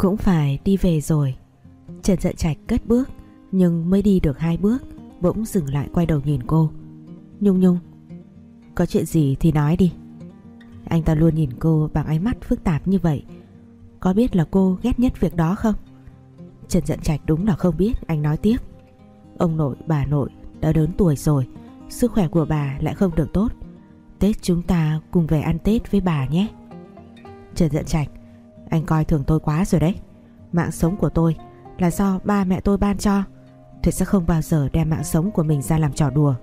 Cũng phải đi về rồi. Trần Dận trạch cất bước, Nhưng mới đi được hai bước, Bỗng dừng lại quay đầu nhìn cô. Nhung Nhung, Có chuyện gì thì nói đi. Anh ta luôn nhìn cô bằng ánh mắt phức tạp như vậy. Có biết là cô ghét nhất việc đó không? Trần Dận trạch đúng là không biết, Anh nói tiếp. Ông nội, bà nội đã lớn tuổi rồi, Sức khỏe của bà lại không được tốt. Tết chúng ta cùng về ăn Tết với bà nhé. Trần Dận trạch anh coi thường tôi quá rồi đấy. Mạng sống của tôi là do ba mẹ tôi ban cho. Tôi sẽ không bao giờ đem mạng sống của mình ra làm trò đùa.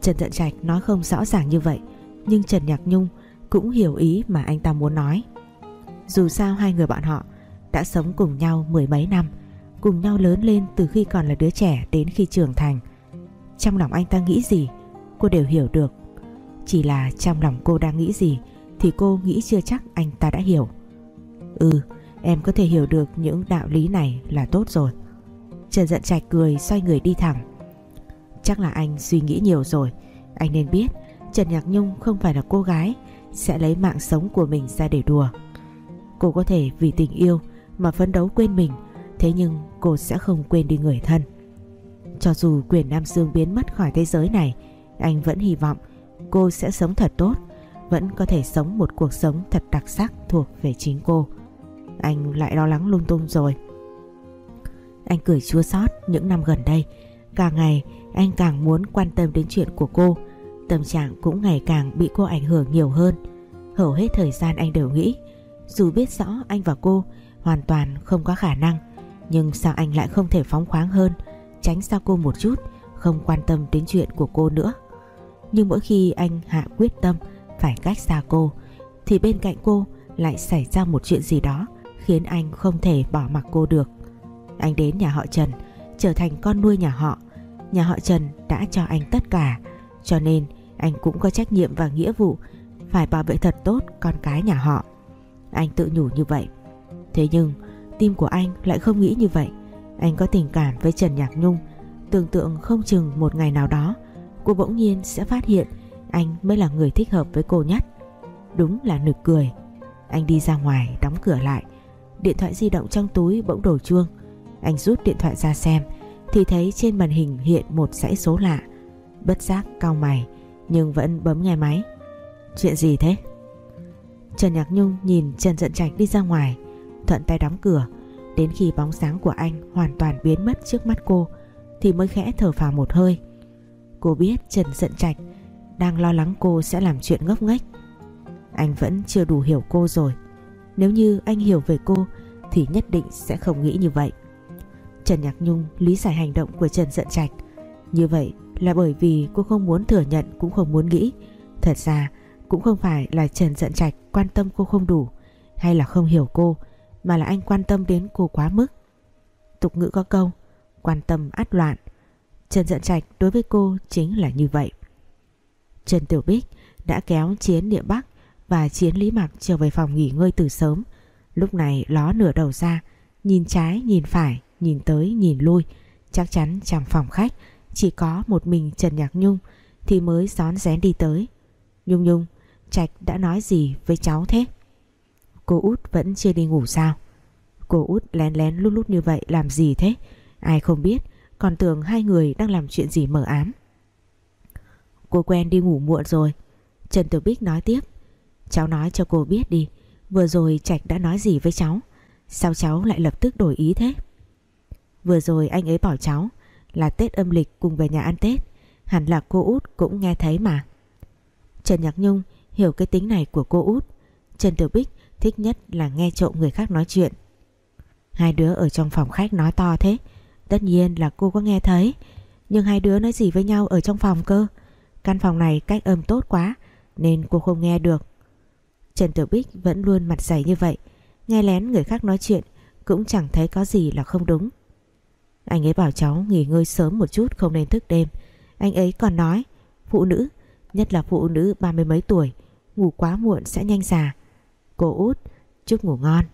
Trần Thận Trạch nói không rõ ràng như vậy, Nhưng Trần Nhạc Nhung cũng hiểu ý mà anh ta muốn nói. Dù sao hai người bọn họ đã sống cùng nhau mười mấy năm, Cùng nhau lớn lên từ khi còn là đứa trẻ đến khi trưởng thành. Trong lòng anh ta nghĩ gì, cô đều hiểu được. Chỉ là trong lòng cô đang nghĩ gì thì cô nghĩ chưa chắc anh ta đã hiểu. Ừ em có thể hiểu được những đạo lý này là tốt rồi. Trần giận trạch cười, xoay người đi thẳng. Chắc là anh suy nghĩ nhiều rồi. Anh nên biết, Trần Nhạc Nhung không phải là cô gái, Sẽ lấy mạng sống của mình ra để đùa. Cô có thể vì tình yêu Mà phấn đấu quên mình, Thế nhưng cô sẽ không quên đi người thân. Cho dù quyền Nam Dương biến mất khỏi thế giới này, Anh vẫn hy vọng Cô sẽ sống thật tốt, Vẫn có thể sống một cuộc sống thật đặc sắc Thuộc về chính cô. Anh lại lo lắng lung tung rồi. Anh cười chua xót những năm gần đây. Càng ngày, anh càng muốn quan tâm đến chuyện của cô. Tâm trạng cũng ngày càng bị cô ảnh hưởng nhiều hơn. Hầu hết thời gian anh đều nghĩ, Dù biết rõ anh và cô hoàn toàn không có khả năng, Nhưng sao anh lại không thể phóng khoáng hơn, Tránh xa cô một chút, Không quan tâm đến chuyện của cô nữa. Nhưng mỗi khi anh hạ quyết tâm Phải cách xa cô, Thì bên cạnh cô lại xảy ra một chuyện gì đó Khiến anh không thể bỏ mặc cô được anh đến nhà họ Trần, trở thành con nuôi nhà họ. Nhà họ Trần đã cho anh tất cả, cho nên anh cũng có trách nhiệm và nghĩa vụ phải bảo vệ thật tốt con cái nhà họ. Anh tự nhủ như vậy. Thế nhưng, tim của anh lại không nghĩ như vậy. Anh có tình cảm với Trần Nhạc Nhung, tưởng tượng không chừng một ngày nào đó, cô bỗng nhiên sẽ phát hiện anh mới là người thích hợp với cô nhất. Đúng là nực cười. Anh đi ra ngoài, đóng cửa lại Điện thoại di động trong túi bỗng đổ chuông. Anh rút điện thoại ra xem, Thì thấy trên màn hình hiện một dãy số lạ. Bất giác cau mày, Nhưng vẫn bấm nghe máy. Chuyện gì thế? Trần Nhạc Nhung nhìn Trần Dận Trạch đi ra ngoài, Thuận tay đóng cửa. Đến khi bóng sáng của anh hoàn toàn biến mất trước mắt cô, Thì mới khẽ thở phào một hơi. Cô biết Trần Dận Trạch Đang lo lắng cô sẽ làm chuyện ngốc nghếch. Anh vẫn chưa đủ hiểu cô rồi. Nếu như anh hiểu về cô, Thì nhất định sẽ không nghĩ như vậy. Trần Nhạc Nhung lý giải hành động của Trần Dận Trạch. Như vậy là bởi vì cô không muốn thừa nhận cũng không muốn nghĩ. Thật ra, cũng không phải là Trần Dận Trạch quan tâm cô không đủ, Hay là không hiểu cô, Mà là anh quan tâm đến cô quá mức. Tục ngữ có câu, Quan tâm át loạn. Trần Dận Trạch đối với cô chính là như vậy. Trần Tiểu Bích đã kéo Chiến Địa Bắc và Chiến Lý Mặc trở về phòng nghỉ ngơi từ sớm. Lúc này, ló nửa đầu ra, Nhìn trái, nhìn phải, nhìn tới, nhìn lui. Chắc chắn trong phòng khách, chỉ có một mình Trần Nhạc Nhung thì mới xón rén đi tới. Nhung Nhung, Trạch đã nói gì với cháu thế? Cô út vẫn chưa đi ngủ sao? Cô út lén lén lút lút như vậy làm gì thế? Ai không biết, còn tưởng hai người đang làm chuyện gì mờ ám. Cô quen đi ngủ muộn rồi. Trần Tử Bích nói tiếp cháu nói cho cô biết đi. Vừa rồi Trạch đã nói gì với cháu? Sao cháu lại lập tức đổi ý thế? Vừa rồi anh ấy bảo cháu là Tết âm lịch cùng về nhà ăn Tết. Hẳn là cô út cũng nghe thấy mà. Trần Nhạc Nhung hiểu cái tính này của cô út. Trần Tiểu Bích thích nhất là nghe trộm người khác nói chuyện. Hai đứa ở trong phòng khách nói to thế. Tất nhiên là cô có nghe thấy. Nhưng hai đứa nói gì với nhau ở trong phòng cơ? Căn phòng này cách âm tốt quá, Nên cô không nghe được. Trần Tiểu Bích vẫn luôn mặt dày như vậy. Nghe lén người khác nói chuyện, Cũng chẳng thấy có gì là không đúng. Anh ấy bảo cháu nghỉ ngơi sớm một chút, không nên thức đêm. Anh ấy còn nói, Phụ nữ, Nhất là phụ nữ ba mươi mấy tuổi, Ngủ quá muộn sẽ nhanh già. Cô út, chúc ngủ ngon.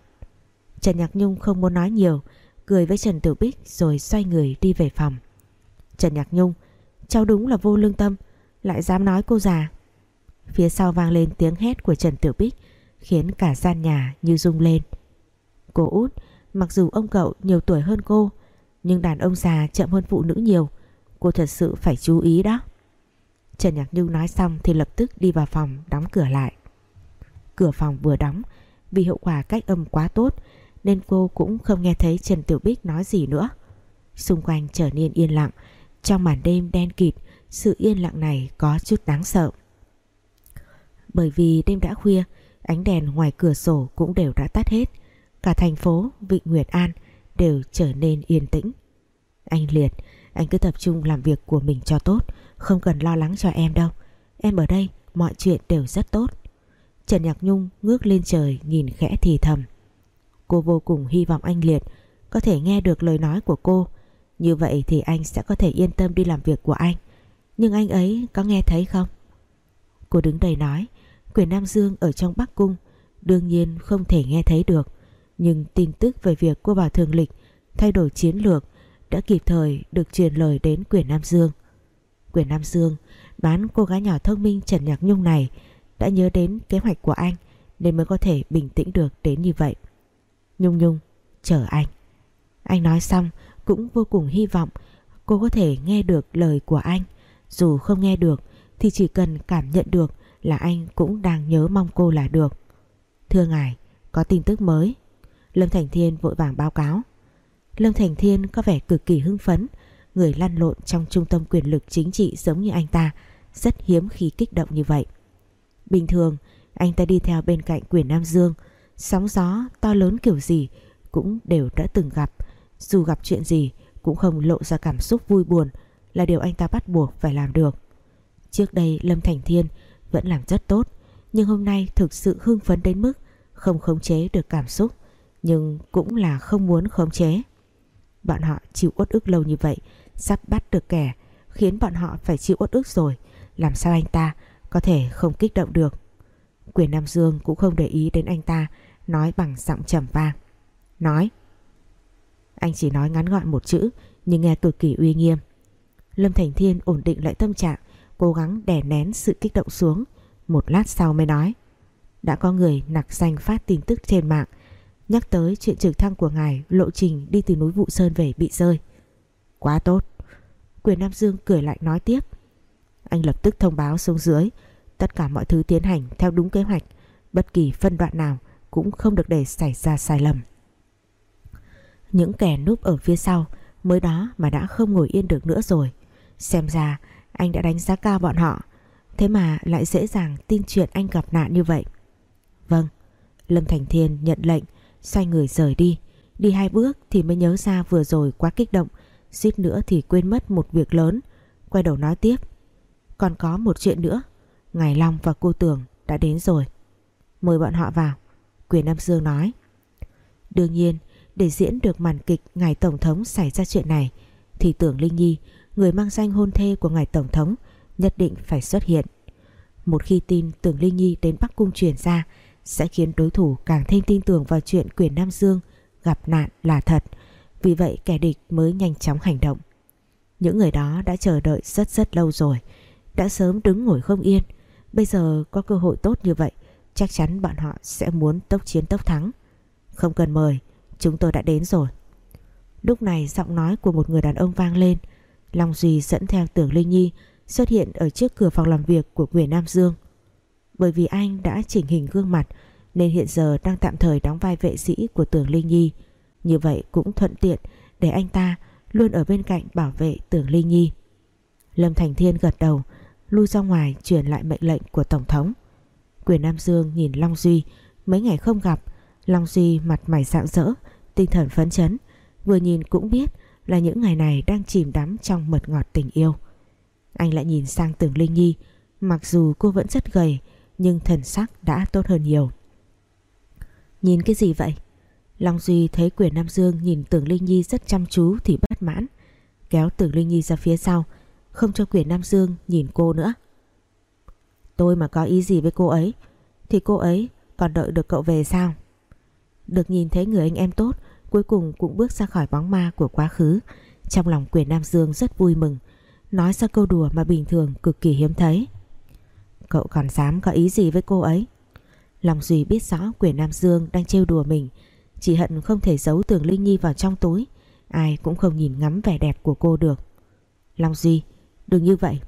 Trần Nhạc Nhung không muốn nói nhiều, Cười với Trần Tiểu Bích rồi xoay người đi về phòng. Trần Nhạc Nhung, Cháu đúng là vô lương tâm, Lại dám nói cô già. Phía sau vang lên tiếng hét của Trần Tiểu Bích, Khiến cả gian nhà như rung lên. Cô út, Mặc dù ông cậu nhiều tuổi hơn cô, Nhưng đàn ông già chậm hơn phụ nữ nhiều, Cô thật sự phải chú ý đó. Trần Nhạc Nhung nói xong Thì lập tức đi vào phòng đóng cửa lại. Cửa phòng vừa đóng, Vì hiệu quả cách âm quá tốt, Nên cô cũng không nghe thấy Trần Tiểu Bích nói gì nữa. Xung quanh trở nên yên lặng, Trong màn đêm đen kịt, Sự yên lặng này có chút đáng sợ. Bởi vì đêm đã khuya, Ánh đèn ngoài cửa sổ cũng đều đã tắt hết. Cả thành phố, Vịnh Nguyệt An Đều trở nên yên tĩnh. Anh Liệt, Anh cứ tập trung làm việc của mình cho tốt, Không cần lo lắng cho em đâu. Em ở đây, mọi chuyện đều rất tốt. Trần Nhạc Nhung ngước lên trời Nhìn khẽ thì thầm. Cô vô cùng hy vọng anh Liệt Có thể nghe được lời nói của cô. Như vậy thì anh sẽ có thể yên tâm đi làm việc của anh. Nhưng anh ấy có nghe thấy không? Cô đứng đây nói Quyền Nam Dương ở trong Bắc Cung, Đương nhiên không thể nghe thấy được. Nhưng tin tức về việc cô bảo thường lịch Thay đổi chiến lược Đã kịp thời được truyền lời đến quyền Nam Dương. Quyền Nam Dương đoán cô gái nhỏ thông minh Trần Nhạc Nhung này Đã nhớ đến kế hoạch của anh Nên mới có thể bình tĩnh được đến như vậy. Nhung Nhung, Chờ anh. Anh nói xong cũng vô cùng hy vọng Cô có thể nghe được lời của anh. Dù không nghe được Thì chỉ cần cảm nhận được là anh cũng đang nhớ mong cô là được. Thưa ngài, có tin tức mới. Lâm Thành Thiên vội vàng báo cáo. Lâm Thành Thiên có vẻ cực kỳ hưng phấn, người lăn lộn trong trung tâm quyền lực chính trị giống như anh ta, rất hiếm khi kích động như vậy. Bình thường, anh ta đi theo bên cạnh quyền Nam Dương, sóng gió to lớn kiểu gì cũng đều đã từng gặp, dù gặp chuyện gì cũng không lộ ra cảm xúc vui buồn là điều anh ta bắt buộc phải làm được. Trước đây Lâm Thành Thiên vẫn làm rất tốt nhưng hôm nay thực sự hưng phấn đến mức không khống chế được cảm xúc, nhưng cũng là không muốn khống chế. Bọn họ chịu uất ức lâu như vậy, sắp bắt được kẻ, khiến bọn họ phải chịu uất ức rồi làm sao anh ta có thể không kích động được. Quyền Nam Dương cũng không để ý đến anh ta, nói bằng giọng trầm vang. Nói Anh chỉ nói ngắn gọn một chữ, nhưng nghe cực kỳ uy nghiêm. Lâm Thành Thiên ổn định lại tâm trạng cố gắng đè nén sự kích động xuống. Một lát sau mới nói, đã có người nặc danh phát tin tức trên mạng, nhắc tới chuyện trực thăng của ngài lộ trình đi từ núi Vụ Sơn về bị rơi. Quá tốt. Quyền Nam Dương cười lại nói tiếp, anh lập tức thông báo xuống dưới, tất cả mọi thứ tiến hành theo đúng kế hoạch, bất kỳ phân đoạn nào cũng không được để xảy ra sai lầm. Những kẻ núp ở phía sau, mới đó mà đã không ngồi yên được nữa rồi. Xem ra anh đã đánh giá cao bọn họ. Thế mà lại dễ dàng tin chuyện anh gặp nạn như vậy. Vâng Lâm Thành Thiên nhận lệnh, Xoay người rời đi. Đi hai bước thì mới nhớ ra vừa rồi quá kích động, suýt nữa thì quên mất một việc lớn. Quay đầu nói tiếp, Còn có một chuyện nữa. Ngài Long và cô Tường đã đến rồi. Mời bọn họ vào. Quyền Nam Dương nói. Đương nhiên, để diễn được màn kịch Ngài Tổng thống xảy ra chuyện này, Thì Tưởng Linh Nhi người mang danh hôn thê của ngài Tổng thống nhất định phải xuất hiện. Một khi tin Tưởng Linh Nhi đến Bắc Cung truyền ra sẽ khiến đối thủ càng thêm tin tưởng vào chuyện quyền Nam Dương gặp nạn là thật. Vì vậy kẻ địch mới nhanh chóng hành động. Những người đó đã chờ đợi rất rất lâu rồi. Đã sớm đứng ngồi không yên. Bây giờ có cơ hội tốt như vậy chắc chắn bọn họ sẽ muốn tốc chiến tốc thắng. Không cần mời, chúng tôi đã đến rồi. Lúc này giọng nói của một người đàn ông vang lên Long Duy dẫn theo Tưởng Linh Nhi xuất hiện ở trước cửa phòng làm việc của quyền Nam Dương. Bởi vì anh đã chỉnh hình gương mặt nên hiện giờ đang tạm thời đóng vai vệ sĩ của Tưởng Linh Nhi. Như vậy cũng thuận tiện để anh ta luôn ở bên cạnh bảo vệ Tưởng Linh Nhi. Lâm Thành Thiên gật đầu, lui ra ngoài truyền lại mệnh lệnh của Tổng thống. Quyền Nam Dương nhìn Long Duy, mấy ngày không gặp, Long Duy mặt mày rạng rỡ, tinh thần phấn chấn, vừa nhìn cũng biết là những ngày này đang chìm đắm trong mật ngọt tình yêu. Anh lại nhìn sang Tưởng Linh Nhi, mặc dù cô vẫn rất gầy, nhưng thần sắc đã tốt hơn nhiều. Nhìn cái gì vậy? Long Duy thấy quyền Nam Dương nhìn Tưởng Linh Nhi rất chăm chú thì bất mãn, kéo Tưởng Linh Nhi ra phía sau, không cho quyền Nam Dương nhìn cô nữa. Tôi mà có ý gì với cô ấy, thì cô ấy còn đợi được cậu về sao? Được nhìn thấy người anh em tốt cuối cùng cũng bước ra khỏi bóng ma của quá khứ. Trong lòng quyền Nam Dương rất vui mừng, nói ra câu đùa mà bình thường cực kỳ hiếm thấy. Cậu còn dám có ý gì với cô ấy? Lòng Duy biết rõ quyền Nam Dương đang trêu đùa mình, Chỉ hận không thể giấu Tường Linh Nhi vào trong túi Ai cũng không nhìn ngắm vẻ đẹp của cô được Long Duy Đừng như vậy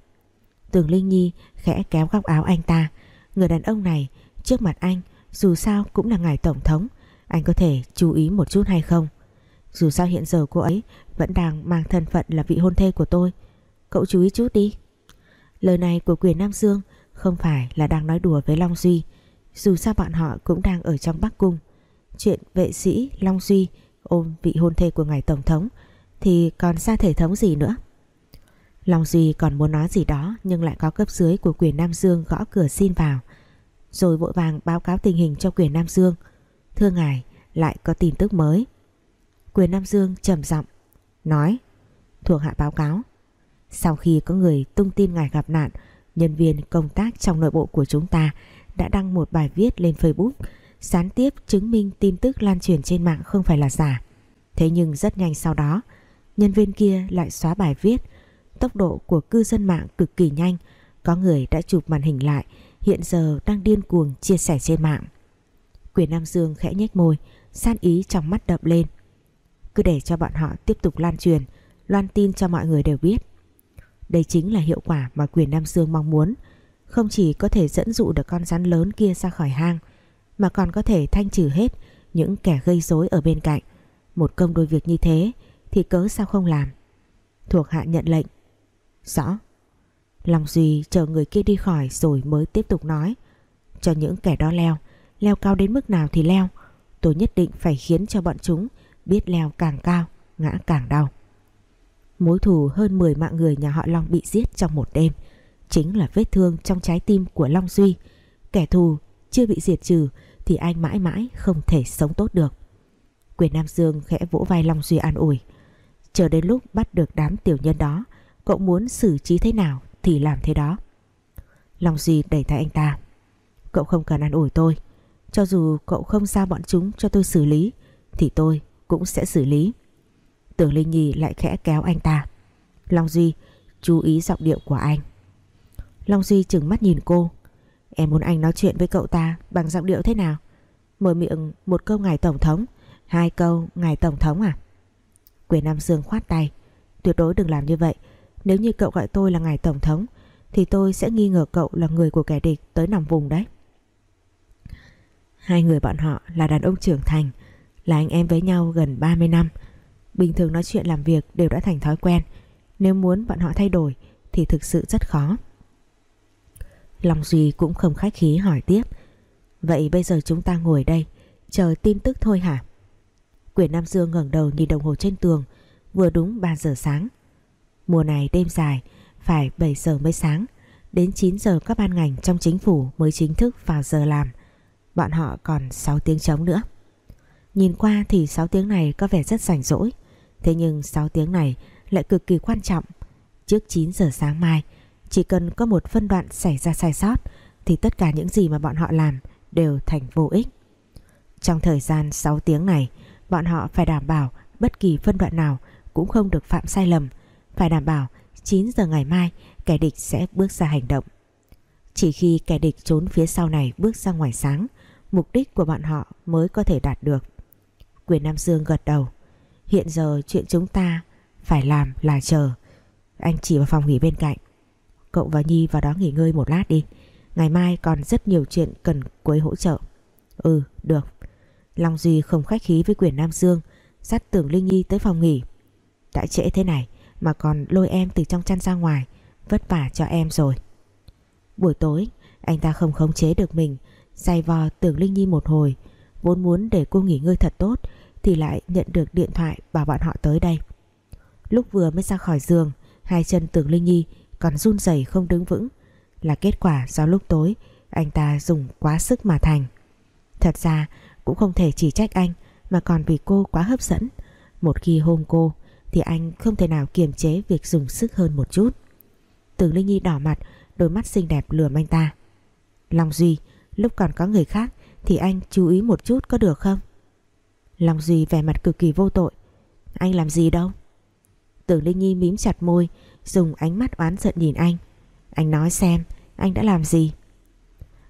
Tường Linh Nhi khẽ kéo góc áo anh ta Người đàn ông này trước mặt anh Dù sao cũng là ngài tổng thống anh có thể chú ý một chút hay không Dù sao hiện giờ cô ấy Vẫn đang mang thân phận là vị hôn thê của tôi Cậu chú ý chút đi Lời này của quyền Nam Dương Không phải là đang nói đùa với Long Duy Dù sao bọn họ cũng đang ở trong Bắc Cung Chuyện vệ sĩ Long Duy ôm vị hôn thê của ngài Tổng thống thì còn xa thể thống gì nữa. Long Duy còn muốn nói gì đó nhưng lại có cấp dưới của quyền Nam Dương gõ cửa xin vào. Rồi vội vàng báo cáo tình hình cho quyền Nam Dương. Thưa ngài, lại có tin tức mới. Quyền Nam Dương trầm giọng nói thuộc hạ báo cáo. Sau khi có người tung tin ngài gặp nạn, nhân viên công tác trong nội bộ của chúng ta đã đăng một bài viết lên Facebook gián tiếp chứng minh tin tức lan truyền trên mạng không phải là giả. Thế nhưng rất nhanh sau đó, nhân viên kia lại xóa bài viết. Tốc độ của cư dân mạng cực kỳ nhanh, có người đã chụp màn hình lại, hiện giờ đang điên cuồng chia sẻ trên mạng. Quyền Nam Dương khẽ nhếch môi, san ý trong mắt đậm lên. Cứ để cho bọn họ tiếp tục lan truyền, loan tin cho mọi người đều biết. Đây chính là hiệu quả mà quyền Nam Dương mong muốn, không chỉ có thể dẫn dụ được con rắn lớn kia ra khỏi hang, mà còn có thể thanh trừ hết những kẻ gây rối ở bên cạnh. Một công đôi việc như thế thì cớ sao không làm? Thuộc hạ nhận lệnh. Rõ. Long Duy chờ người kia đi khỏi rồi mới tiếp tục nói. Cho những kẻ đó leo, leo cao đến mức nào thì leo. Tôi nhất định phải khiến cho bọn chúng biết leo càng cao, ngã càng đau. Mối thù hơn 10 mạng người nhà họ Long bị giết trong một đêm chính là vết thương trong trái tim của Long Duy. Kẻ thù chưa bị diệt trừ thì anh mãi mãi không thể sống tốt được. Quyền Nam Dương khẽ vỗ vai Long Duy an ủi. Chờ đến lúc bắt được đám tiểu nhân đó, cậu muốn xử trí thế nào thì làm thế đó. Long Duy đẩy tay anh ta. Cậu không cần an ủi tôi. Cho dù cậu không giao bọn chúng cho tôi xử lý, thì tôi cũng sẽ xử lý. Tưởng Linh Nhi lại khẽ kéo anh ta. Long Duy, chú ý giọng điệu của anh. Long Duy chừng mắt nhìn cô. Em muốn anh nói chuyện với cậu ta bằng giọng điệu thế nào? Mở miệng một câu ngài tổng thống, hai câu ngài tổng thống à? Quyền Nam Dương khoát tay. Tuyệt đối đừng làm như vậy. Nếu như cậu gọi tôi là ngài tổng thống, thì tôi sẽ nghi ngờ cậu là người của kẻ địch tới nằm vùng đấy. Hai người bọn họ là đàn ông trưởng thành, là anh em với nhau gần 30 năm. Bình thường nói chuyện làm việc đều đã thành thói quen. Nếu muốn bọn họ thay đổi thì thực sự rất khó. Long Duy cũng không khách khí hỏi tiếp Vậy bây giờ chúng ta ngồi đây Chờ tin tức thôi hả Quyền Nam Dương ngẩng đầu nhìn đồng hồ trên tường Vừa đúng 3 giờ sáng Mùa này đêm dài Phải 7 giờ mới sáng Đến 9 giờ các ban ngành trong chính phủ Mới chính thức vào giờ làm Bọn họ còn 6 tiếng trống nữa Nhìn qua thì 6 tiếng này có vẻ rất rảnh rỗi Thế nhưng 6 tiếng này lại cực kỳ quan trọng Trước 9 giờ sáng mai chỉ cần có một phân đoạn xảy ra sai sót thì tất cả những gì mà bọn họ làm đều thành vô ích. Trong thời gian 6 tiếng này, bọn họ phải đảm bảo bất kỳ phân đoạn nào cũng không được phạm sai lầm, phải đảm bảo 9 giờ ngày mai kẻ địch sẽ bước ra hành động. Chỉ khi kẻ địch trốn phía sau này bước ra ngoài sáng, mục đích của bọn họ mới có thể đạt được. Quyền Nam Dương gật đầu. Hiện giờ chuyện chúng ta phải làm là chờ. Anh chỉ vào phòng nghỉ bên cạnh. Cậu và Nhi vào đó nghỉ ngơi một lát đi Ngày mai còn rất nhiều chuyện cần quấy hỗ trợ Ừ được Long Duy không khách khí với quyền Nam Dương, Dắt tưởng Linh Nhi tới phòng nghỉ Đã trễ thế này Mà còn lôi em từ trong chăn ra ngoài, Vất vả cho em rồi Buổi tối, anh ta không khống chế được mình Dài vò tưởng Linh Nhi một hồi Vốn muốn để cô nghỉ ngơi thật tốt Thì lại nhận được điện thoại bảo bọn họ tới đây Lúc vừa mới ra khỏi giường Hai chân tưởng Linh Nhi còn run rẩy không đứng vững là kết quả do lúc tối anh ta dùng quá sức mà thành. Thật ra cũng không thể chỉ trách anh mà còn vì cô quá hấp dẫn. Một khi hôn cô thì anh không thể nào kiềm chế việc dùng sức hơn một chút. Tưởng Linh Nhi đỏ mặt, đôi mắt xinh đẹp lườm anh ta. Long Duy, lúc còn có người khác thì anh chú ý một chút có được không? Long Duy vẻ mặt cực kỳ vô tội. Anh làm gì đâu? Tưởng Linh Nhi mím chặt môi, dùng ánh mắt oán giận nhìn anh. Anh nói xem, anh đã làm gì?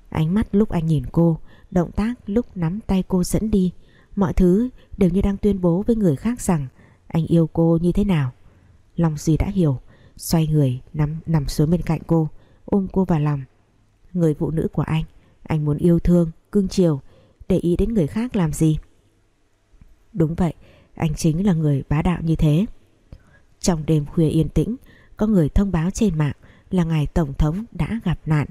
Ánh mắt lúc anh nhìn cô, động tác lúc nắm tay cô dẫn đi, Mọi thứ đều như đang tuyên bố với người khác rằng anh yêu cô như thế nào. Long Duy đã hiểu, xoay người nằm, nằm xuống bên cạnh cô, ôm cô vào lòng. Người phụ nữ của anh, anh muốn yêu thương, cưng chiều, để ý đến người khác làm gì? Đúng vậy, anh chính là người bá đạo như thế. Trong đêm khuya yên tĩnh, có người thông báo trên mạng là ngài Tổng thống đã gặp nạn.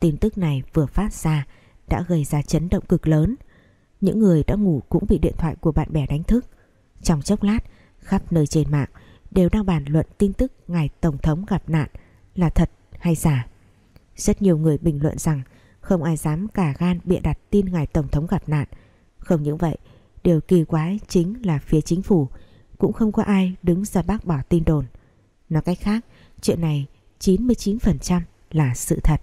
Tin tức này vừa phát ra đã gây ra chấn động cực lớn. Những người đã ngủ cũng bị điện thoại của bạn bè đánh thức. Trong chốc lát, khắp nơi trên mạng đều đang bàn luận tin tức ngài Tổng thống gặp nạn là thật hay giả. Rất nhiều người bình luận rằng không ai dám cả gan bịa đặt tin ngài Tổng thống gặp nạn. Không những vậy, điều kỳ quái chính là phía chính phủ cũng không có ai đứng ra bác bỏ tin đồn. Nói cách khác, chuyện này 99% là sự thật.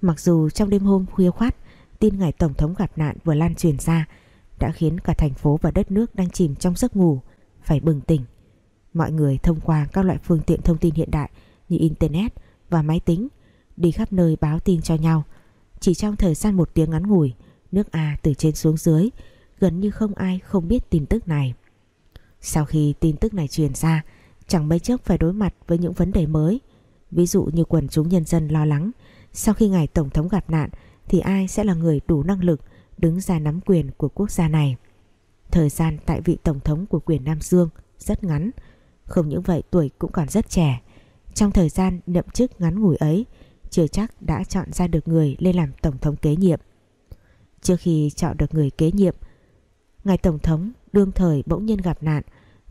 Mặc dù trong đêm hôm khuya khoát, tin ngài Tổng thống gặp nạn vừa lan truyền ra đã khiến cả thành phố và đất nước đang chìm trong giấc ngủ phải bừng tỉnh. Mọi người thông qua các loại phương tiện thông tin hiện đại như Internet và máy tính đi khắp nơi báo tin cho nhau. Chỉ trong thời gian một tiếng ngắn ngủi, nước A từ trên xuống dưới gần như không ai không biết tin tức này. Sau khi tin tức này truyền ra, chẳng mấy chốc phải đối mặt với những vấn đề mới. Ví dụ như quần chúng nhân dân lo lắng, sau khi ngài Tổng thống gặp nạn thì ai sẽ là người đủ năng lực đứng ra nắm quyền của quốc gia này. Thời gian tại vị Tổng thống của quyền Nam Dương rất ngắn, không những vậy tuổi cũng còn rất trẻ. Trong thời gian nhậm chức ngắn ngủi ấy, chưa chắc đã chọn ra được người lên làm Tổng thống kế nhiệm. Trước khi chọn được người kế nhiệm, ngài Tổng thống đương thời bỗng nhiên gặp nạn,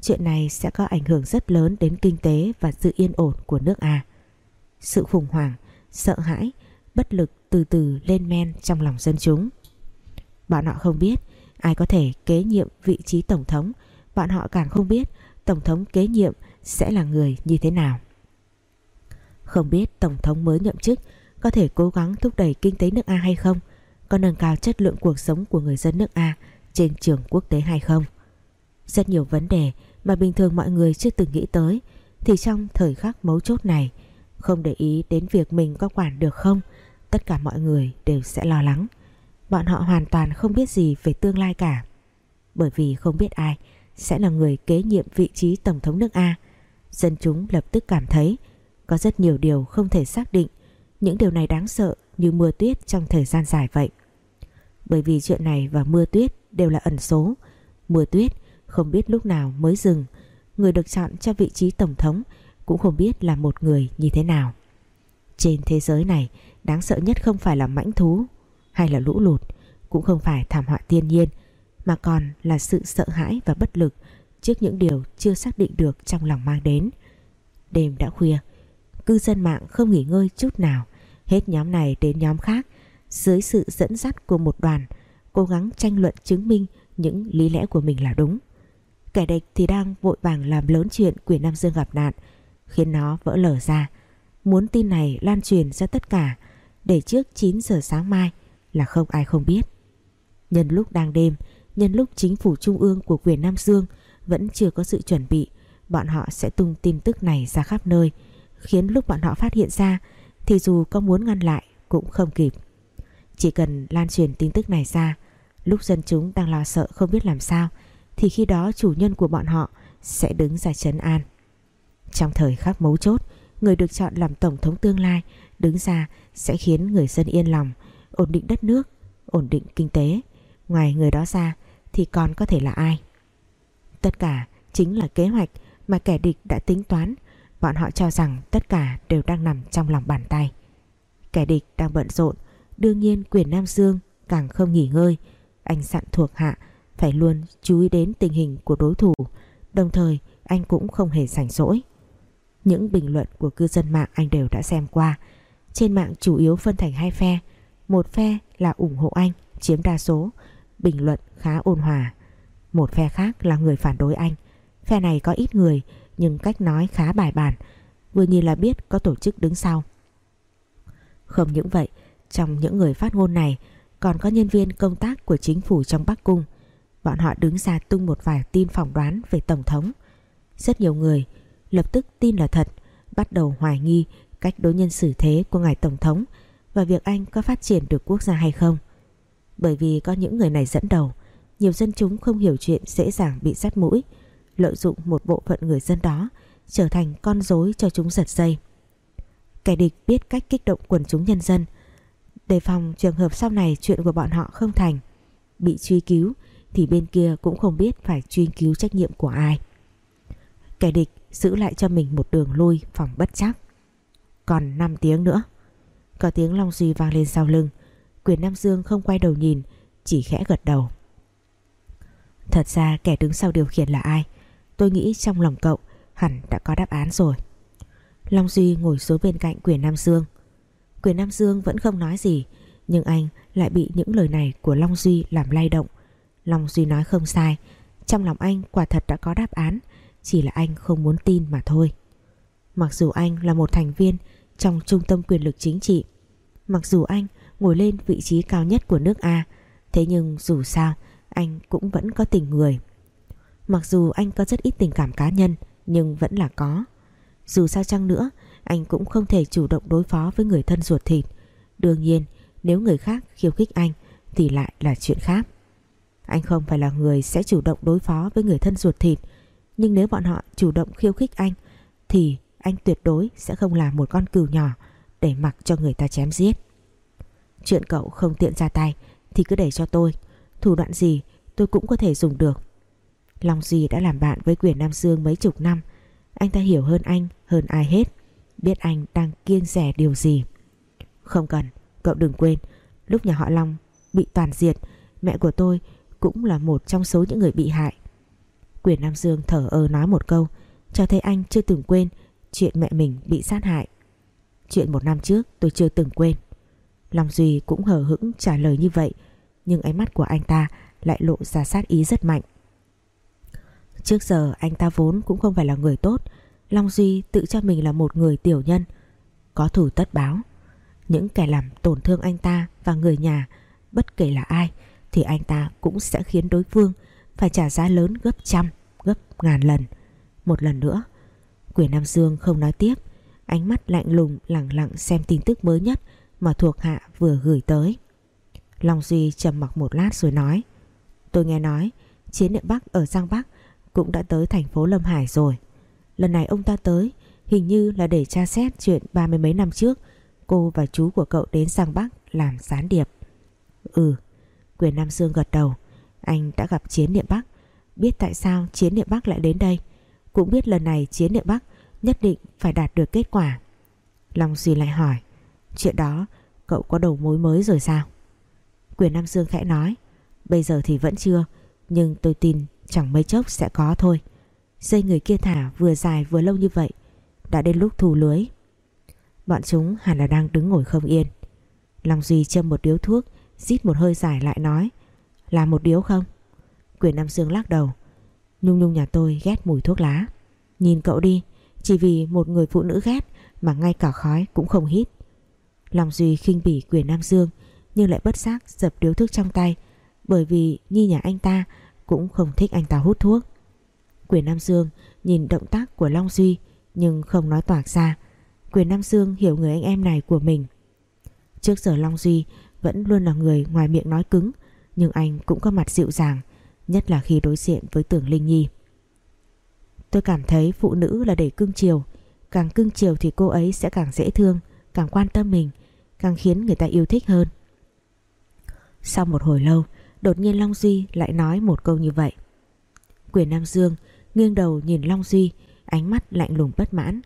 chuyện này sẽ có ảnh hưởng rất lớn đến kinh tế và sự yên ổn của nước A. Sự khủng hoảng, sợ hãi, bất lực từ từ lên men trong lòng dân chúng. Bọn họ không biết ai có thể kế nhiệm vị trí tổng thống, bọn họ càng không biết tổng thống kế nhiệm sẽ là người như thế nào. Không biết tổng thống mới nhậm chức có thể cố gắng thúc đẩy kinh tế nước A hay không, có nâng cao chất lượng cuộc sống của người dân nước A trên trường quốc tế hay không. Rất nhiều vấn đề mà bình thường mọi người chưa từng nghĩ tới thì trong thời khắc mấu chốt này không để ý đến việc mình có quản được không tất cả mọi người đều sẽ lo lắng. Bọn họ hoàn toàn không biết gì về tương lai cả. Bởi vì không biết ai sẽ là người kế nhiệm vị trí Tổng thống nước A. Dân chúng lập tức cảm thấy có rất nhiều điều không thể xác định. Những điều này đáng sợ như mưa tuyết trong thời gian dài vậy. Bởi vì chuyện này và mưa tuyết đều là ẩn số. Mưa tuyết không biết lúc nào mới dừng. Người được chọn cho vị trí Tổng thống cũng không biết là một người như thế nào. Trên thế giới này đáng sợ nhất không phải là mãnh thú hay là lũ lụt, cũng không phải thảm họa thiên nhiên mà còn là sự sợ hãi và bất lực trước những điều chưa xác định được trong lòng mang đến. Đêm đã khuya, cư dân mạng không nghỉ ngơi chút nào, hết nhóm này đến nhóm khác, dưới sự dẫn dắt của một đoàn, cố gắng tranh luận chứng minh những lý lẽ của mình là đúng. Kẻ địch thì đang vội vàng làm lớn chuyện quyền Nam Dương gặp nạn, khiến nó vỡ lở ra. Muốn tin này lan truyền ra tất cả, để trước 9 giờ sáng mai là không ai không biết. Nhân lúc đang đêm, nhân lúc chính phủ trung ương của quyền Nam Dương vẫn chưa có sự chuẩn bị, bọn họ sẽ tung tin tức này ra khắp nơi, khiến lúc bọn họ phát hiện ra thì dù có muốn ngăn lại cũng không kịp. Chỉ cần lan truyền tin tức này ra, lúc dân chúng đang lo sợ không biết làm sao, thì khi đó chủ nhân của bọn họ sẽ đứng ra chấn an. Trong thời khắc mấu chốt, người được chọn làm tổng thống tương lai đứng ra sẽ khiến người dân yên lòng, ổn định đất nước, ổn định kinh tế. Ngoài người đó ra thì còn có thể là ai? Tất cả chính là kế hoạch mà kẻ địch đã tính toán. Bọn họ cho rằng tất cả đều đang nằm trong lòng bàn tay. Kẻ địch đang bận rộn, đương nhiên quyền Nam Dương càng không nghỉ ngơi. Anh sẵn thuộc hạ phải luôn chú ý đến tình hình của đối thủ, đồng thời anh cũng không hề rảnh rỗi. Những bình luận của cư dân mạng anh đều đã xem qua. Trên mạng chủ yếu phân thành hai phe. Một phe là ủng hộ anh, chiếm đa số, bình luận khá ôn hòa. Một phe khác là người phản đối anh. Phe này có ít người nhưng cách nói khá bài bản, vừa nhìn là biết có tổ chức đứng sau. Không những vậy, trong những người phát ngôn này còn có nhân viên công tác của chính phủ trong Bắc Cung. Bọn họ đứng ra tung một vài tin phỏng đoán về Tổng thống. Rất nhiều người lập tức tin là thật, bắt đầu hoài nghi cách đối nhân xử thế của ngài Tổng thống và việc anh có phát triển được quốc gia hay không. Bởi vì có những người này dẫn đầu, Nhiều dân chúng không hiểu chuyện dễ dàng bị sát mũi Lợi dụng một bộ phận người dân đó, Trở thành con rối cho chúng giật dây. Kẻ địch biết cách kích động quần chúng nhân dân, Đề phòng trường hợp sau này chuyện của bọn họ không thành, Bị truy cứu Thì bên kia cũng không biết phải truy cứu trách nhiệm của ai. Kẻ địch giữ lại cho mình một đường lui phòng bất chắc. Còn 5 tiếng nữa, Có tiếng Long Duy vang lên sau lưng, Quyền Nam Dương không quay đầu nhìn, Chỉ khẽ gật đầu. Thật ra kẻ đứng sau điều khiển là ai? Tôi nghĩ trong lòng cậu Hẳn đã có đáp án rồi. Long Duy ngồi xuống bên cạnh Quyền Nam Dương. Quyền Nam Dương vẫn không nói gì, Nhưng anh lại bị những lời này của Long Duy làm lay động. Long Duy nói không sai, Trong lòng anh quả thật đã có đáp án, Chỉ là anh không muốn tin mà thôi. Mặc dù anh là một thành viên Trong trung tâm quyền lực chính trị, Mặc dù anh ngồi lên vị trí cao nhất của nước A, Thế nhưng dù sao, Anh cũng vẫn có tình người. Mặc dù anh có rất ít tình cảm cá nhân, Nhưng vẫn là có. Dù sao chăng nữa, Anh cũng không thể chủ động đối phó với người thân ruột thịt. Đương nhiên, nếu người khác khiêu khích anh, Thì lại là chuyện khác. Anh không phải là người sẽ chủ động đối phó với người thân ruột thịt, Nhưng nếu bọn họ chủ động khiêu khích anh, Thì anh tuyệt đối sẽ không là một con cừu nhỏ Để mặc cho người ta chém giết. Chuyện cậu không tiện ra tay, Thì cứ để cho tôi. Thủ đoạn gì, tôi cũng có thể dùng được. Long Duy đã làm bạn với quyền Nam Dương mấy chục năm. Anh ta hiểu hơn anh, Hơn ai hết. Biết anh đang kiêng rẻ điều gì. Không cần, Cậu đừng quên. Lúc nhà họ Long bị toàn diệt, Mẹ của tôi cũng là một trong số những người bị hại. Quyền Nam Dương thở ơ nói một câu, Cho thấy anh chưa từng quên Chuyện mẹ mình bị sát hại. Chuyện một năm trước tôi chưa từng quên. Long Duy cũng hờ hững trả lời như vậy, Nhưng ánh mắt của anh ta Lại lộ ra sát ý rất mạnh. Trước giờ anh ta vốn cũng không phải là người tốt, Long Duy tự cho mình là một người tiểu nhân, Có thủ tất báo. Những kẻ làm tổn thương anh ta và người nhà, Bất kể là ai, Thì anh ta cũng sẽ khiến đối phương Phải trả giá lớn gấp trăm, Gấp ngàn lần. Một lần nữa, Quyền Nam Dương không nói tiếp, Ánh mắt lạnh lùng lặng lặng xem tin tức mới nhất Mà thuộc hạ vừa gửi tới. Long Duy trầm mặc một lát rồi nói, Tôi nghe nói, Chiến địa Bắc ở Giang Bắc cũng đã tới thành phố Lâm Hải rồi. Lần này ông ta tới hình như là để tra xét chuyện ba mươi mấy năm trước cô và chú của cậu đến sang Bắc làm gián điệp. Ừ, quyền Nam Dương gật đầu. Anh đã gặp Chiến Niệm Bắc, biết tại sao Chiến Niệm Bắc lại đến đây. Cũng biết lần này Chiến Niệm Bắc nhất định phải đạt được kết quả. Long Duy lại hỏi, chuyện đó cậu có đầu mối mới rồi sao? Quyền Nam Dương khẽ nói, bây giờ thì vẫn chưa, nhưng tôi tin Chẳng mấy chốc sẽ có thôi. Dây người kia thả vừa dài vừa lâu như vậy, Đã đến lúc thù lưới. Bọn chúng hẳn là đang đứng ngồi không yên. Long Duy châm một điếu thuốc, Rít một hơi dài lại nói, Là một điếu không? Quyền Nam Dương lắc đầu, Nhung nhung nhà tôi ghét mùi thuốc lá. Nhìn cậu đi, Chỉ vì một người phụ nữ ghét Mà ngay cả khói cũng không hít. Long Duy khinh bỉ quyền Nam Dương, Nhưng lại bất giác dập điếu thuốc trong tay, Bởi vì Nhi nhà anh ta cũng không thích anh ta hút thuốc. Quyền Nam Dương nhìn động tác của Long Duy, nhưng không nói toạc ra. Quyền Nam Dương hiểu người anh em này của mình. Trước giờ Long Duy vẫn luôn là người ngoài miệng nói cứng, nhưng anh cũng có mặt dịu dàng, nhất là khi đối diện với Tưởng Linh Nhi. Tôi cảm thấy phụ nữ là để cưng chiều càng cưng chiều thì cô ấy sẽ càng dễ thương, càng quan tâm mình, càng khiến người ta yêu thích hơn. Sau một hồi lâu Đột nhiên Long Duy lại nói một câu như vậy. Quyền Nam Dương nghiêng đầu nhìn Long Duy, Ánh mắt lạnh lùng bất mãn.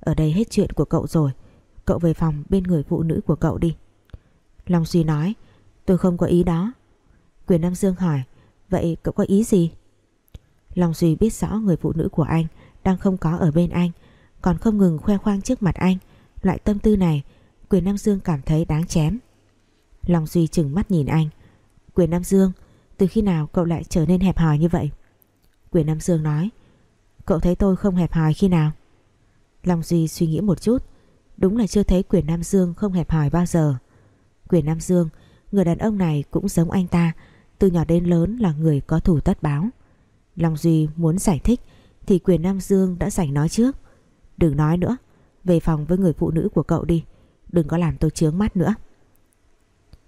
Ở đây hết chuyện của cậu rồi, Cậu về phòng bên người phụ nữ của cậu đi. Long Duy nói, Tôi không có ý đó. Quyền Nam Dương hỏi, Vậy cậu có ý gì? Long Duy biết rõ người phụ nữ của anh Đang không có ở bên anh, Còn không ngừng khoe khoang trước mặt anh. Loại tâm tư này, Quyền Nam Dương cảm thấy đáng chém Long Duy chừng mắt nhìn anh Quyền Nam Dương, Từ khi nào cậu lại trở nên hẹp hòi như vậy? Quyền Nam Dương nói, Cậu thấy tôi không hẹp hòi khi nào? Long Duy suy nghĩ một chút, Đúng là chưa thấy Quyền Nam Dương không hẹp hòi bao giờ. Quyền Nam Dương, Người đàn ông này cũng giống anh ta, Từ nhỏ đến lớn là người có thủ tất báo. Long Duy muốn giải thích Thì Quyền Nam Dương đã giành nói trước. Đừng nói nữa, Về phòng với người phụ nữ của cậu đi, Đừng có làm tôi chướng mắt nữa.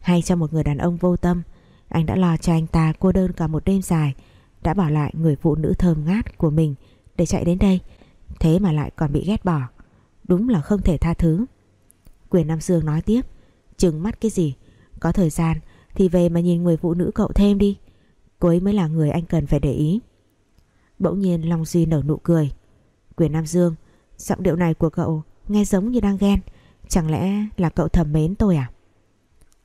Hay cho một người đàn ông vô tâm anh đã lo cho anh ta cô đơn cả một đêm dài, Đã bỏ lại người phụ nữ thơm ngát của mình Để chạy đến đây, Thế mà lại còn bị ghét bỏ. Đúng là không thể tha thứ. Quyền Nam Dương nói tiếp Trừng mắt cái gì? Có thời gian thì về mà nhìn người phụ nữ cậu thêm đi. Cô ấy mới là người anh cần phải để ý. Bỗng nhiên Long Duy nở nụ cười. Quyền Nam Dương, Giọng điệu này của cậu nghe giống như đang ghen, Chẳng lẽ là cậu thầm mến tôi à?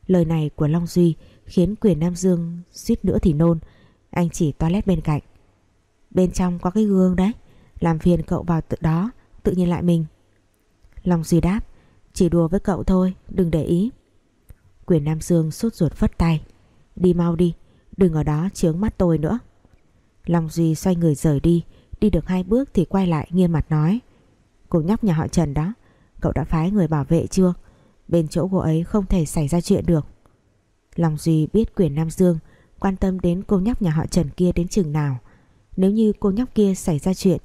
Lời này của Long Duy Khiến Quyền Nam Dương suýt nữa thì nôn. Anh chỉ toilet bên cạnh. Bên trong có cái gương đấy, Làm phiền cậu vào tự đó, Tự nhìn lại mình. Long Duy đáp, Chỉ đùa với cậu thôi, đừng để ý. Quyền Nam Dương sốt ruột phất tay, Đi mau đi, Đừng ở đó chướng mắt tôi nữa. Long Duy xoay người rời đi Đi được hai bước thì quay lại nghiêm mặt nói, Cô nhóc nhà họ Trần đó, Cậu đã phái người bảo vệ chưa? Bên chỗ cô ấy không thể xảy ra chuyện được. Long Duy biết quyền Nam Dương, Quan tâm đến cô nhóc nhà họ Trần kia đến chừng nào. Nếu như cô nhóc kia xảy ra chuyện,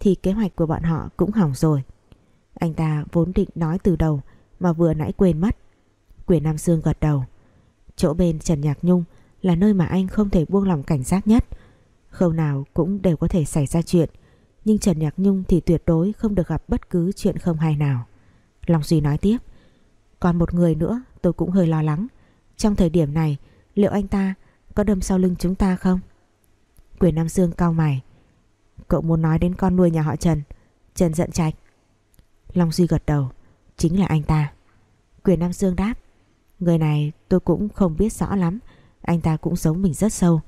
Thì kế hoạch của bọn họ cũng hỏng rồi. Anh ta vốn định nói từ đầu, Mà vừa nãy quên mất. Quyền Nam Dương gật đầu. Chỗ bên Trần Nhạc Nhung Là nơi mà anh không thể buông lòng cảnh giác nhất. Khâu nào cũng đều có thể xảy ra chuyện, Nhưng Trần Nhạc Nhung thì tuyệt đối Không được gặp bất cứ chuyện không hay nào. Long Duy nói tiếp. Còn một người nữa tôi cũng hơi lo lắng. Trong thời điểm này, Liệu anh ta có đâm sau lưng chúng ta không? Quyền Nam Dương cau mày. Cậu muốn nói đến con nuôi nhà họ Trần. Trần giận trạch Long Duy gật đầu. Chính là anh ta. Quyền Nam Dương đáp. Người này tôi cũng không biết rõ lắm. Anh ta cũng giống mình rất sâu.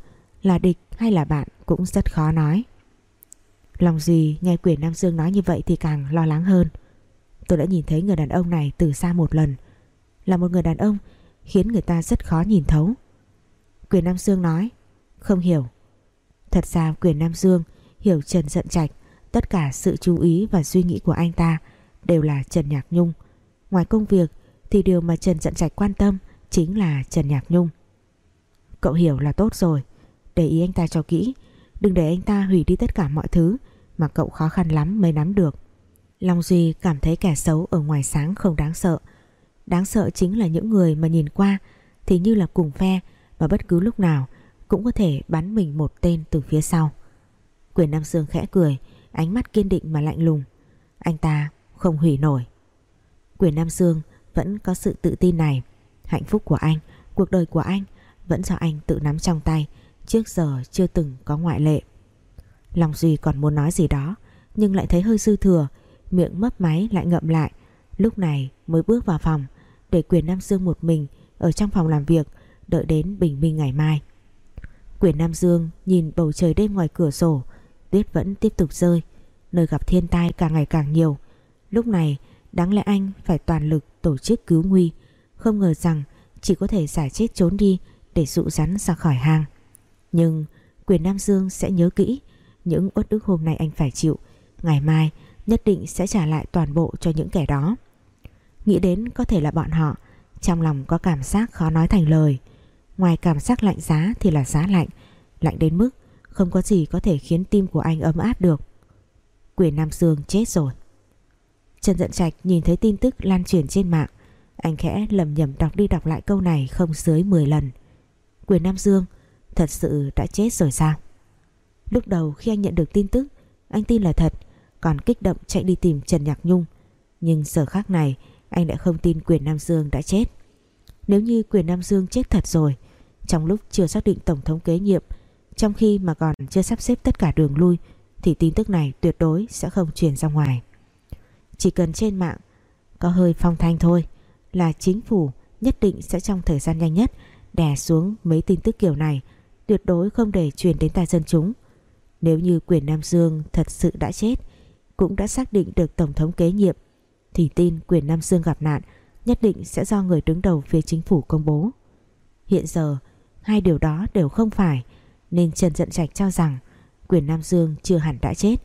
Là địch hay là bạn cũng rất khó nói. Long Duy nghe quyền Nam Dương nói như vậy thì càng lo lắng hơn. Tôi đã nhìn thấy người đàn ông này từ xa một lần. Là một người đàn ông Khiến người ta rất khó nhìn thấu Quyền Nam Dương nói Không hiểu Thật ra quyền Nam Dương hiểu Trần giận trạch Tất cả sự chú ý và suy nghĩ của anh ta Đều là Trần Nhạc Nhung Ngoài công việc thì điều mà Trần Dận Trạch quan tâm chính là Trần Nhạc Nhung. Cậu hiểu là tốt rồi, để ý anh ta cho kỹ, đừng để anh ta hủy đi tất cả mọi thứ mà cậu khó khăn lắm mới nắm được. Long Duy cảm thấy kẻ xấu ở ngoài sáng không đáng sợ. Đáng sợ chính là những người mà nhìn qua thì như là cùng phe và bất cứ lúc nào cũng có thể bắn mình một tên từ phía sau. Quyền Nam Dương khẽ cười, ánh mắt kiên định mà lạnh lùng. Anh ta không hủy nổi. Quyền Nam Dương vẫn có sự tự tin này. Hạnh phúc của anh, cuộc đời của anh vẫn do anh tự nắm trong tay, trước giờ chưa từng có ngoại lệ. lòng Duy còn muốn nói gì đó, nhưng lại thấy hơi dư thừa, miệng mấp máy lại ngậm lại. Lúc này mới bước vào phòng, để Quyền Nam Dương một mình ở trong phòng làm việc, đợi đến bình minh ngày mai. Quyền Nam Dương nhìn bầu trời đêm ngoài cửa sổ, tuyết vẫn tiếp tục rơi, nơi gặp thiên tai càng ngày càng nhiều. Lúc này, đáng lẽ anh phải toàn lực tổ chức cứu nguy Không ngờ rằng chỉ có thể giải chết trốn đi Để dụ rắn ra khỏi hang Nhưng quyền Nam Dương sẽ nhớ kỹ Những uất ức hôm nay anh phải chịu Ngày mai nhất định sẽ trả lại toàn bộ cho những kẻ đó Nghĩ đến có thể là bọn họ, Trong lòng có cảm giác khó nói thành lời. Ngoài cảm giác lạnh giá thì là giá lạnh. Lạnh đến mức không có gì có thể khiến tim của anh ấm áp được. Quyền Nam Dương chết rồi. Trần Dận Trạch nhìn thấy tin tức lan truyền trên mạng. Anh khẽ lầm nhầm đọc đi đọc lại câu này không dưới 10 lần. Quyền Nam Dương, thật sự đã chết rồi sao? Lúc đầu khi anh nhận được tin tức, Anh tin là thật, Còn kích động chạy đi tìm Trần Nhạc Nhung. Nhưng giờ khác này anh đã không tin Quyền Nam Dương đã chết Nếu như Quyền Nam Dương chết thật rồi, Trong lúc chưa xác định Tổng thống kế nhiệm, Trong khi mà còn chưa sắp xếp tất cả đường lui, Thì tin tức này tuyệt đối sẽ không truyền ra ngoài chỉ cần trên mạng có hơi phong thanh thôi là chính phủ nhất định sẽ trong thời gian nhanh nhất đè xuống mấy tin tức kiểu này, tuyệt đối không để truyền đến tai dân chúng. Nếu như quyền Nam Dương thật sự đã chết, cũng đã xác định được Tổng thống kế nhiệm thì tin quyền Nam Dương gặp nạn, nhất định sẽ do người đứng đầu phía chính phủ công bố. Hiện giờ, hai điều đó đều không phải, nên Trần Dận Trạch cho rằng quyền Nam Dương chưa hẳn đã chết.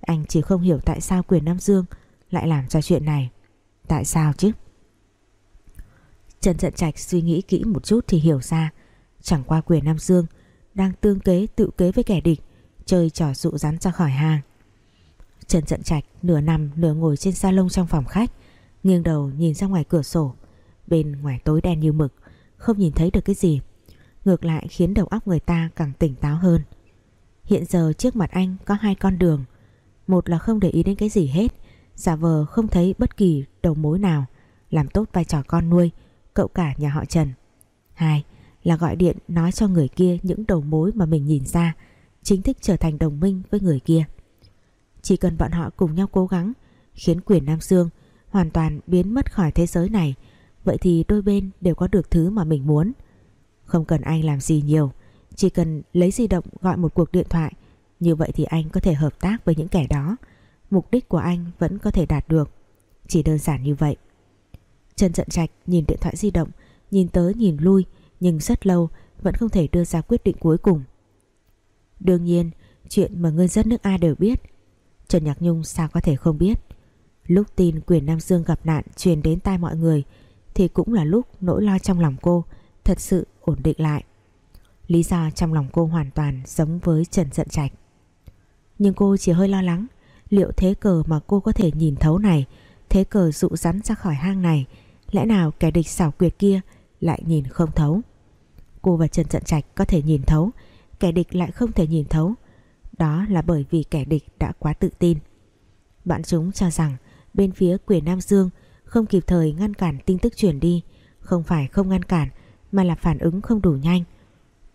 Anh chỉ không hiểu tại sao quyền Nam Dương lại làm ra chuyện này. Tại sao chứ? Trần Trận Trạch suy nghĩ kỹ một chút thì hiểu ra, chẳng qua quyền Nam Dương đang tương kế, tự kế với kẻ địch, chơi trò dụ rắn ra khỏi hàng Trần Trận Trạch nửa nằm nửa ngồi trên salon trong phòng khách nghiêng đầu nhìn ra ngoài cửa sổ bên ngoài tối đen như mực không nhìn thấy được cái gì ngược lại khiến đầu óc người ta càng tỉnh táo hơn. Hiện giờ trước mặt anh có hai con đường, một là không để ý đến cái gì hết, giả vờ không thấy bất kỳ đầu mối nào, làm tốt vai trò con nuôi, cậu cả nhà họ Trần. Hai là gọi điện nói cho người kia những đầu mối mà mình nhìn ra, chính thức trở thành đồng minh với người kia. Chỉ cần bọn họ cùng nhau cố gắng khiến quyền Nam Dương hoàn toàn biến mất khỏi thế giới này, vậy thì đôi bên đều có được thứ mà mình muốn. Không cần anh làm gì nhiều, chỉ cần lấy di động gọi một cuộc điện thoại, như vậy thì anh có thể hợp tác với những kẻ đó. Mục đích của anh vẫn có thể đạt được. Chỉ đơn giản như vậy. Trần Trận Trạch nhìn điện thoại di động, nhìn tới nhìn lui, nhưng rất lâu vẫn không thể đưa ra quyết định cuối cùng. Đương nhiên, chuyện mà người dân nước A đều biết, Trần Nhạc Nhung sao có thể không biết. Lúc tin quyền Nam Dương gặp nạn truyền đến tai mọi người thì cũng là lúc nỗi lo trong lòng cô thật sự ổn định lại. Lý do trong lòng cô hoàn toàn giống với Trần Dận Trạch. Nhưng cô chỉ hơi lo lắng liệu thế cờ mà cô có thể nhìn thấu này, thế cờ dụ rắn ra khỏi hang này, lẽ nào kẻ địch xảo quyệt kia lại nhìn không thấu. Cô và Trần Dận Trạch có thể nhìn thấu, kẻ địch lại không thể nhìn thấu. Đó là bởi vì kẻ địch đã quá tự tin. Bạn chúng cho rằng bên phía quyền Nam Dương không kịp thời ngăn cản tin tức truyền đi, không phải không ngăn cản mà là phản ứng không đủ nhanh.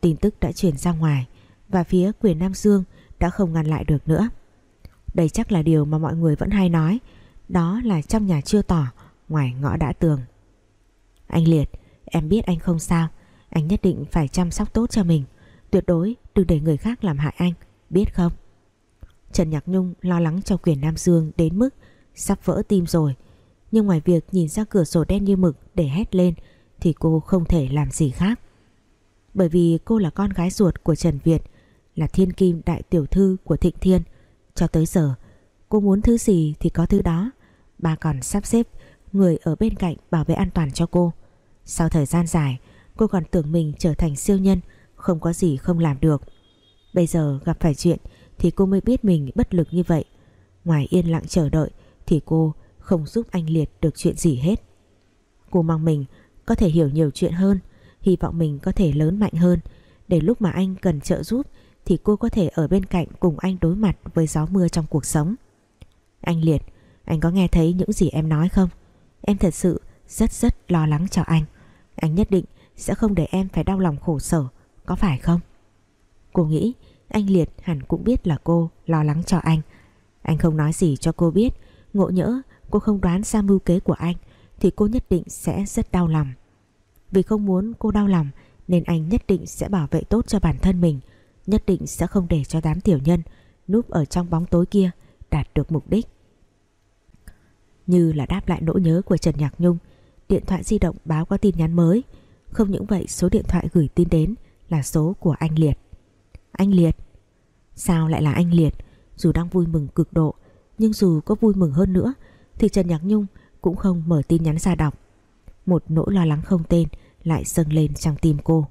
Tin tức đã truyền ra ngoài và phía quyền Nam Dương đã không ngăn lại được nữa. Đây chắc là điều mà mọi người vẫn hay nói, đó là trong nhà chưa tỏ, ngoài ngõ đã tường. Anh Liệt, em biết anh không sao, anh nhất định phải chăm sóc tốt cho mình, tuyệt đối đừng để người khác làm hại anh, biết không? Trần Nhạc Nhung lo lắng cho quyền Nam Dương đến mức sắp vỡ tim rồi, nhưng ngoài việc nhìn ra cửa sổ đen như mực để hét lên thì cô không thể làm gì khác. Bởi vì cô là con gái ruột của Trần Việt, là thiên kim đại tiểu thư của Thịnh Thiên. Cho tới giờ, cô muốn thứ gì thì có thứ đó. Bà còn sắp xếp người ở bên cạnh bảo vệ an toàn cho cô. Sau thời gian dài, cô còn tưởng mình trở thành siêu nhân, không có gì không làm được. Bây giờ gặp phải chuyện thì cô mới biết mình bất lực như vậy. Ngoài yên lặng chờ đợi thì cô không giúp anh Liệt được chuyện gì hết. Cô mong mình có thể hiểu nhiều chuyện hơn, hy vọng mình có thể lớn mạnh hơn để lúc mà anh cần trợ giúp thì cô có thể ở bên cạnh cùng anh đối mặt với gió mưa trong cuộc sống. Anh Liệt, anh có nghe thấy những gì em nói không? Em thật sự rất rất lo lắng cho anh. Anh nhất định sẽ không để em phải đau lòng khổ sở, có phải không? Cô nghĩ anh Liệt hẳn cũng biết là cô lo lắng cho anh. Anh không nói gì cho cô biết, ngộ nhỡ cô không đoán ra mưu kế của anh thì cô nhất định sẽ rất đau lòng. Vì không muốn cô đau lòng nên anh nhất định sẽ bảo vệ tốt cho bản thân mình, nhất định sẽ không để cho đám tiểu nhân núp ở trong bóng tối kia đạt được mục đích. Như là đáp lại nỗi nhớ của Trần Nhạc Nhung, điện thoại di động báo có tin nhắn mới. Không những vậy số điện thoại gửi tin đến là số của anh Liệt. Anh Liệt? Sao lại là anh Liệt? Dù đang vui mừng cực độ, nhưng dù có vui mừng hơn nữa thì Trần Nhạc Nhung cũng không mở tin nhắn ra đọc. Một nỗi lo lắng không tên lại dâng lên trong tim cô.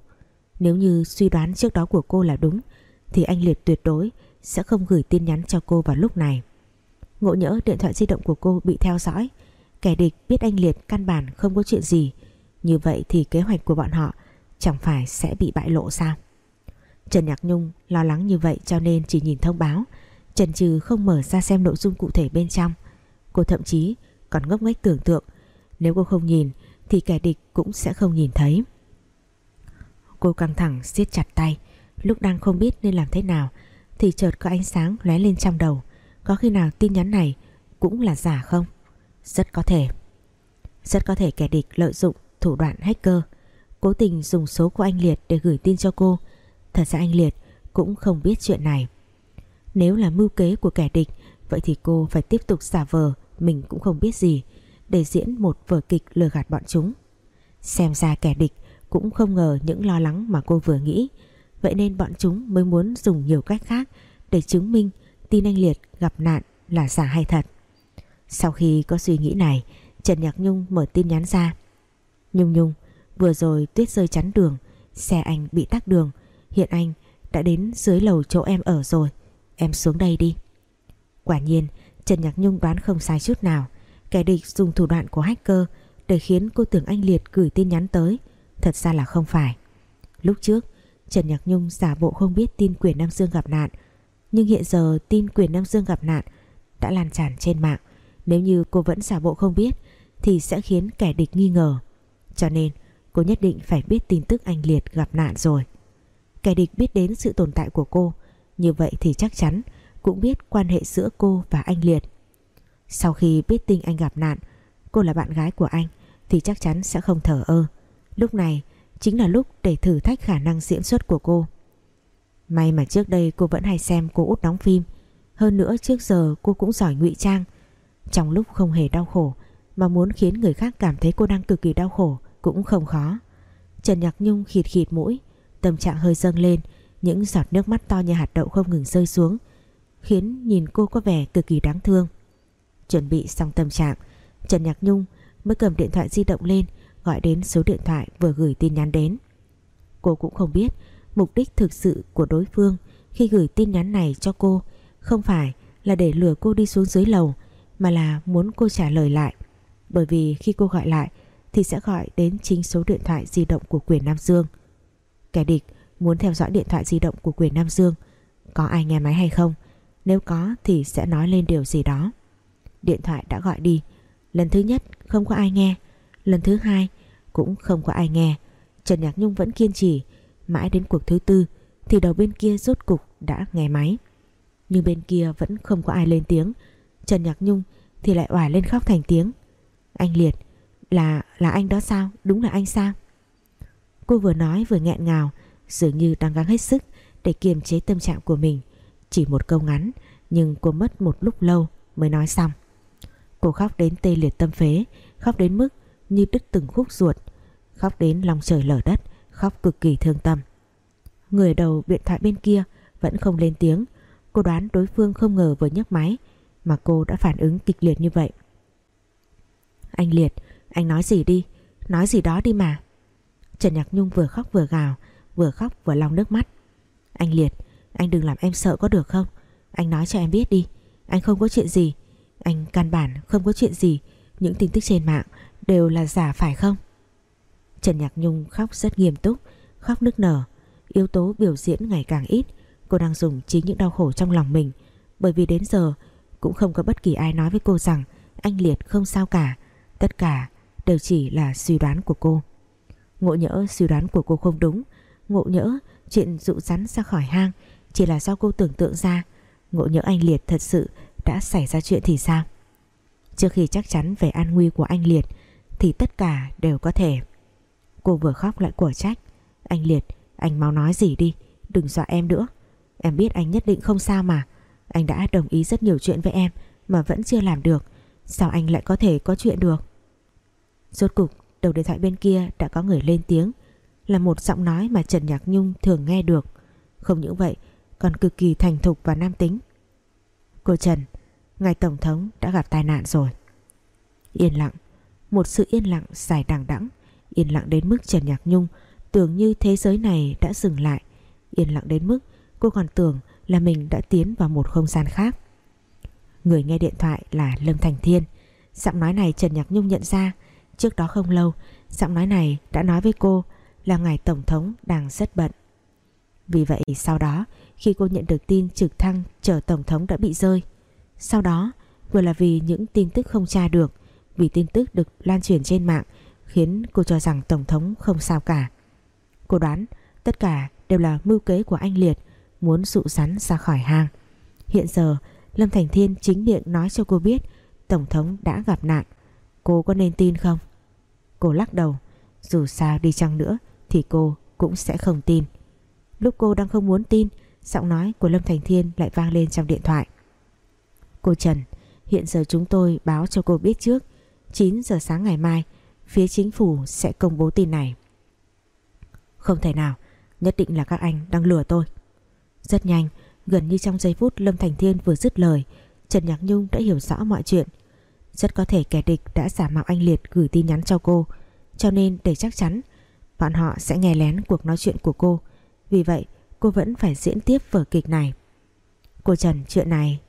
Nếu như suy đoán trước đó của cô là đúng thì anh Liệt tuyệt đối sẽ không gửi tin nhắn cho cô vào lúc này. Ngộ nhỡ điện thoại di động của cô bị theo dõi Kẻ địch biết anh Liệt căn bản không có chuyện gì Như vậy thì kế hoạch của bọn họ Chẳng phải sẽ bị bại lộ sao Trần Nhạc Nhung lo lắng như vậy cho nên chỉ nhìn thông báo. Trần Trừ không mở ra xem nội dung cụ thể bên trong. Cô thậm chí còn ngốc nghếch tưởng tượng, Nếu cô không nhìn Thì kẻ địch cũng sẽ không nhìn thấy. Cô căng thẳng siết chặt tay, Lúc đang không biết nên làm thế nào Thì chợt có ánh sáng lóe lên trong đầu. Có khi nào tin nhắn này Cũng là giả không? Rất có thể. Rất có thể kẻ địch lợi dụng thủ đoạn hacker, Cố tình dùng số của anh Liệt Để gửi tin cho cô. Thật ra anh Liệt cũng không biết chuyện này. Nếu là mưu kế của kẻ địch, Vậy thì cô phải tiếp tục giả vờ, Mình cũng không biết gì, Để diễn một vở kịch lừa gạt bọn chúng. Xem ra kẻ địch Cũng không ngờ những lo lắng mà cô vừa nghĩ. Vậy nên bọn chúng mới muốn dùng nhiều cách khác Để chứng minh tin anh Liệt gặp nạn là giả hay thật. Sau khi có suy nghĩ này, Trần Nhạc Nhung mở tin nhắn ra. Nhung Nhung, Vừa rồi tuyết rơi chắn đường, Xe anh bị tắc đường Hiện anh đã đến dưới lầu chỗ em ở rồi. Em xuống đây đi. Quả nhiên, Trần Nhạc Nhung đoán không sai chút nào. Kẻ địch dùng thủ đoạn của hacker Để khiến cô tưởng anh Liệt gửi tin nhắn tới. Thật ra là không phải. Lúc trước, Trần Nhạc Nhung giả bộ không biết tin quyền Nam Dương gặp nạn. Nhưng hiện giờ tin quyền Nam Dương gặp nạn Đã lan tràn trên mạng. Nếu như cô vẫn giả bộ không biết, Thì sẽ khiến kẻ địch nghi ngờ. Cho nên, cô nhất định phải biết tin tức anh Liệt gặp nạn rồi. Kẻ địch biết đến sự tồn tại của cô Như vậy thì chắc chắn Cũng biết quan hệ giữa cô và anh Liệt Sau khi biết tin anh gặp nạn Cô là bạn gái của anh Thì chắc chắn sẽ không thở ơ Lúc này chính là lúc để thử thách khả năng diễn xuất của cô. May mà trước đây cô vẫn hay xem cô út đóng phim, hơn nữa trước giờ cô cũng giỏi ngụy trang. Trong lúc không hề đau khổ mà muốn khiến người khác cảm thấy cô đang cực kỳ đau khổ cũng không khó. Trần Nhạc Nhung khịt khịt mũi, tâm trạng hơi dâng lên, những giọt nước mắt to như hạt đậu không ngừng rơi xuống, khiến nhìn cô có vẻ cực kỳ đáng thương. Chuẩn bị xong tâm trạng, Trần Nhạc Nhung mới cầm điện thoại di động lên gọi đến số điện thoại vừa gửi tin nhắn đến. Cô cũng không biết mục đích thực sự của đối phương khi gửi tin nhắn này cho cô không phải là để lừa cô đi xuống dưới lầu mà là muốn cô trả lời lại. Bởi vì khi cô gọi lại thì sẽ gọi đến chính số điện thoại di động của quyền Nam Dương. Kẻ địch muốn theo dõi điện thoại di động của quyền Nam Dương có ai nghe máy hay không? Nếu có thì sẽ nói lên điều gì đó. Điện thoại đã gọi đi. Lần thứ nhất, không có ai nghe. Lần thứ hai, cũng không có ai nghe Trần Nhạc Nhung vẫn kiên trì Mãi đến cuộc thứ tư, Thì đầu bên kia rốt cục đã nghe máy Nhưng bên kia vẫn không có ai lên tiếng Trần Nhạc Nhung thì lại òa lên khóc thành tiếng Anh Liệt, Là là anh đó sao Đúng là anh sao Cô vừa nói vừa nghẹn ngào, Dường như đang gắng hết sức Để kiềm chế tâm trạng của mình. Chỉ một câu ngắn, Nhưng cô mất một lúc lâu mới nói xong. Cô khóc đến tê liệt tâm phế, Khóc đến mức như đứt từng khúc ruột, khóc đến lòng trời lở đất, khóc cực kỳ thương tâm. Người đầu điện thoại bên kia vẫn không lên tiếng. Cô đoán đối phương không ngờ vừa nhấc máy mà cô đã phản ứng kịch liệt như vậy. Anh Liệt, anh nói gì đi? Nói gì đó đi mà. Trần Nhạc Nhung vừa khóc vừa gào vừa khóc vừa lau nước mắt anh Liệt anh đừng làm em sợ có được không anh nói cho em biết đi anh không có chuyện gì anh căn bản không có chuyện gì những tin tức trên mạng đều là giả phải không? Trần Nhạc Nhung khóc rất nghiêm túc, khóc nức nở. Yếu tố biểu diễn ngày càng ít, cô đang dùng chính những đau khổ trong lòng mình. Bởi vì đến giờ cũng không có bất kỳ ai nói với cô rằng anh Liệt không sao cả. Tất cả đều chỉ là suy đoán của cô. Ngộ nhỡ suy đoán của cô không đúng, ngộ nhỡ chuyện dụ rắn ra khỏi hang chỉ là do cô tưởng tượng ra. Ngộ nhỡ anh Liệt thật sự đã xảy ra chuyện thì sao? Trước khi chắc chắn về an nguy của anh Liệt thì tất cả đều có thể. Cô vừa khóc lại của trách. Anh Liệt, anh mau nói gì đi, đừng dọa em nữa. Em biết anh nhất định không sao mà. Anh đã đồng ý rất nhiều chuyện với em mà vẫn chưa làm được. Sao anh lại có thể có chuyện được? Rốt cục, đầu điện thoại bên kia đã có người lên tiếng. Là một giọng nói mà Trần Nhạc Nhung thường nghe được. Không những vậy, còn cực kỳ thành thục và nam tính. Cô Trần, ngài Tổng thống đã gặp tai nạn rồi. Yên lặng, một sự yên lặng dài đằng đẵng Yên lặng đến mức Trần Nhạc Nhung Tưởng như thế giới này đã dừng lại Yên lặng đến mức cô còn tưởng Là mình đã tiến vào một không gian khác Người nghe điện thoại là Lâm Thành Thiên Giọng nói này Trần Nhạc Nhung nhận ra Trước đó không lâu, Giọng nói này đã nói với cô Là ngài Tổng thống đang rất bận Vì vậy, sau đó, Khi cô nhận được tin trực thăng chở Tổng thống đã bị rơi, Sau đó, Vừa là vì những tin tức không tra được, vì tin tức được lan truyền trên mạng khiến cô cho rằng Tổng thống không sao cả. Cô đoán tất cả đều là mưu kế của anh Liệt muốn dụ rắn ra khỏi hang. Hiện giờ, Lâm Thành Thiên chính miệng nói cho cô biết Tổng thống đã gặp nạn. Cô có nên tin không? Cô lắc đầu. Dù sao đi chăng nữa thì cô cũng sẽ không tin. Lúc cô đang không muốn tin giọng nói của Lâm Thành Thiên lại vang lên trong điện thoại. Cô Trần, hiện giờ chúng tôi báo cho cô biết trước 9 giờ sáng ngày mai phía chính phủ sẽ công bố tin này. Không thể nào, nhất định là các anh đang lừa tôi. Rất nhanh, gần như trong giây phút Lâm Thành Thiên vừa dứt lời, Trần Nhạc Nhung đã hiểu rõ mọi chuyện. Rất có thể kẻ địch đã giả mạo anh Liệt gửi tin nhắn cho cô, cho nên để chắc chắn bọn họ sẽ nghe lén cuộc nói chuyện của cô. Vì vậy, cô vẫn phải diễn tiếp vở kịch này. Cô Trần, chuyện này...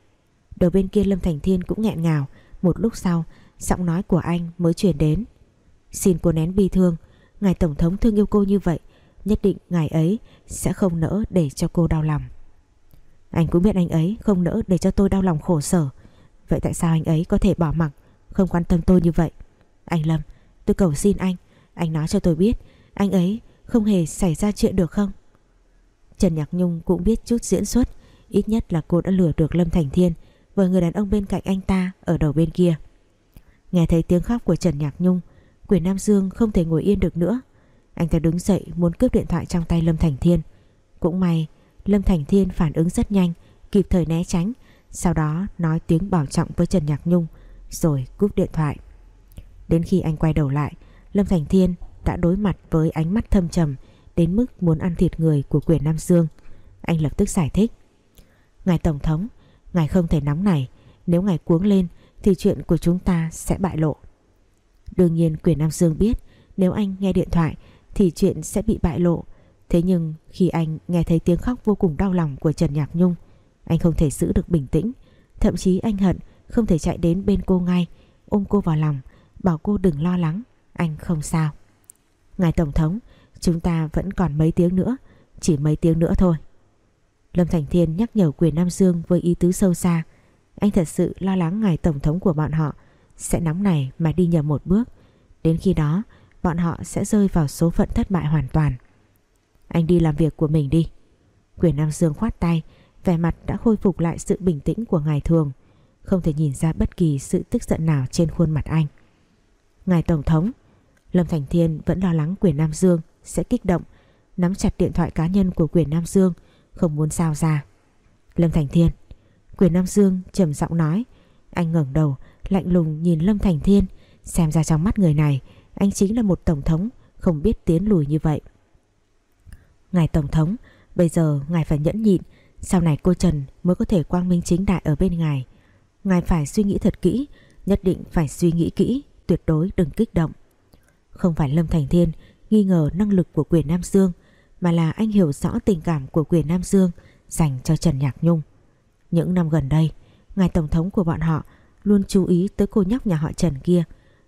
Đầu bên kia Lâm Thành Thiên cũng nghẹn ngào, một lúc sau Giọng nói của anh mới chuyển đến. Xin cô nén bi thương. Ngài Tổng thống thương yêu cô như vậy Nhất định ngài ấy sẽ không nỡ để cho cô đau lòng. Anh cũng biết anh ấy không nỡ để cho tôi đau lòng khổ sở. Vậy tại sao anh ấy có thể bỏ mặc không quan tâm tôi như vậy. Anh Lâm, tôi cầu xin anh. Anh nói cho tôi biết, Anh ấy không hề xảy ra chuyện được không? Trần Nhạc Nhung cũng biết chút diễn xuất. Ít nhất là cô đã lừa được Lâm Thành Thiên Với người đàn ông bên cạnh anh ta Ở đầu bên kia. Nghe thấy tiếng khóc của Trần Nhạc Nhung Quyền Nam Dương không thể ngồi yên được nữa. Anh ta đứng dậy muốn cướp điện thoại trong tay Lâm Thành Thiên. Cũng may, Lâm Thành Thiên phản ứng rất nhanh, Kịp thời né tránh. Sau đó nói tiếng bảo trọng với Trần Nhạc Nhung. Rồi cúp điện thoại. Đến khi anh quay đầu lại, Lâm Thành Thiên đã đối mặt với ánh mắt thâm trầm Đến mức muốn ăn thịt người của quyền Nam Dương. Anh lập tức giải thích. Ngài Tổng thống, Ngài không thể nóng này. Nếu ngài cuống lên thì chuyện của chúng ta sẽ bại lộ. Đương nhiên quyền Nam Dương biết Nếu anh nghe điện thoại Thì chuyện sẽ bị bại lộ. Thế nhưng khi anh nghe thấy tiếng khóc vô cùng đau lòng của Trần Nhạc Nhung, Anh không thể giữ được bình tĩnh. Thậm chí anh hận không thể chạy đến bên cô ngay. Ôm cô vào lòng, Bảo cô đừng lo lắng. Anh không sao. Ngài Tổng thống, Chúng ta vẫn còn mấy tiếng nữa. Chỉ mấy tiếng nữa thôi. Lâm Thành Thiên nhắc nhở quyền Nam Dương với ý tứ sâu xa. Anh thật sự lo lắng ngài Tổng thống của bọn họ. Sẽ nóng này mà đi nhầm một bước. Đến khi đó, Bọn họ sẽ rơi vào số phận thất bại hoàn toàn. Anh đi làm việc của mình đi. Quyền Nam Dương khoát tay, Vẻ mặt đã khôi phục lại sự bình tĩnh của ngài thường. Không thể nhìn ra bất kỳ sự tức giận nào trên khuôn mặt anh Ngài Tổng thống, Lâm Thành Thiên vẫn lo lắng quyền Nam Dương sẽ kích động, nắm chặt điện thoại cá nhân của quyền Nam Dương, không muốn sao ra. Lâm Thành Thiên, Quyền Nam Dương trầm giọng nói, anh ngẩng đầu, lạnh lùng nhìn Lâm Thành Thiên, xem ra trong mắt người này, anh chính là một tổng thống, không biết tiến lùi như vậy. Ngài Tổng thống, bây giờ ngài phải nhẫn nhịn, sau này cô Trần mới có thể quang minh chính đại ở bên ngài. Ngài phải suy nghĩ thật kỹ nhất định phải suy nghĩ kỹ tuyệt đối đừng kích động. Không phải Lâm Thành Thiên nghi ngờ năng lực của quyền Nam Dương mà là anh hiểu rõ tình cảm của quyền Nam Dương dành cho Trần Nhạc Nhung. Những năm gần đây, ngài tổng thống của bọn họ luôn chú ý tới cô nhóc nhà họ Trần kia,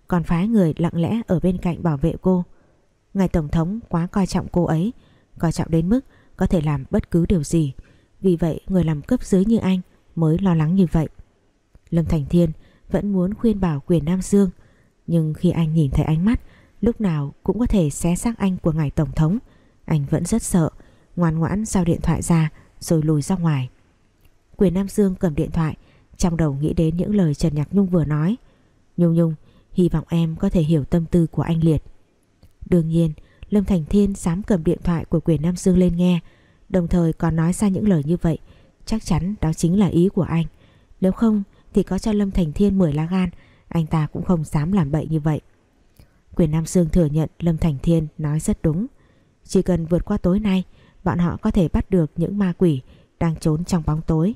còn phái người lặng lẽ ở bên cạnh bảo vệ cô. Ngài tổng thống quá coi trọng cô ấy, coi trọng đến mức có thể làm bất cứ điều gì. Vì vậy người làm cấp dưới như anh mới lo lắng như vậy. Lâm Thành Thiên vẫn muốn khuyên bảo quyền Nam Dương, nhưng khi anh nhìn thấy ánh mắt lúc nào cũng có thể xé xác anh của ngài tổng thống, anh vẫn rất sợ, ngoan ngoãn giao điện thoại ra rồi lùi ra ngoài. Quyền Nam Dương cầm điện thoại, trong đầu nghĩ đến những lời Trần Nhạc Nhung vừa nói. Nhung Nhung, hy vọng em có thể hiểu tâm tư của anh Liệt. Đương nhiên, Lâm Thành Thiên dám cầm điện thoại của Quyền Nam Dương lên nghe, đồng thời còn nói ra những lời như vậy, chắc chắn đó chính là ý của anh. Nếu không thì có cho Lâm Thành Thiên 10 lá gan, anh ta cũng không dám làm bậy như vậy. Quyền Nam Dương thừa nhận Lâm Thành Thiên nói rất đúng. Chỉ cần vượt qua tối nay, bọn họ có thể bắt được những ma quỷ đang trốn trong bóng tối.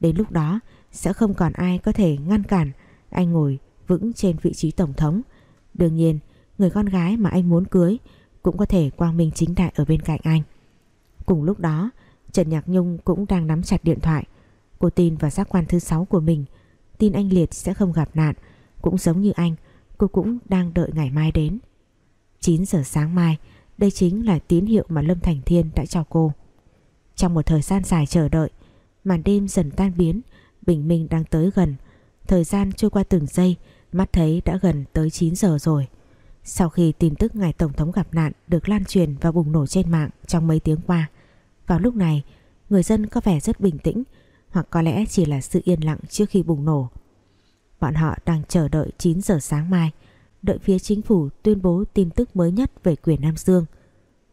Đến lúc đó sẽ không còn ai có thể ngăn cản anh ngồi vững trên vị trí tổng thống. Đương nhiên, người con gái mà anh muốn cưới cũng có thể quang minh chính đại ở bên cạnh anh. Cùng lúc đó, Trần Nhạc Nhung cũng đang nắm chặt điện thoại. Cô tin vào giác quan thứ sáu của mình, tin anh Liệt sẽ không gặp nạn, cũng giống như anh, cô cũng đang đợi ngày mai đến. 9 giờ sáng mai, đây chính là tín hiệu mà Lâm Thành Thiên đã cho cô. Trong một thời gian dài chờ đợi, màn đêm dần tan biến, bình minh đang tới gần. Thời gian trôi qua từng giây, mắt thấy đã gần tới 9 giờ rồi. Sau khi tin tức ngài Tổng thống gặp nạn được lan truyền và bùng nổ trên mạng trong mấy tiếng qua, vào lúc này, người dân có vẻ rất bình tĩnh, hoặc có lẽ chỉ là sự yên lặng trước khi bùng nổ. Bọn họ đang chờ đợi 9 giờ sáng mai, đợi phía chính phủ tuyên bố tin tức mới nhất về quyền Nam Dương.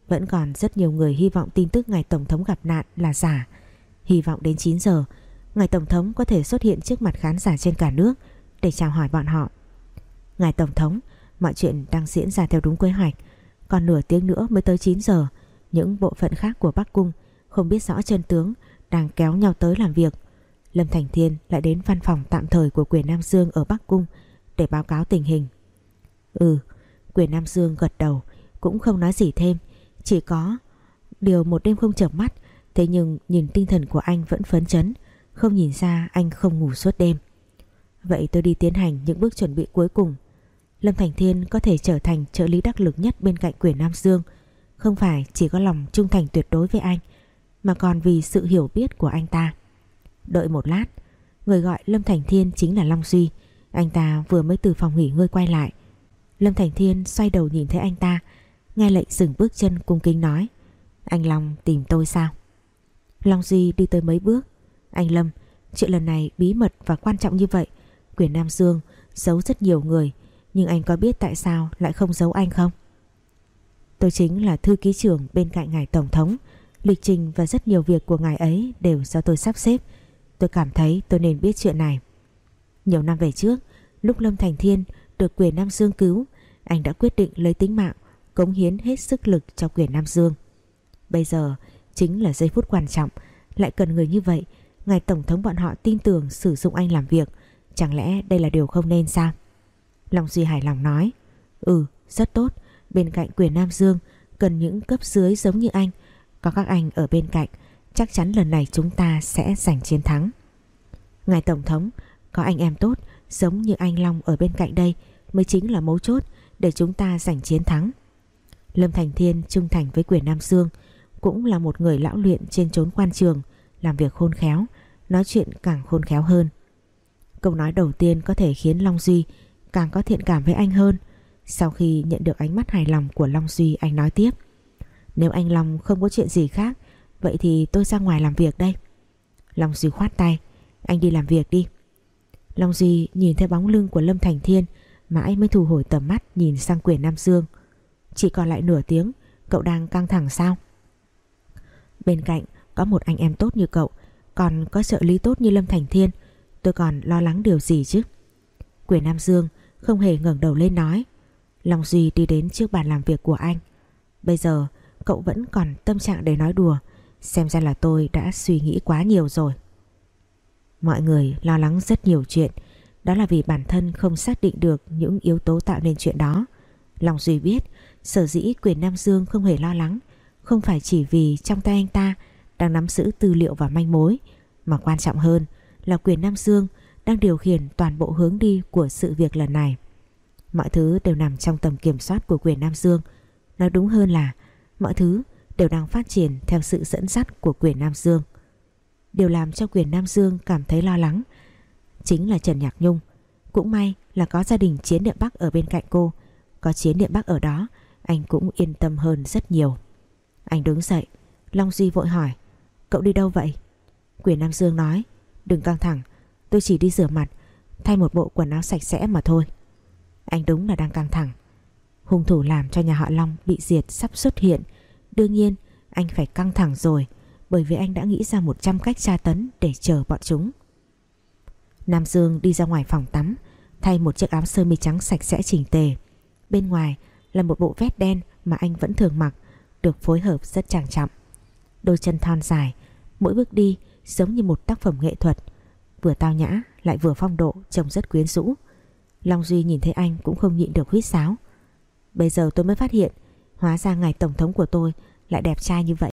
Vẫn còn rất nhiều người hy vọng tin tức ngài Tổng thống gặp nạn là giả. Hy vọng đến 9 giờ, ngài Tổng thống có thể xuất hiện trước mặt khán giả trên cả nước để chào hỏi bọn họ. Ngài Tổng thống, mọi chuyện đang diễn ra theo đúng kế hoạch. Còn nửa tiếng nữa mới tới 9 giờ, những bộ phận khác của Bắc Cung không biết rõ chân tướng đang kéo nhau tới làm việc. Lâm Thành Thiên lại đến văn phòng tạm thời của quyền Nam Dương ở Bắc Cung để báo cáo tình hình. Ừ, quyền Nam Dương gật đầu, cũng không nói gì thêm, chỉ có điều một đêm không chợp mắt, thế nhưng nhìn tinh thần của anh vẫn phấn chấn, không nhìn ra anh không ngủ suốt đêm. Vậy tôi đi tiến hành những bước chuẩn bị cuối cùng. Lâm Thành Thiên có thể trở thành trợ lý đắc lực nhất bên cạnh quyền Nam Dương, Không phải chỉ có lòng trung thành tuyệt đối với anh mà còn vì sự hiểu biết của anh ta. Đợi một lát, Người gọi Lâm Thành Thiên chính là Long Duy. Anh ta vừa mới từ phòng nghỉ ngơi quay lại. Lâm Thành Thiên xoay đầu nhìn thấy anh ta, Nghe lệnh dừng bước chân cung kính nói, Anh Long tìm tôi sao? Long Duy đi tới mấy bước. Anh Lâm, Chuyện lần này bí mật và quan trọng như vậy, Quyền Nam Dương giấu rất nhiều người, Nhưng anh có biết tại sao lại không giấu anh không? Tôi chính là thư ký trưởng bên cạnh ngài Tổng thống Lịch trình và rất nhiều việc của ngài ấy đều do tôi sắp xếp. Tôi cảm thấy tôi nên biết chuyện này. Nhiều năm về trước, Lúc Lâm Thành Thiên được quyền Nam Dương cứu, Anh đã quyết định lấy tính mạng, Cống hiến hết sức lực cho quyền Nam Dương. Bây giờ chính là giây phút quan trọng, Lại cần người như vậy, Ngài Tổng thống bọn họ tin tưởng sử dụng anh làm việc, Chẳng lẽ đây là điều không nên sao? Long Duy hài lòng nói Ừ rất tốt, Bên cạnh quyền Nam Dương, Cần những cấp dưới giống như anh có các anh ở bên cạnh, Chắc chắn lần này chúng ta sẽ giành chiến thắng. Ngài Tổng thống, Có anh em tốt, Giống như anh Long ở bên cạnh đây, Mới chính là mấu chốt Để chúng ta giành chiến thắng. Lâm Thành Thiên trung thành với quyền Nam Dương, Cũng là một người lão luyện trên chốn quan trường, Làm việc khôn khéo, Nói chuyện càng khôn khéo hơn. Câu nói đầu tiên có thể khiến Long Duy Càng có thiện cảm với anh hơn, Sau khi nhận được ánh mắt hài lòng của Long Duy, Anh nói tiếp. Nếu anh Long không có chuyện gì khác, Vậy thì tôi ra ngoài làm việc đây. Long Duy khoát tay, Anh đi làm việc đi. Long Duy nhìn theo bóng lưng của Lâm Thành Thiên, Mãi mới thu hồi tầm mắt nhìn sang quyền Nam Dương. Chỉ còn lại nửa tiếng, Cậu đang căng thẳng sao? Bên cạnh có một anh em tốt như cậu, Còn có trợ lý tốt như Lâm Thành Thiên, Tôi còn lo lắng điều gì chứ? Quyền Nam Dương không hề ngẩng đầu lên nói. Long Duy đi đến trước bàn làm việc của anh. Bây giờ cậu vẫn còn tâm trạng để nói đùa. Xem ra là tôi đã suy nghĩ quá nhiều rồi. Mọi người lo lắng rất nhiều chuyện. Đó là vì bản thân không xác định được những yếu tố tạo nên chuyện đó. Lòng Duy biết, Sở dĩ quyền Nam Dương không hề lo lắng, Không phải chỉ vì trong tay anh ta Đang nắm giữ tư liệu và manh mối, Mà quan trọng hơn là quyền Nam Dương Đang điều khiển toàn bộ hướng đi của sự việc lần này. Mọi thứ đều nằm trong tầm kiểm soát của quyền Nam Dương. Nói đúng hơn là Mọi thứ đều đang phát triển theo sự dẫn dắt của quyền Nam Dương. Điều làm cho quyền Nam Dương cảm thấy lo lắng chính là Trần Nhạc Nhung. Cũng may là có gia đình Chiến Điện Bắc ở bên cạnh cô. Có Chiến Điện Bắc ở đó, anh cũng yên tâm hơn rất nhiều. Anh đứng dậy, Long Duy vội hỏi, cậu đi đâu vậy? Quyền Nam Dương nói, đừng căng thẳng, tôi chỉ đi rửa mặt, thay một bộ quần áo sạch sẽ mà thôi. Anh đúng là đang căng thẳng. Hung thủ làm cho nhà họ Long bị diệt sắp xuất hiện Đương nhiên anh phải căng thẳng rồi bởi vì anh đã nghĩ ra 100 cách tra tấn để chờ bọn chúng. Nam Dương đi ra ngoài phòng tắm thay một chiếc áo sơ mi trắng sạch sẽ chỉnh tề. Bên ngoài là một bộ vest đen mà anh vẫn thường mặc được phối hợp rất trang trọng. Đôi chân thon dài, mỗi bước đi giống như một tác phẩm nghệ thuật vừa tao nhã lại vừa phong độ trông rất quyến rũ. Long Duy nhìn thấy anh cũng không nhịn được huýt sáo. Bây giờ tôi mới phát hiện, Hóa ra ngài tổng thống của tôi lại đẹp trai như vậy.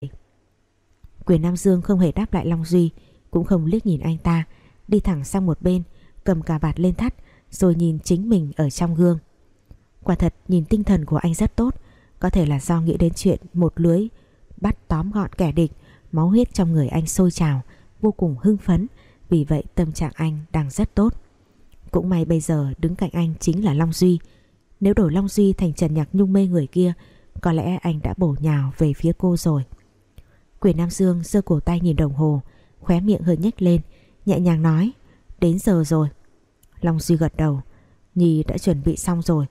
Quyền Nam Dương không hề đáp lại Long Duy, Cũng không liếc nhìn anh ta, Đi thẳng sang một bên, Cầm cà vạt lên thắt, Rồi nhìn chính mình ở trong gương. Quả thật, nhìn tinh thần của anh rất tốt, Có thể là do nghĩ đến chuyện một lưới Bắt tóm gọn kẻ địch, Máu huyết trong người anh sôi trào, Vô cùng hưng phấn, Vì vậy tâm trạng anh đang rất tốt. Cũng may bây giờ đứng cạnh anh chính là Long Duy nếu đổi Long Duy thành Trần Nhạc Nhung mê người kia, có lẽ anh đã bổ nhào về phía cô rồi. Quyền Nam Dương giơ cổ tay nhìn đồng hồ, Khóe miệng hơi nhếch lên, Nhẹ nhàng nói, Đến giờ rồi. Long Duy gật đầu, Nhi đã chuẩn bị xong rồi,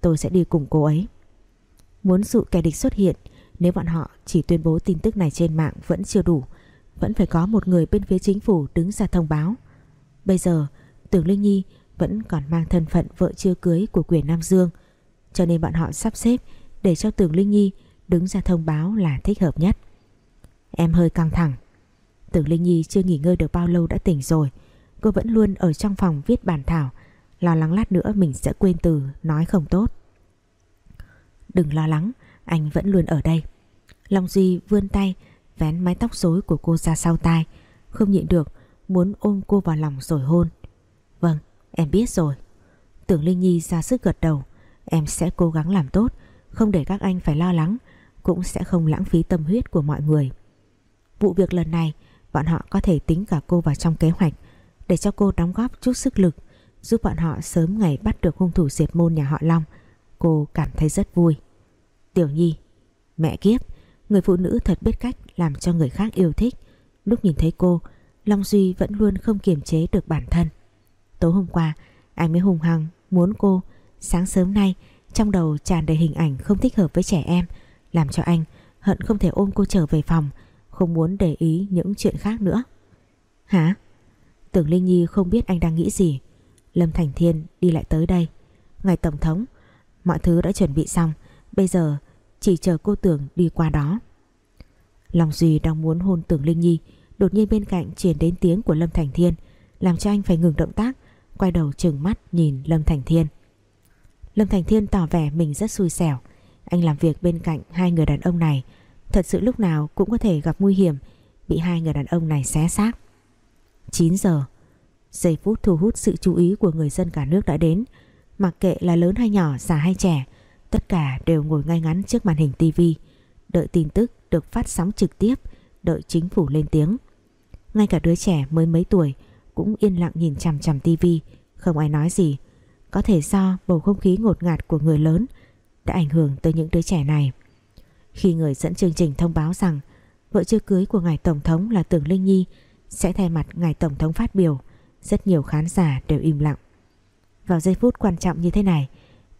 Tôi sẽ đi cùng cô ấy. Muốn dụ kẻ địch xuất hiện, Nếu bọn họ chỉ tuyên bố tin tức này trên mạng vẫn chưa đủ, Vẫn phải có một người bên phía chính phủ đứng ra thông báo. Bây giờ, Tưởng Linh Nhi vẫn còn mang thân phận vợ chưa cưới của quyền Nam Dương Cho nên bọn họ sắp xếp để cho Tưởng Linh Nhi đứng ra thông báo là thích hợp nhất. Em hơi căng thẳng. Tưởng Linh Nhi chưa nghỉ ngơi được bao lâu đã tỉnh rồi. Cô vẫn luôn ở trong phòng viết bản thảo, lo lắng lát nữa mình sẽ quên từ nói không tốt. Đừng lo lắng, anh vẫn luôn ở đây. Long Duy vươn tay, vén mái tóc rối của cô ra sau tai, không nhịn được, muốn ôm cô vào lòng rồi hôn. Em biết rồi. Tưởng Linh Nhi ra sức gật đầu, em sẽ cố gắng làm tốt, không để các anh phải lo lắng cũng sẽ không lãng phí tâm huyết của mọi người. Vụ việc lần này bọn họ có thể tính cả cô vào trong kế hoạch để cho cô đóng góp chút sức lực giúp bọn họ sớm ngày bắt được hung thủ diệt môn nhà họ Long. Cô cảm thấy rất vui. Tiểu Nhi, mẹ kiếp, người phụ nữ thật biết cách làm cho người khác yêu thích. Lúc nhìn thấy cô, Long Duy vẫn luôn không kiềm chế được bản thân. Tối hôm qua, anh mới hùng hăng muốn cô. Sáng sớm nay, trong đầu tràn đầy hình ảnh không thích hợp với trẻ em, làm cho anh hận không thể ôm cô trở về phòng, không muốn để ý những chuyện khác nữa. Hả? Tưởng Linh Nhi không biết anh đang nghĩ gì. Lâm Thành Thiên đi lại tới đây. Ngài Tổng thống, mọi thứ đã chuẩn bị xong, bây giờ chỉ chờ cô Tưởng đi qua đó. Lòng Duy đang muốn hôn Tưởng Linh Nhi, đột nhiên bên cạnh truyền đến tiếng của Lâm Thành Thiên, làm cho anh phải ngừng động tác, quay đầu trừng mắt nhìn Lâm Thành Thiên. Lâm Thành Thiên tỏ vẻ mình rất xui xẻo, anh làm việc bên cạnh hai người đàn ông này, thật sự lúc nào cũng có thể gặp nguy hiểm, bị hai người đàn ông này xé xác. 9 giờ, giây phút thu hút sự chú ý của người dân cả nước đã đến, mặc kệ là lớn hay nhỏ, già hay trẻ, tất cả đều ngồi ngay ngắn trước màn hình tivi, đợi tin tức được phát sóng trực tiếp, đợi chính phủ lên tiếng. Ngay cả đứa trẻ mới mấy tuổi cũng yên lặng nhìn chằm chằm tivi, không ai nói gì. Có thể do bầu không khí ngột ngạt của người lớn đã ảnh hưởng tới những đứa trẻ này. Khi người dẫn chương trình thông báo rằng vợ chưa cưới của ngài Tổng thống là Tưởng Linh Nhi sẽ thay mặt ngài Tổng thống phát biểu, rất nhiều khán giả đều im lặng. Vào giây phút quan trọng như thế này,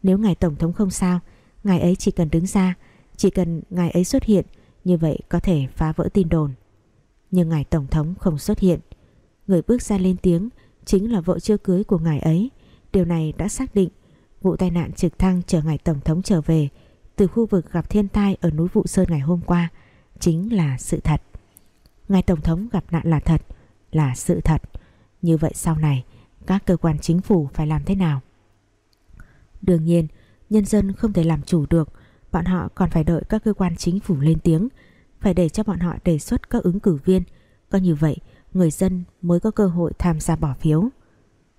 nếu ngài Tổng thống không sao, ngài ấy chỉ cần đứng ra, chỉ cần ngài ấy xuất hiện, như vậy có thể phá vỡ tin đồn. Nhưng ngài Tổng thống không xuất hiện. Người bước ra lên tiếng chính là vợ chưa cưới của ngài ấy. Điều này đã xác định vụ tai nạn trực thăng chở ngài Tổng thống trở về từ khu vực gặp thiên tai ở núi Vụ Sơn ngày hôm qua chính là sự thật. Ngài Tổng thống gặp nạn là thật, là sự thật. Như vậy sau này các cơ quan chính phủ phải làm thế nào? Đương nhiên, nhân dân không thể làm chủ được, bọn họ còn phải đợi các cơ quan chính phủ lên tiếng, phải để cho bọn họ đề xuất các ứng cử viên, có như vậy người dân mới có cơ hội tham gia bỏ phiếu.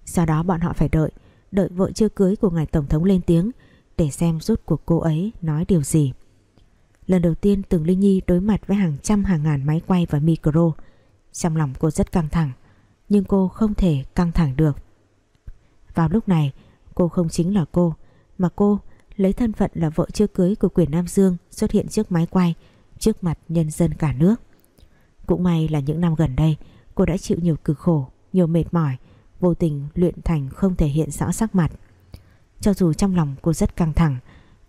Sau đó bọn họ phải đợi, đợi vợ chưa cưới của ngài Tổng thống lên tiếng để xem rốt cuộc cô ấy nói điều gì. Lần đầu tiên Tường Linh Nhi đối mặt với hàng trăm hàng ngàn máy quay và micro, trong lòng cô rất căng thẳng, nhưng cô không thể căng thẳng được. Vào lúc này, cô không chính là cô, mà cô lấy thân phận là vợ chưa cưới của quyền Nam Dương xuất hiện trước máy quay, trước mặt nhân dân cả nước. Cũng may là những năm gần đây, cô đã chịu nhiều cực khổ, nhiều mệt mỏi, vô tình luyện thành không thể hiện rõ sắc mặt. Cho dù trong lòng cô rất căng thẳng,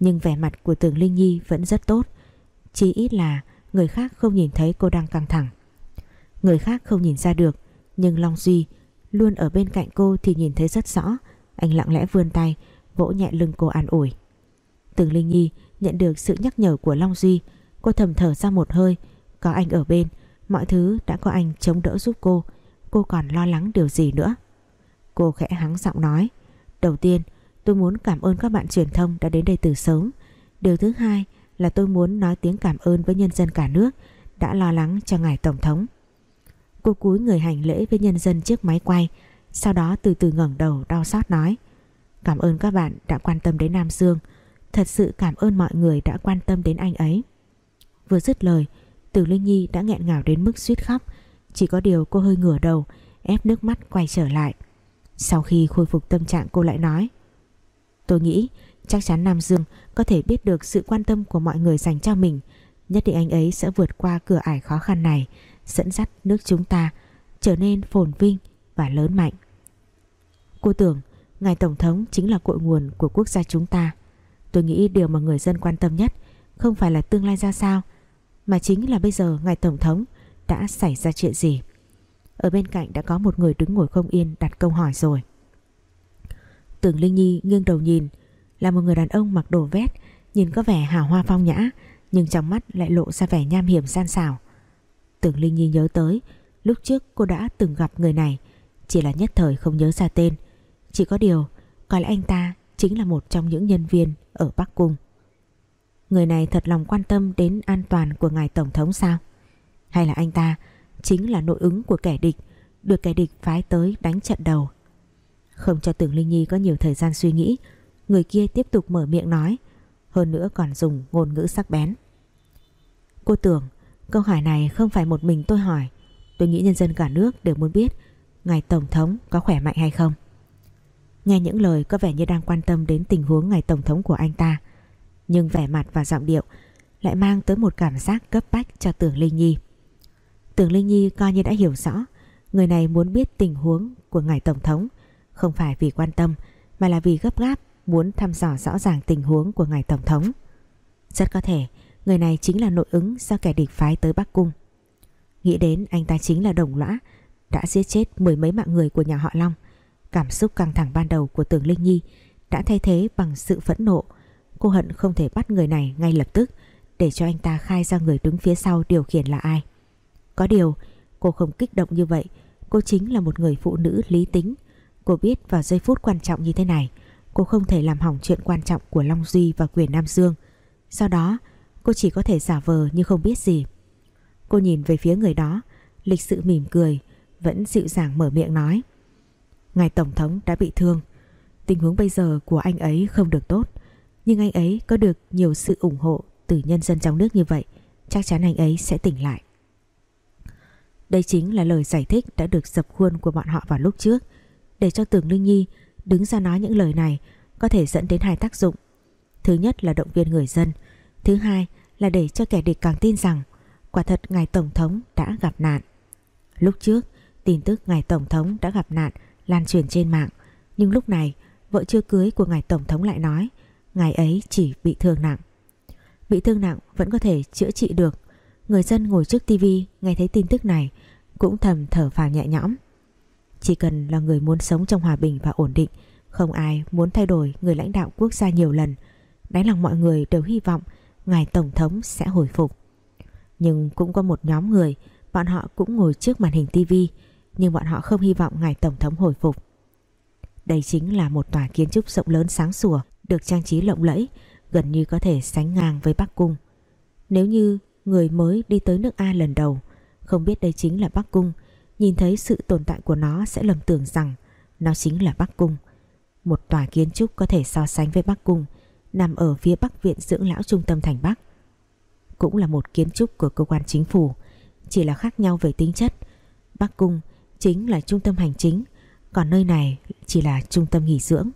nhưng vẻ mặt của Tường Linh Nhi vẫn rất tốt. Chỉ ít là người khác không nhìn thấy cô đang căng thẳng. Người khác không nhìn ra được, nhưng Long Duy luôn ở bên cạnh cô thì nhìn thấy rất rõ. Anh lặng lẽ vươn tay, vỗ nhẹ lưng cô an ủi. Tường Linh Nhi nhận được sự nhắc nhở của Long Duy, cô thầm thở ra một hơi, có anh ở bên, mọi thứ đã có anh chống đỡ giúp cô, cô còn lo lắng điều gì nữa. Cô khẽ hắng giọng nói, đầu tiên tôi muốn cảm ơn các bạn truyền thông đã đến đây từ sớm. Điều thứ hai là tôi muốn nói tiếng cảm ơn với nhân dân cả nước đã lo lắng cho ngài Tổng thống. Cô cúi người hành lễ với nhân dân trước máy quay, sau đó từ từ ngẩng đầu đau xót nói Cảm ơn các bạn đã quan tâm đến Nam Dương, thật sự cảm ơn mọi người đã quan tâm đến anh ấy. Vừa dứt lời, từ Linh Nhi đã nghẹn ngào đến mức suýt khóc, chỉ có điều cô hơi ngửa đầu, ép nước mắt quay trở lại. Sau khi khôi phục tâm trạng cô lại nói Tôi nghĩ chắc chắn Nam Dương có thể biết được sự quan tâm của mọi người dành cho mình. Nhất định anh ấy sẽ vượt qua cửa ải khó khăn này Dẫn dắt nước chúng ta trở nên phồn vinh và lớn mạnh. Cô tưởng Ngài Tổng thống chính là cội nguồn của quốc gia chúng ta. Tôi nghĩ điều mà người dân quan tâm nhất Không phải là tương lai ra sao mà chính là bây giờ Ngài Tổng thống đã xảy ra chuyện gì ở bên cạnh đã có một người đứng ngồi không yên đặt câu hỏi rồi. Tưởng Linh Nhi nghiêng đầu nhìn, là một người đàn ông mặc đồ vét, nhìn có vẻ hào hoa phong nhã, nhưng trong mắt lại lộ ra vẻ nham hiểm gian xảo. Tưởng Linh Nhi nhớ tới, lúc trước cô đã từng gặp người này, chỉ là nhất thời không nhớ ra tên. Chỉ có điều, có lẽ anh ta chính là một trong những nhân viên ở Bắc Cung. Người này thật lòng quan tâm đến an toàn của ngài Tổng thống sao? Hay là anh ta chính là nội ứng của kẻ địch được kẻ địch phái tới đánh trận đầu. Không cho Tưởng Linh Nhi có nhiều thời gian suy nghĩ, người kia tiếp tục mở miệng nói, hơn nữa còn dùng ngôn ngữ sắc bén. Cô tưởng câu hỏi này không phải một mình tôi hỏi Tôi nghĩ nhân dân cả nước đều muốn biết Ngài Tổng thống có khỏe mạnh hay không Nghe những lời có vẻ như đang quan tâm đến tình huống ngài Tổng thống của anh ta nhưng vẻ mặt và giọng điệu lại mang tới một cảm giác cấp bách cho Tưởng Linh Nhi. Tưởng Linh Nhi coi như đã hiểu rõ, Người này muốn biết tình huống của ngài Tổng thống Không phải vì quan tâm, Mà là vì gấp gáp Muốn thăm dò rõ ràng tình huống của ngài Tổng thống. Rất có thể, Người này chính là nội ứng do kẻ địch phái tới Bắc Cung. Nghĩ đến anh ta chính là đồng lõa, Đã giết chết mười mấy mạng người của nhà họ Long, Cảm xúc căng thẳng ban đầu của Tưởng Linh Nhi Đã thay thế bằng sự phẫn nộ Cô hận không thể bắt người này ngay lập tức Để cho anh ta khai ra người đứng phía sau điều khiển là ai. Có điều, cô không kích động như vậy. Cô chính là một người phụ nữ lý tính. Cô biết vào giây phút quan trọng như thế này, Cô không thể làm hỏng chuyện quan trọng của Long Duy và quyền Nam Dương. Sau đó, cô chỉ có thể giả vờ như không biết gì. Cô nhìn về phía người đó, Lịch sự mỉm cười, Vẫn dịu dàng mở miệng nói, Ngài Tổng thống đã bị thương. Tình huống bây giờ của anh ấy không được tốt. Nhưng anh ấy có được nhiều sự ủng hộ Từ nhân dân trong nước như vậy Chắc chắn anh ấy sẽ tỉnh lại. Đây chính là lời giải thích Đã được dập khuôn của bọn họ vào lúc trước. Để cho Tưởng Linh Nhi Đứng ra nói những lời này Có thể dẫn đến hai tác dụng. Thứ nhất là động viên người dân. Thứ hai là để cho kẻ địch càng tin rằng quả thật ngài Tổng thống đã gặp nạn. Lúc trước, tin tức ngài Tổng thống đã gặp nạn lan truyền trên mạng, nhưng lúc này vợ chưa cưới của ngài Tổng thống lại nói ngài ấy chỉ bị thương nặng. Bị thương nặng vẫn có thể chữa trị được. Người dân ngồi trước tivi nghe thấy tin tức này cũng thầm thở phào nhẹ nhõm. Chỉ cần là người muốn sống trong hòa bình và ổn định, không ai muốn thay đổi người lãnh đạo quốc gia nhiều lần. Đáy lòng mọi người đều hy vọng ngài Tổng thống sẽ hồi phục. Nhưng cũng có một nhóm người, bọn họ cũng ngồi trước màn hình tivi, nhưng bọn họ không hy vọng ngài Tổng thống hồi phục. Đây chính là một tòa kiến trúc rộng lớn sáng sủa, được trang trí lộng lẫy, gần như có thể sánh ngang với Bắc Cung. Nếu như người mới đi tới nước A lần đầu, không biết đây chính là Bắc Cung, nhìn thấy sự tồn tại của nó sẽ lầm tưởng rằng nó chính là Bắc Cung. Một tòa kiến trúc có thể so sánh với Bắc Cung, nằm ở phía Bắc Viện Dưỡng Lão Trung tâm thành Bắc. Cũng là một kiến trúc của cơ quan chính phủ, chỉ là khác nhau về tính chất. Bắc Cung chính là trung tâm hành chính, còn nơi này chỉ là trung tâm nghỉ dưỡng.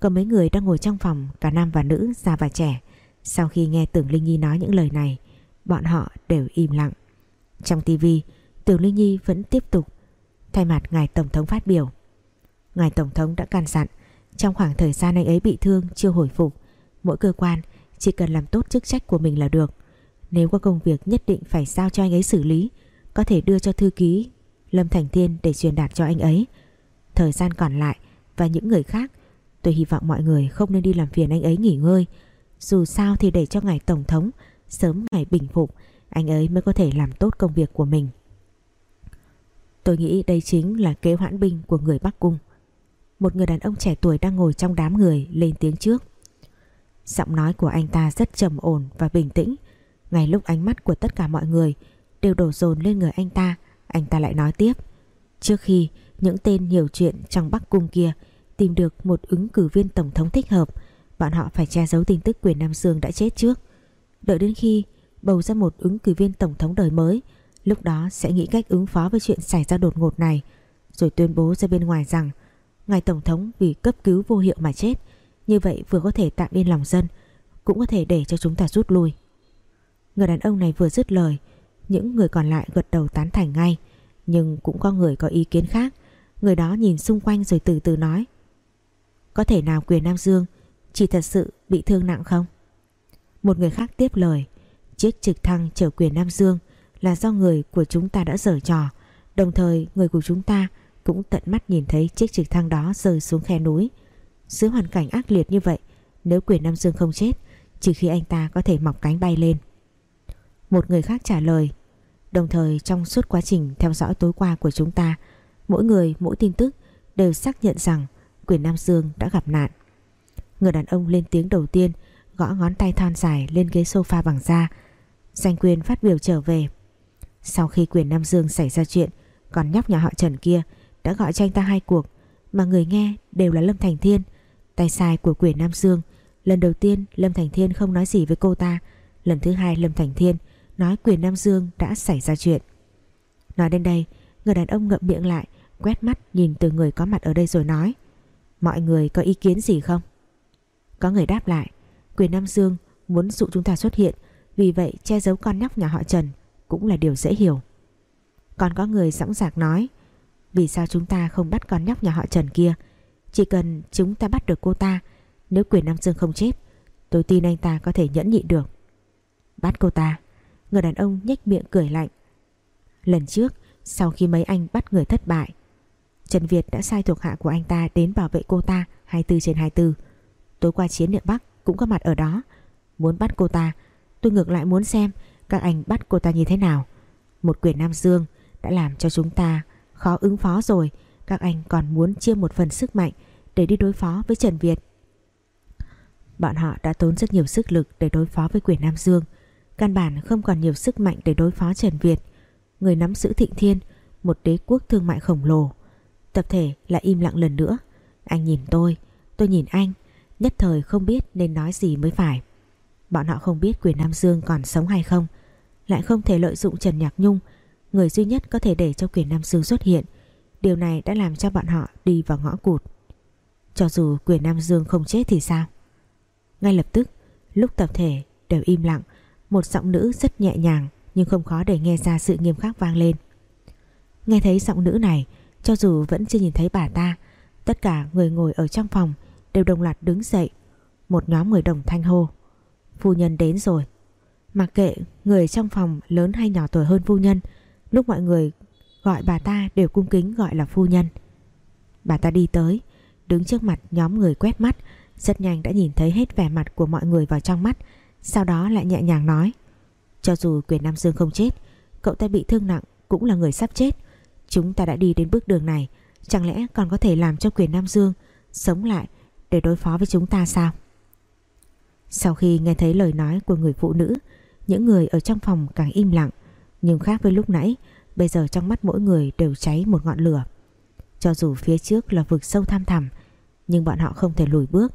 Có mấy người đang ngồi trong phòng, cả nam và nữ, già và trẻ. Sau khi nghe Tưởng Linh Nhi nói những lời này, bọn họ đều im lặng. Trong tivi, Tưởng Linh Nhi vẫn tiếp tục thay mặt ngài Tổng thống phát biểu. Ngài Tổng thống đã can dặn trong khoảng thời gian anh ấy bị thương chưa hồi phục Mỗi cơ quan chỉ cần làm tốt chức trách của mình là được Nếu có công việc nhất định phải giao cho anh ấy xử lý Có thể đưa cho thư ký Lâm Thành Thiên để truyền đạt cho anh ấy Thời gian còn lại và những người khác. Tôi hy vọng mọi người không nên đi làm phiền anh ấy nghỉ ngơi. Dù sao thì để cho ngài Tổng thống Sớm ngày bình phục, Anh ấy mới có thể làm tốt công việc của mình. Tôi nghĩ đây chính là kế hoãn binh của người Bắc Cung. Một người đàn ông trẻ tuổi đang ngồi trong đám người lên tiếng trước. Giọng nói của anh ta rất trầm ổn và bình tĩnh. Ngay lúc ánh mắt của tất cả mọi người Đều đổ dồn lên người anh ta Anh ta lại nói tiếp. Trước khi những tên nhiều chuyện trong Bắc Cung kia, Tìm được một ứng cử viên tổng thống thích hợp. Bọn họ phải che giấu tin tức quyền Nam Dương đã chết trước. Đợi đến khi bầu ra một ứng cử viên tổng thống đời mới, Lúc đó sẽ nghĩ cách ứng phó với chuyện xảy ra đột ngột này, Rồi tuyên bố ra bên ngoài rằng, Ngài Tổng thống vì cấp cứu vô hiệu mà chết, như vậy vừa có thể tạm yên lòng dân, Cũng có thể để cho chúng ta rút lui. Người đàn ông này vừa dứt lời, Những người còn lại gật đầu tán thành ngay, Nhưng cũng có người có ý kiến khác. Người đó nhìn xung quanh rồi từ từ nói. Có thể nào quyền Nam Dương Chỉ thật sự bị thương nặng không? Một người khác tiếp lời. Chiếc trực thăng chở quyền Nam Dương Là do người của chúng ta đã dở trò. Đồng thời, người của chúng ta Cũng tận mắt nhìn thấy chiếc trực thăng đó rơi xuống khe núi. Dưới hoàn cảnh ác liệt như vậy, Nếu quyền Nam Dương không chết Trừ khi anh ta có thể mọc cánh bay lên. Một người khác trả lời. Đồng thời, trong suốt quá trình theo dõi tối qua của chúng ta Mỗi người mỗi tin tức đều xác nhận rằng quyền Nam Dương đã gặp nạn. Người đàn ông lên tiếng đầu tiên Gõ ngón tay thon dài lên ghế sofa bằng da. Danh quyền phát biểu trở về. Sau khi quyền Nam Dương xảy ra chuyện Còn nhóc nhà họ Trần kia Đã gọi cho anh ta hai cuộc Mà người nghe đều là Lâm Thành Thiên. Tay sai của quyền Nam Dương Lần đầu tiên Lâm Thành Thiên không nói gì với cô ta. Lần thứ hai Lâm Thành Thiên nói quyền Nam Dương đã xảy ra chuyện. Nói đến đây, người đàn ông ngậm miệng lại, quét mắt nhìn từ người có mặt ở đây rồi nói, Mọi người có ý kiến gì không? Có người đáp lại, Quyền Nam Dương muốn dụ chúng ta xuất hiện, Vì vậy che giấu con nhóc nhà họ Trần Cũng là điều dễ hiểu. Còn có người sẵn sạc nói, Vì sao chúng ta không bắt con nhóc nhà họ Trần kia? Chỉ cần chúng ta bắt được cô ta, Nếu quyền Nam Dương không chết, Tôi tin anh ta có thể nhẫn nhịn được. Bắt cô ta, Người đàn ông nhếch miệng cười lạnh. Lần trước, sau khi mấy anh bắt người thất bại Trần Việt đã sai thuộc hạ của anh ta đến bảo vệ cô ta 24 trên 24 Tối qua chiến địa Bắc cũng có mặt ở đó. Muốn bắt cô ta, Tôi ngược lại muốn xem các anh bắt cô ta như thế nào. Một quyền Nam Dương đã làm cho chúng ta khó ứng phó rồi. Các anh còn muốn chia một phần sức mạnh để đi đối phó với Trần Việt. Bọn họ đã tốn rất nhiều sức lực để đối phó với quyền Nam Dương. Căn bản không còn nhiều sức mạnh để đối phó Trần Việt. Người nắm giữ thịnh thiên, Một đế quốc thương mại khổng lồ Tập thể lại im lặng lần nữa. Anh nhìn tôi, tôi nhìn anh Nhất thời không biết nên nói gì mới phải. Bọn họ không biết quyền Nam Dương còn sống hay không Lại không thể lợi dụng Trần Nhạc Nhung Người duy nhất có thể để cho quyền Nam Dương xuất hiện. Điều này đã làm cho bọn họ đi vào ngõ cụt. Cho dù quyền Nam Dương không chết thì sao? Ngay lập tức Lúc tập thể đều im lặng Một giọng nữ rất nhẹ nhàng Nhưng không khó để nghe ra sự nghiêm khắc vang lên. Nghe thấy giọng nữ này cho dù vẫn chưa nhìn thấy bà ta, Tất cả người ngồi ở trong phòng Đều đồng loạt đứng dậy. Một nhóm người đồng thanh hô, Phu nhân đến rồi. Mặc kệ người trong phòng lớn hay nhỏ tuổi hơn phu nhân, Lúc mọi người gọi bà ta đều cung kính gọi là phu nhân. Bà ta đi tới, Đứng trước mặt nhóm người quét mắt, Rất nhanh đã nhìn thấy hết vẻ mặt của mọi người vào trong mắt, Sau đó lại nhẹ nhàng nói, Cho dù quyền Nam Dương không chết, Cậu ta bị thương nặng cũng là người sắp chết Chúng ta đã đi đến bước đường này. Chẳng lẽ còn có thể làm cho quyền Nam Dương Sống lại để đối phó với chúng ta sao? Sau khi nghe thấy lời nói của người phụ nữ, Những người ở trong phòng càng im lặng. Nhưng khác với lúc nãy, Bây giờ trong mắt mỗi người đều cháy một ngọn lửa. Cho dù phía trước là vực sâu tham thẳm, Nhưng bọn họ không thể lùi bước.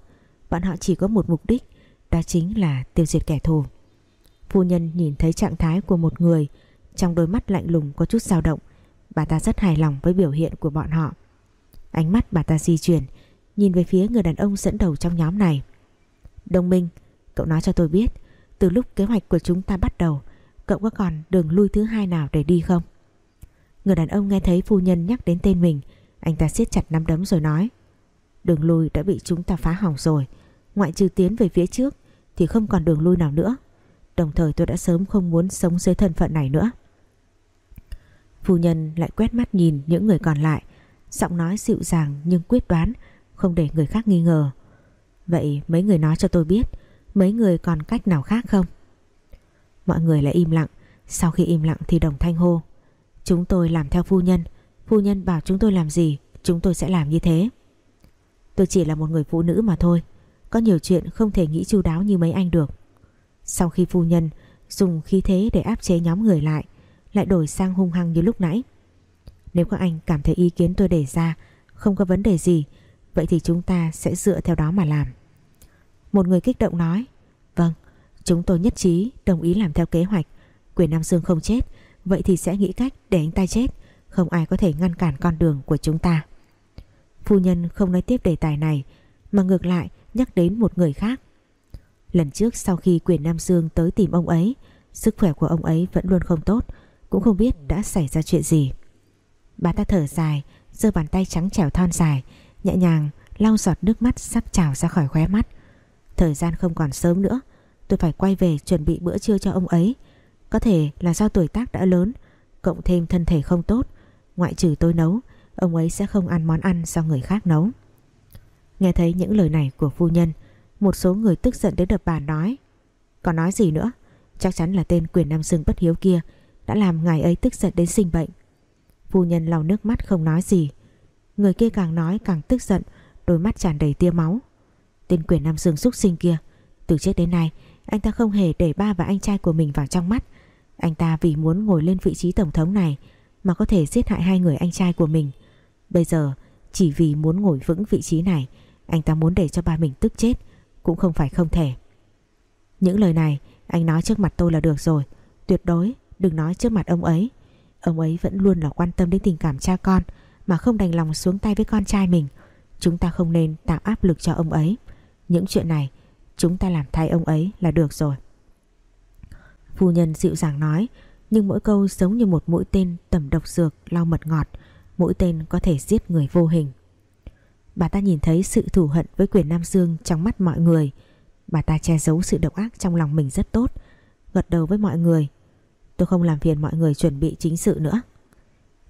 Bọn họ chỉ có một mục đích, Đó chính là tiêu diệt kẻ thù. Phu nhân nhìn thấy trạng thái của một người, Trong đôi mắt lạnh lùng có chút dao động Bà ta rất hài lòng với biểu hiện của bọn họ. Ánh mắt bà ta di chuyển, Nhìn về phía người đàn ông dẫn đầu trong nhóm này. Đông Minh, Cậu nói cho tôi biết, Từ lúc kế hoạch của chúng ta bắt đầu, Cậu có còn đường lui thứ hai nào để đi không? Người đàn ông nghe thấy phu nhân nhắc đến tên mình, Anh ta siết chặt nắm đấm rồi nói, Đường lui đã bị chúng ta phá hỏng rồi, Ngoại trừ tiến về phía trước Thì không còn đường lui nào nữa. Đồng thời tôi đã sớm không muốn sống dưới thân phận này nữa. Phu nhân lại quét mắt nhìn những người còn lại, Giọng nói dịu dàng nhưng quyết đoán, Không để người khác nghi ngờ. Vậy mấy người nói cho tôi biết, Mấy người còn cách nào khác không? Mọi người lại im lặng, Sau khi im lặng thì đồng thanh hô. Chúng tôi làm theo phu nhân Phu nhân bảo chúng tôi làm gì, Chúng tôi sẽ làm như thế. Tôi chỉ là một người phụ nữ mà thôi, Có nhiều chuyện không thể nghĩ chu đáo như mấy anh được. Sau khi phu nhân Dùng khí thế để áp chế nhóm người lại lại đổi sang hung hăng như lúc nãy. Nếu các anh cảm thấy ý kiến tôi đề ra không có vấn đề gì, vậy thì chúng ta sẽ dựa theo đó mà làm. Một người kích động nói, vâng, chúng tôi nhất trí đồng ý làm theo kế hoạch. Quyền Nam Dương không chết, vậy thì sẽ nghĩ cách để anh ta chết, không ai có thể ngăn cản con đường của chúng ta. Phu nhân không nói tiếp đề tài này, mà ngược lại nhắc đến một người khác. Lần trước sau khi quyền Nam Dương tới tìm ông ấy, sức khỏe của ông ấy vẫn luôn không tốt, cũng không biết đã xảy ra chuyện gì. Bà ta thở dài, giơ bàn tay trắng trẻo thon dài, Nhẹ nhàng lau giọt nước mắt sắp trào ra khỏi khóe mắt. Thời gian không còn sớm nữa, Tôi phải quay về chuẩn bị bữa trưa cho ông ấy. Có thể là do tuổi tác đã lớn, Cộng thêm thân thể không tốt, Ngoại trừ tôi nấu, Ông ấy sẽ không ăn món ăn do người khác nấu. Nghe thấy những lời này của phu nhân, Một số người tức giận đến đập bàn nói, Còn nói gì nữa? Chắc chắn là tên quyền Nam Dương bất hiếu kia đã làm ngài ấy tức giận đến sinh bệnh. Phu nhân lau nước mắt không nói gì. Người kia càng nói càng tức giận, đôi mắt tràn đầy tia máu. Tên quyền Nam Dương xúc sinh kia, từ trước đến nay anh ta không hề để ba và anh trai của mình vào trong mắt. Anh ta vì muốn ngồi lên vị trí tổng thống này mà có thể giết hại hai người anh trai của mình. Bây giờ chỉ vì muốn ngồi vững vị trí này, anh ta muốn để cho ba mình tức chết cũng không phải không thể. Những lời này anh nói trước mặt tôi là được rồi. Tuyệt đối đừng nói trước mặt ông ấy. Ông ấy vẫn luôn là quan tâm đến tình cảm cha con, Mà không đành lòng xuống tay với con trai mình. Chúng ta không nên tạo áp lực cho ông ấy. Những chuyện này, Chúng ta làm thay ông ấy là được rồi. Phu nhân dịu dàng nói, Nhưng mỗi câu giống như một mũi tên tẩm độc dược lau mật ngọt, Mũi tên có thể giết người vô hình. Bà ta nhìn thấy sự thù hận với quyền Nam Dương trong mắt mọi người. Bà ta che giấu sự độc ác trong lòng mình rất tốt, Gật đầu với mọi người. Tôi không làm phiền mọi người chuẩn bị chính sự nữa.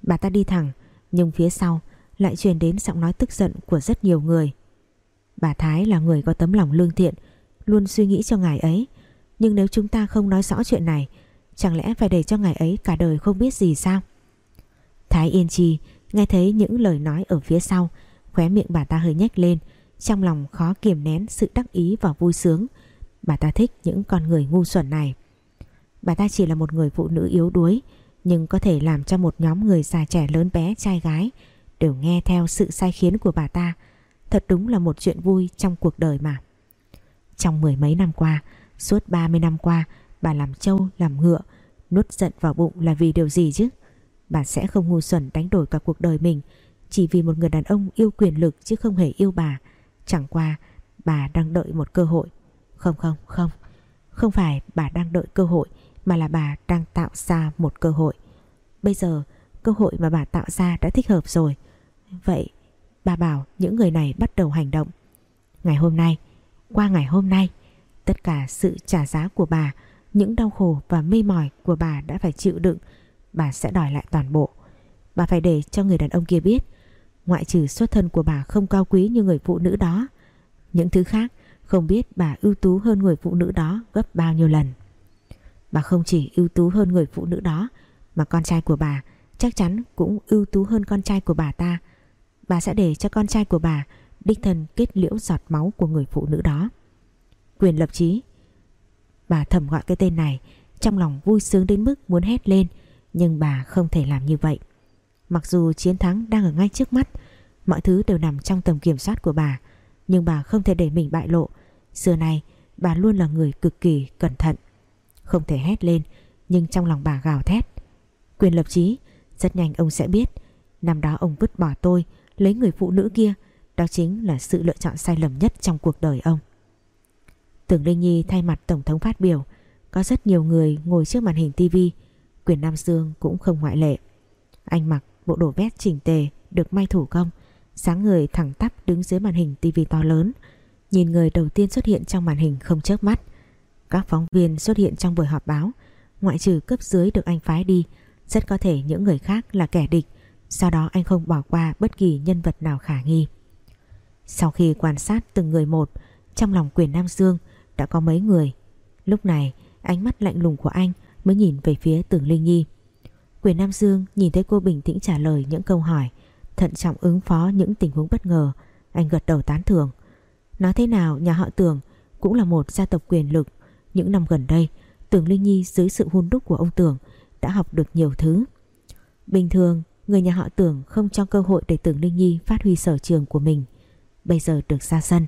Bà ta đi thẳng, Nhưng phía sau lại truyền đến giọng nói tức giận của rất nhiều người. Bà Thái là người có tấm lòng lương thiện, Luôn suy nghĩ cho ngài ấy. Nhưng nếu chúng ta không nói rõ chuyện này, Chẳng lẽ phải để cho ngài ấy cả đời không biết gì sao? Thái Yên Chi nghe thấy những lời nói ở phía sau, Khóe miệng bà ta hơi nhếch lên, Trong lòng khó kiềm nén sự đắc ý và vui sướng. Bà ta thích những con người ngu xuẩn này. Bà ta chỉ là một người phụ nữ yếu đuối, Nhưng có thể làm cho một nhóm người già trẻ lớn bé trai gái Đều nghe theo sự sai khiến của bà ta. Thật đúng là một chuyện vui trong cuộc đời mà. Trong mười mấy năm qua, Suốt 30 năm qua, Bà làm trâu, làm ngựa, Nuốt giận vào bụng là vì điều gì chứ? Bà sẽ không ngu xuẩn đánh đổi cả cuộc đời mình Chỉ vì một người đàn ông yêu quyền lực Chứ không hề yêu bà. Chẳng qua, bà đang đợi một cơ hội. Không không không. Không phải bà đang đợi cơ hội mà là bà đang tạo ra một cơ hội. Bây giờ, cơ hội mà bà tạo ra đã thích hợp rồi. Vậy, bà bảo những người này bắt đầu hành động. Ngày hôm nay, Qua ngày hôm nay, Tất cả sự trả giá của bà, Những đau khổ và mê mỏi của bà đã phải chịu đựng. Bà sẽ đòi lại toàn bộ. Bà phải để cho người đàn ông kia biết, Ngoại trừ xuất thân của bà không cao quý như người phụ nữ đó, Những thứ khác Không biết bà ưu tú hơn người phụ nữ đó gấp bao nhiêu lần. Bà không chỉ ưu tú hơn người phụ nữ đó, Mà con trai của bà Chắc chắn cũng ưu tú hơn con trai của bà ta. Bà sẽ để cho con trai của bà Đích thân kết liễu giọt máu của người phụ nữ đó. Quyền lập trí Bà thầm gọi cái tên này, Trong lòng vui sướng đến mức muốn hét lên, Nhưng bà không thể làm như vậy. Mặc dù chiến thắng đang ở ngay trước mắt, Mọi thứ đều nằm trong tầm kiểm soát của bà, Nhưng bà không thể để mình bại lộ. Xưa này bà luôn là người cực kỳ cẩn thận không thể hét lên, Nhưng trong lòng bà gào thét. Quyền lập trí Rất nhanh ông sẽ biết, Năm đó ông vứt bỏ tôi, Lấy người phụ nữ kia, Đó chính là sự lựa chọn sai lầm nhất trong cuộc đời ông. Tưởng Linh Nhi thay mặt Tổng thống phát biểu, Có rất nhiều người ngồi trước màn hình tivi Quyền Nam Dương cũng không ngoại lệ. Anh mặc bộ đồ vest chỉnh tề, Được may thủ công, Sáng người thẳng tắp đứng dưới màn hình tivi to lớn, Nhìn người đầu tiên xuất hiện trong màn hình không chớp mắt. Các phóng viên xuất hiện trong buổi họp báo. Ngoại trừ cấp dưới được anh phái đi, Rất có thể những người khác là kẻ địch, Sau đó anh không bỏ qua bất kỳ nhân vật nào khả nghi. Sau khi quan sát từng người một, Trong lòng quyền Nam Dương đã có mấy người. Lúc này, ánh mắt lạnh lùng của anh mới nhìn về phía Tưởng Linh Nhi. Quyền Nam Dương nhìn thấy cô bình tĩnh trả lời những câu hỏi, Thận trọng ứng phó những tình huống bất ngờ. Anh gật đầu tán thưởng. Nói thế nào, nhà họ Tưởng cũng là một gia tộc quyền lực những năm gần đây, Tưởng Linh Nhi dưới sự hôn đúc của ông Tưởng đã học được nhiều thứ. Bình thường, người nhà họ Tưởng không cho cơ hội để Tưởng Linh Nhi phát huy sở trường của mình. Bây giờ được ra sân,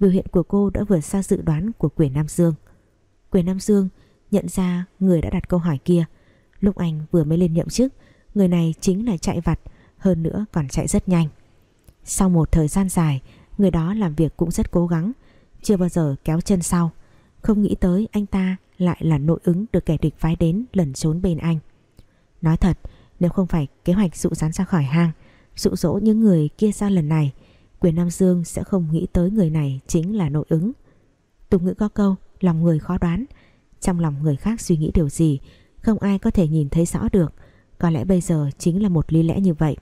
Biểu hiện của cô đã vượt xa dự đoán của quyền Nam Dương. Quyền Nam Dương nhận ra người đã đặt câu hỏi kia. Lúc anh vừa mới lên nhậm chức, Người này chính là chạy vặt, Hơn nữa còn chạy rất nhanh. Sau một thời gian dài, Người đó làm việc cũng rất cố gắng, Chưa bao giờ kéo chân sau. Không nghĩ tới anh ta lại là nội ứng Được kẻ địch phái đến lẩn trốn bên anh Nói thật Nếu không phải kế hoạch dụ rắn ra khỏi hang Dụ dỗ những người kia ra lần này Quyền Nam Dương sẽ không nghĩ tới người này chính là nội ứng. Tục ngữ có câu, lòng người khó đoán. Trong lòng người khác suy nghĩ điều gì, không ai có thể nhìn thấy rõ được. Có lẽ bây giờ chính là một lý lẽ như vậy.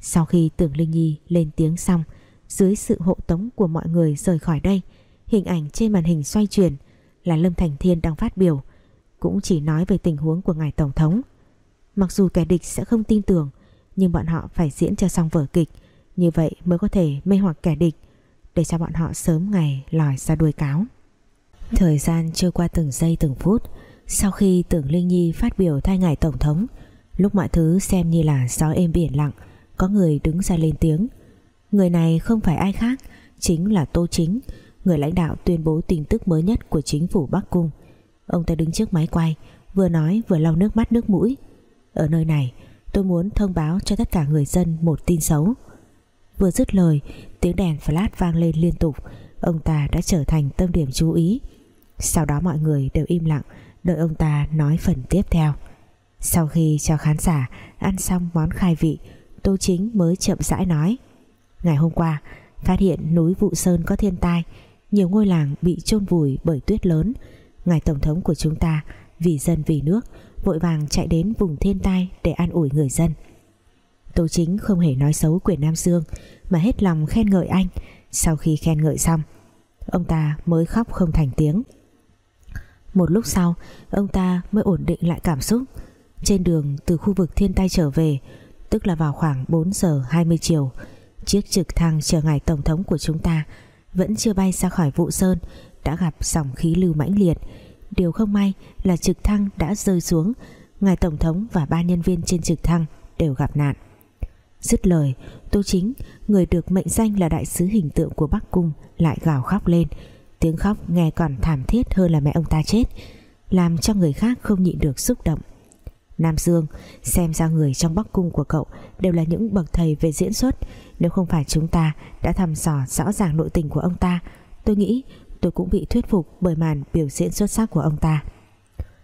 Sau khi Tưởng Linh Nhi lên tiếng xong, dưới sự hộ tống của mọi người rời khỏi đây, hình ảnh trên màn hình xoay chuyển là Lâm Thành Thiên đang phát biểu, cũng chỉ nói về tình huống của ngài Tổng thống. Mặc dù kẻ địch sẽ không tin tưởng, nhưng bọn họ phải diễn cho xong vở kịch, như vậy mới có thể mê hoặc kẻ địch Để cho bọn họ sớm ngày lòi ra đuôi cáo Thời gian trôi qua từng giây từng phút Sau khi tưởng Linh Nhi phát biểu thay ngài Tổng thống Lúc mọi thứ xem như là gió êm biển lặng Có người đứng ra lên tiếng Người này không phải ai khác Chính là Tô Chính Người lãnh đạo tuyên bố tin tức mới nhất của chính phủ Bắc Cung Ông ta đứng trước máy quay, Vừa nói vừa lau nước mắt nước mũi. Ở nơi này, tôi muốn thông báo cho tất cả người dân một tin xấu. Vừa dứt lời, Tiếng đèn flash vang lên liên tục. Ông ta đã trở thành tâm điểm chú ý. Sau đó mọi người đều im lặng, Đợi ông ta nói phần tiếp theo. Sau khi cho khán giả Ăn xong món khai vị, Tô Chính mới chậm rãi nói, Ngày hôm qua, phát hiện núi Vụ Sơn có thiên tai nhiều ngôi làng bị chôn vùi bởi tuyết lớn. Ngài tổng thống của chúng ta vì dân vì nước, vội vàng chạy đến vùng thiên tai để an ủi người dân. Tô Chính không hề nói xấu quyền Nam Dương, mà hết lòng khen ngợi anh. Sau khi khen ngợi xong, ông ta mới khóc không thành tiếng. Một lúc sau, ông ta mới ổn định lại cảm xúc. Trên đường từ khu vực thiên tai trở về, tức là vào khoảng 4 giờ 20 chiều, chiếc trực thăng chở ngài tổng thống của chúng ta vẫn chưa bay ra khỏi vụ sơn, đã gặp dòng khí lưu mãnh liệt. Điều không may là trực thăng đã rơi xuống. Ngài tổng thống và ba nhân viên trên trực thăng đều gặp nạn. Dứt lời, tô chính, người được mệnh danh là đại sứ hình tượng của bắc cung, lại gào khóc lên. Tiếng khóc nghe còn thảm thiết hơn là mẹ ông ta chết, làm cho người khác không nhịn được xúc động. Nam Dương. Xem ra người trong bắc cung của cậu đều là những bậc thầy về diễn xuất. Nếu không phải chúng ta đã thăm dò rõ ràng nội tình của ông ta, tôi nghĩ tôi cũng bị thuyết phục bởi màn biểu diễn xuất sắc của ông ta.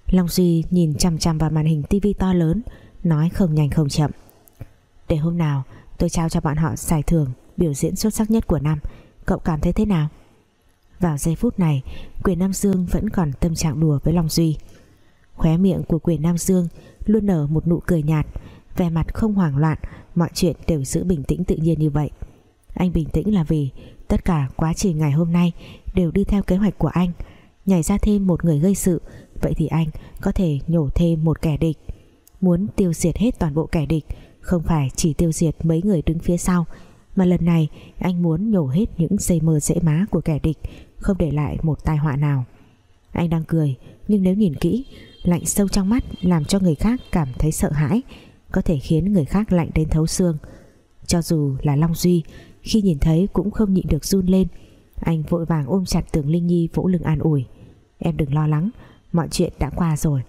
Long Duy nhìn chằm chằm vào màn hình tivi to lớn, nói không nhanh không chậm. Để hôm nào tôi trao cho bọn họ giải thưởng biểu diễn xuất sắc nhất của năm, cậu cảm thấy thế nào? Vào giây phút này, quyền Nam Dương vẫn còn tâm trạng đùa với Long Duy. Khóe miệng của quyền Nam Dương luôn nở một nụ cười nhạt. Vẻ mặt không hoảng loạn, mọi chuyện đều giữ bình tĩnh tự nhiên như vậy. Anh bình tĩnh là vì tất cả quá trình ngày hôm nay đều đi theo kế hoạch của anh. Nhảy ra thêm một người gây sự, vậy thì anh có thể nhổ thêm một kẻ địch. Muốn tiêu diệt hết toàn bộ kẻ địch, không phải chỉ tiêu diệt mấy người đứng phía sau, mà lần này anh muốn nhổ hết những dây mơ dễ má của kẻ địch, không để lại một tai họa nào. Anh đang cười, nhưng nếu nhìn kỹ lạnh sâu trong mắt, làm cho người khác cảm thấy sợ hãi, có thể khiến người khác lạnh đến thấu xương. Cho dù là Long Duy, khi nhìn thấy cũng không nhịn được run lên. Anh vội vàng ôm chặt Tưởng Linh Nhi vỗ lưng an ủi. Em đừng lo lắng, mọi chuyện đã qua rồi.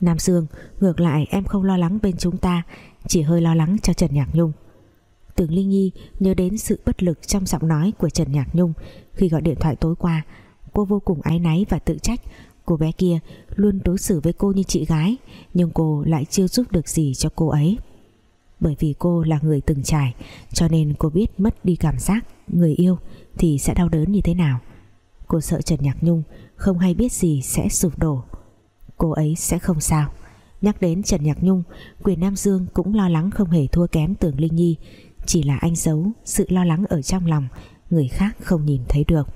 Nam Dương ngược lại em không lo lắng bên chúng ta, chỉ hơi lo lắng cho Trần Nhạc Nhung. Tưởng Linh Nhi nhớ đến sự bất lực trong giọng nói của Trần Nhạc Nhung khi gọi điện thoại tối qua. Cô vô cùng áy náy và tự trách Cô bé kia luôn đối xử với cô như chị gái, Nhưng cô lại chưa giúp được gì cho cô ấy. Bởi vì cô là người từng trải, Cho nên cô biết mất đi cảm giác, Người yêu thì sẽ đau đớn như thế nào. Cô sợ Trần Nhạc Nhung Không hay biết gì sẽ sụp đổ. Cô ấy sẽ không sao. Nhắc đến Trần Nhạc Nhung, Quyền Nam Dương cũng lo lắng không hề thua kém Tưởng Linh Nhi. Chỉ là anh giấu sự lo lắng ở trong lòng, Người khác không nhìn thấy được.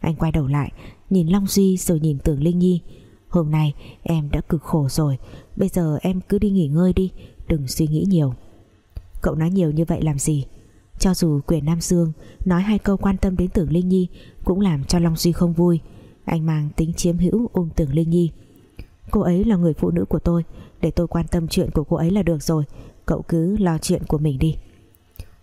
Anh quay đầu lại Nhìn Long Duy rồi nhìn Tưởng Linh Nhi. Hôm nay em đã cực khổ rồi, Bây giờ em cứ đi nghỉ ngơi đi, Đừng suy nghĩ nhiều. Cậu nói nhiều như vậy làm gì? Cho dù quyền Nam Dương Nói hai câu quan tâm đến Tưởng Linh Nhi Cũng làm cho Long Duy không vui. Anh mang tính chiếm hữu ôm Tưởng Linh Nhi. Cô ấy là người phụ nữ của tôi, Để tôi quan tâm chuyện của cô ấy là được rồi, Cậu cứ lo chuyện của mình đi.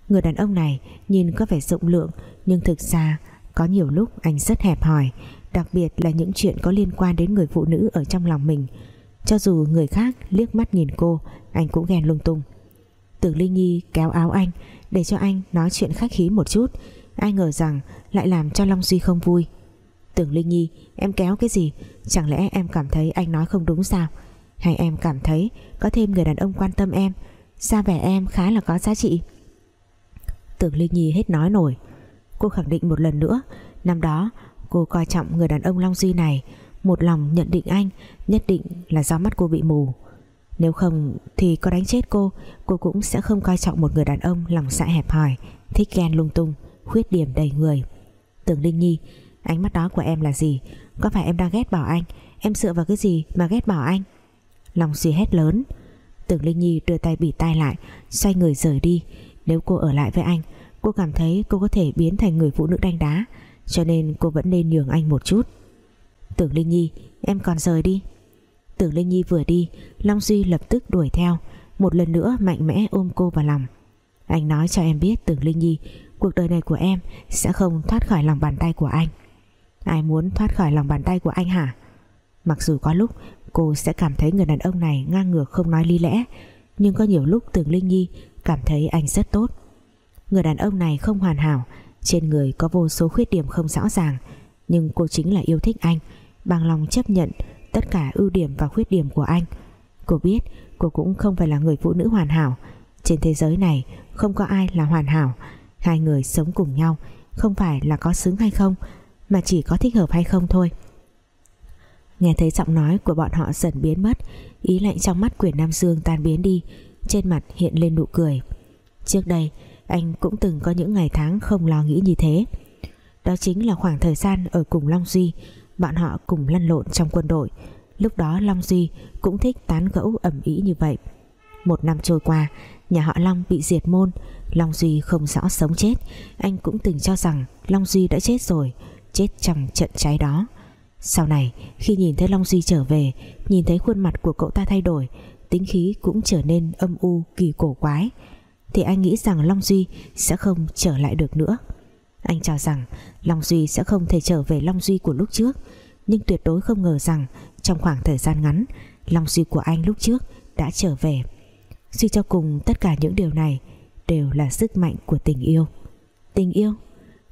Người đàn ông này nhìn có vẻ rộng lượng, Nhưng thực ra có nhiều lúc anh rất hẹp hòi đặc biệt là những chuyện có liên quan đến người phụ nữ ở trong lòng mình. Cho dù người khác liếc mắt nhìn cô, anh cũng ghen lung tung. Tưởng linh nhi kéo áo anh, để cho anh nói chuyện khách khí một chút. Ai ngờ rằng lại làm cho long duy không vui. Tưởng linh nhi, em kéo cái gì? Chẳng lẽ em cảm thấy anh nói không đúng sao? Hay em cảm thấy có thêm người đàn ông quan tâm em? Ra vẻ em khá là có giá trị. Tưởng linh nhi hết nói nổi. Cô khẳng định một lần nữa, năm đó Cô coi trọng người đàn ông Long Duy này, Một lòng nhận định anh, Nhất định là do mắt cô bị mù. Nếu không thì có đánh chết cô Cô cũng sẽ không coi trọng một người đàn ông Lòng dạ hẹp hòi, Thích ghen lung tung, Khuyết điểm đầy người. Tưởng Linh Nhi, Ánh mắt đó của em là gì? Có phải em đang ghét bỏ anh? Em dựa vào cái gì mà ghét bỏ anh? Long Duy hét lớn. Tưởng Linh Nhi đưa tay bỉ tai lại, Xoay người rời đi. Nếu cô ở lại với anh, Cô cảm thấy cô có thể biến thành người phụ nữ đanh đá cho nên cô vẫn nên nhường anh một chút. Tưởng Linh Nhi, Em còn rời đi. Tưởng Linh Nhi vừa đi, Long Duy lập tức đuổi theo, Một lần nữa mạnh mẽ ôm cô vào lòng. Anh nói cho em biết, Tưởng Linh Nhi, Cuộc đời này của em sẽ không thoát khỏi lòng bàn tay của anh. Ai muốn thoát khỏi lòng bàn tay của anh hả? Mặc dù có lúc Cô sẽ cảm thấy người đàn ông này ngang ngược không nói lý lẽ, Nhưng có nhiều lúc Tưởng Linh Nhi cảm thấy anh rất tốt. Người đàn ông này không hoàn hảo trên người có vô số khuyết điểm không rõ ràng, Nhưng cô chính là yêu thích anh, Bằng lòng chấp nhận tất cả ưu điểm và khuyết điểm của anh. Cô biết cô cũng không phải là người phụ nữ hoàn hảo. Trên thế giới này, không có ai là hoàn hảo. Hai người sống cùng nhau, Không phải là có xứng hay không, Mà chỉ có thích hợp hay không thôi. Nghe thấy giọng nói của bọn họ dần biến mất, Ý lạnh trong mắt quyền Nam Dương tan biến đi, Trên mặt hiện lên nụ cười. Trước đây anh cũng từng có những ngày tháng không lo nghĩ như thế. Đó chính là khoảng thời gian ở cùng Long Duy. Bọn họ cùng lăn lộn trong quân đội. Lúc đó Long Duy cũng thích tán gẫu ẩm ý như vậy. Một năm trôi qua, Nhà họ Long bị diệt môn. Long Duy không rõ sống chết. Anh cũng từng cho rằng Long Duy đã chết rồi, Chết trong trận cháy đó. Sau này, khi nhìn thấy Long Duy trở về, Nhìn thấy khuôn mặt của cậu ta thay đổi, Tính khí cũng trở nên âm u kỳ cổ quái. Thì anh nghĩ rằng Long Duy sẽ không trở lại được nữa. Anh cho rằng Long Duy sẽ không thể trở về Long Duy của lúc trước, Nhưng tuyệt đối không ngờ rằng Trong khoảng thời gian ngắn, Long Duy của anh lúc trước đã trở về. Suy cho cùng tất cả những điều này Đều là sức mạnh của tình yêu. Tình yêu?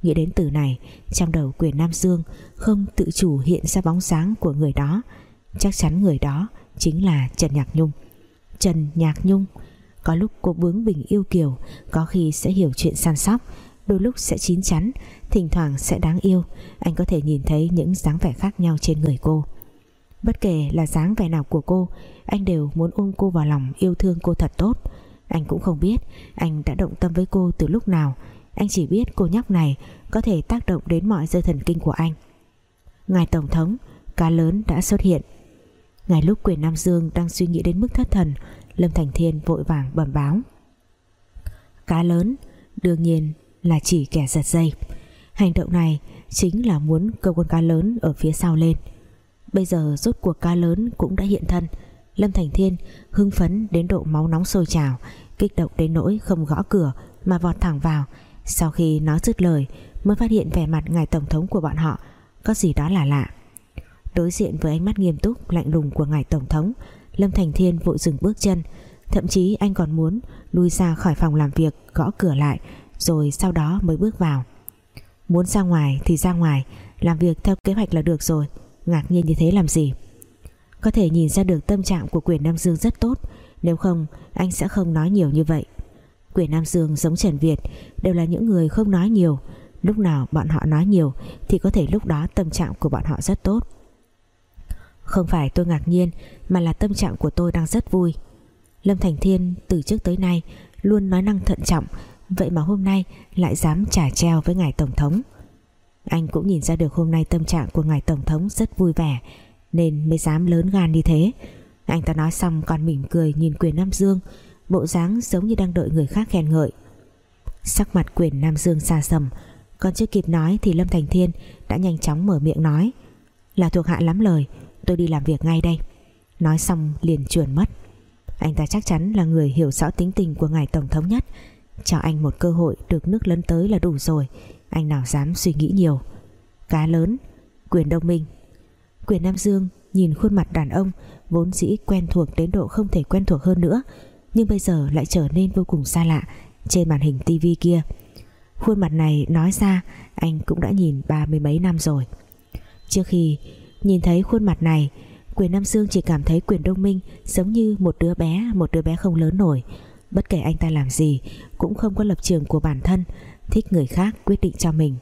Nghĩ đến từ này, Trong đầu quyền Nam Dương Không tự chủ hiện ra bóng dáng của người đó. Chắc chắn người đó Chính là Trần Nhạc Nhung. Trần Nhạc Nhung có lúc cô bướng bình yêu kiều, Có khi sẽ hiểu chuyện săn sóc, Đôi lúc sẽ chín chắn, Thỉnh thoảng sẽ đáng yêu. Anh có thể nhìn thấy những dáng vẻ khác nhau trên người cô. Bất kể là dáng vẻ nào của cô, Anh đều muốn ôm cô vào lòng Yêu thương cô thật tốt. Anh cũng không biết anh đã động tâm với cô từ lúc nào. Anh chỉ biết cô nhóc này Có thể tác động đến mọi dây thần kinh của anh. Ngài Tổng thống, Cá lớn đã xuất hiện. Ngài lúc quyền Nam Dương đang suy nghĩ đến mức thất thần Lâm Thành Thiên vội vàng bẩm báo. Cá lớn, Đương nhiên là chỉ kẻ giật dây. Hành động này chính là muốn câu con cá lớn ở phía sau lên. Bây giờ rốt cuộc cá lớn cũng đã hiện thân. Lâm Thành Thiên hưng phấn đến độ máu nóng sôi trào, Kích động đến nỗi không gõ cửa Mà vọt thẳng vào. Sau khi nói dứt lời, Mới phát hiện vẻ mặt ngài tổng thống của bọn họ Có gì đó là lạ. Đối diện với ánh mắt nghiêm túc, lạnh lùng của ngài tổng thống Lâm Thành Thiên vội dừng bước chân. Thậm chí anh còn muốn lui ra khỏi phòng làm việc, Gõ cửa lại, Rồi sau đó mới bước vào. Muốn ra ngoài thì ra ngoài, Làm việc theo kế hoạch là được rồi, Ngạc nhiên như thế làm gì? Có thể nhìn ra được tâm trạng của quyền Nam Dương rất tốt, Nếu không, anh sẽ không nói nhiều như vậy. Quyền Nam Dương giống Trần Việt, Đều là những người không nói nhiều, Lúc nào bọn họ nói nhiều Thì có thể lúc đó tâm trạng của bọn họ rất tốt. Không phải tôi ngạc nhiên, Mà là tâm trạng của tôi đang rất vui. Lâm Thành Thiên từ trước tới nay Luôn nói năng thận trọng, Vậy mà hôm nay lại dám trả treo với ngài Tổng thống. Anh cũng nhìn ra được hôm nay tâm trạng của ngài Tổng thống rất vui vẻ, Nên mới dám lớn gan như thế. Anh ta nói xong còn mỉm cười nhìn quyền Nam Dương, Bộ dáng giống như đang đợi người khác khen ngợi. Sắc mặt quyền Nam Dương xa sầm, Còn chưa kịp nói thì Lâm Thành Thiên Đã nhanh chóng mở miệng nói, Là thuộc hạ lắm lời Tôi đi làm việc ngay đây. Nói xong liền trườn mất Anh ta chắc chắn là người hiểu rõ tính tình của ngài Tổng thống nhất. Cho anh một cơ hội được nước lấn tới là đủ rồi. Anh nào dám suy nghĩ nhiều. Cá lớn, Quyền Đông Minh. Quyền Nam Dương nhìn khuôn mặt đàn ông Vốn dĩ quen thuộc đến độ không thể quen thuộc hơn nữa, Nhưng bây giờ lại trở nên vô cùng xa lạ Trên màn hình tivi kia. Khuôn mặt này nói ra, Anh cũng đã nhìn ba mươi mấy năm rồi. Trước khi nhìn thấy khuôn mặt này, Quyền Nam Dương chỉ cảm thấy quyền Đông Minh Giống như một đứa bé, Một đứa bé không lớn nổi. Bất kể anh ta làm gì, Cũng không có lập trường của bản thân, Thích người khác quyết định cho mình.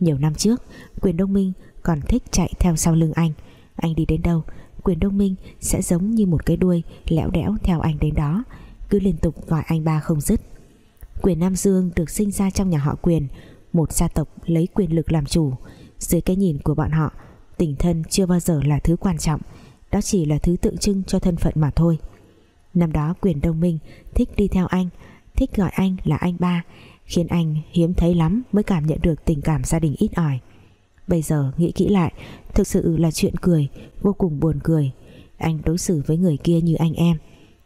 Nhiều năm trước, Quyền Đông Minh còn thích chạy theo sau lưng anh. Anh đi đến đâu, Quyền Đông Minh sẽ giống như một cái đuôi Lẽo đẽo theo anh đến đó, Cứ liên tục gọi anh ba không dứt. Quyền Nam Dương được sinh ra trong nhà họ Quyền, Một gia tộc lấy quyền lực làm chủ. Dưới cái nhìn của bọn họ Tình thân chưa bao giờ là thứ quan trọng, Đó chỉ là thứ tượng trưng cho thân phận mà thôi. Năm đó quyền đông minh thích đi theo anh, Thích gọi anh là anh ba, Khiến anh hiếm thấy lắm Mới cảm nhận được tình cảm gia đình ít ỏi. Bây giờ nghĩ kỹ lại, Thực sự là chuyện cười, Vô cùng buồn cười. Anh đối xử với người kia như anh em,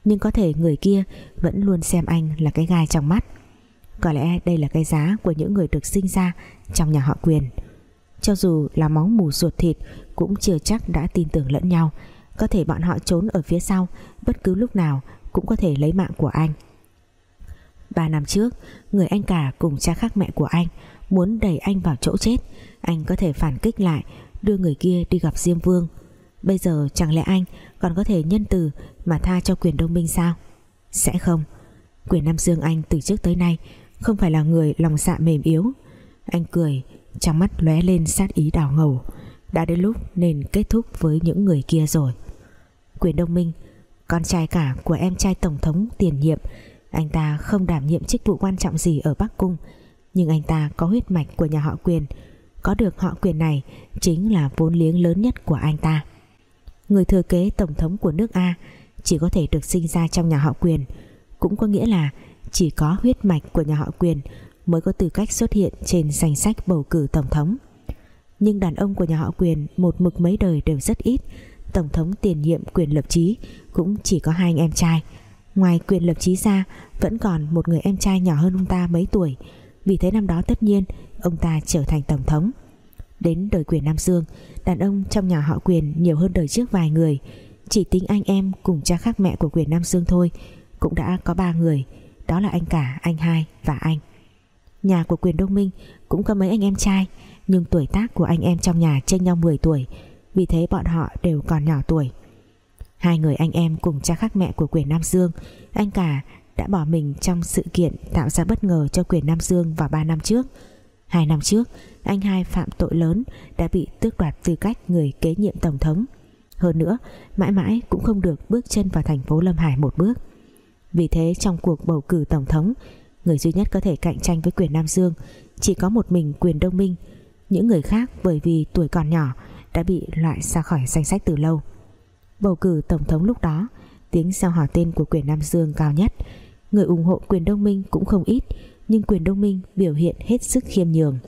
Nhưng có thể người kia vẫn luôn xem anh là cái gai trong mắt. Có lẽ đây là cái giá của những người được sinh ra Trong nhà họ quyền. Cho dù là máu mù ruột thịt, Cũng chưa chắc đã tin tưởng lẫn nhau. Có thể bọn họ trốn ở phía sau, Bất cứ lúc nào cũng có thể lấy mạng của anh. Ba năm trước, Người anh cả cùng cha khác mẹ của anh Muốn đẩy anh vào chỗ chết. Anh có thể phản kích lại, Đưa người kia đi gặp Diêm Vương. Bây giờ chẳng lẽ anh còn có thể nhân từ Mà tha cho quyền đông minh sao? Sẽ không. Quyền Nam Dương anh từ trước tới nay Không phải là người lòng dạ mềm yếu. Anh cười trong mắt lóe lên sát ý đào ngầu. Đã đến lúc nên kết thúc với những người kia rồi. Quyền Đông Minh, Con trai cả của em trai Tổng thống tiền nhiệm, Anh ta không đảm nhiệm chức vụ quan trọng gì ở Bắc Cung, Nhưng anh ta có huyết mạch của nhà họ quyền. Có được họ quyền này Chính là vốn liếng lớn nhất của anh ta. Người thừa kế Tổng thống của nước A Chỉ có thể được sinh ra trong nhà họ quyền, Cũng có nghĩa là Chỉ có huyết mạch của nhà họ quyền Mới có tư cách xuất hiện trên danh sách bầu cử Tổng thống. Nhưng đàn ông của nhà họ quyền Một mực mấy đời đều rất ít. Tổng thống tiền nhiệm quyền lập trí Cũng chỉ có hai anh em trai. Ngoài quyền lập trí ra Vẫn còn một người em trai nhỏ hơn ông ta mấy tuổi. Vì thế năm đó tất nhiên Ông ta trở thành tổng thống. Đến đời quyền Nam Dương Đàn ông trong nhà họ quyền nhiều hơn đời trước vài người. Chỉ tính anh em cùng cha khác mẹ của quyền Nam Dương thôi Cũng đã có ba người. Đó là anh cả, anh hai và anh. Nhà của quyền Đông Minh Cũng có mấy anh em trai, Nhưng tuổi tác của anh em trong nhà chênh nhau 10 tuổi, vì thế bọn họ đều còn nhỏ tuổi. Hai người anh em cùng cha khác mẹ của quyền Nam Dương, Anh cả đã bỏ mình trong sự kiện tạo ra bất ngờ cho quyền Nam Dương vào 3 năm trước. Hai năm trước, anh hai phạm tội lớn đã bị tước đoạt tư cách người kế nhiệm tổng thống. Hơn nữa, mãi mãi cũng không được bước chân vào thành phố Lâm Hải một bước. Vì thế trong cuộc bầu cử tổng thống người duy nhất có thể cạnh tranh với quyền Nam Dương chỉ có một mình quyền Đông Minh. Những người khác bởi vì tuổi còn nhỏ đã bị loại ra khỏi danh sách từ lâu. Bầu cử tổng thống lúc đó, tiếng sao hò tên của quyền Nam Dương cao nhất. Người ủng hộ quyền Đông Minh cũng không ít, nhưng quyền Đông Minh biểu hiện hết sức khiêm nhường.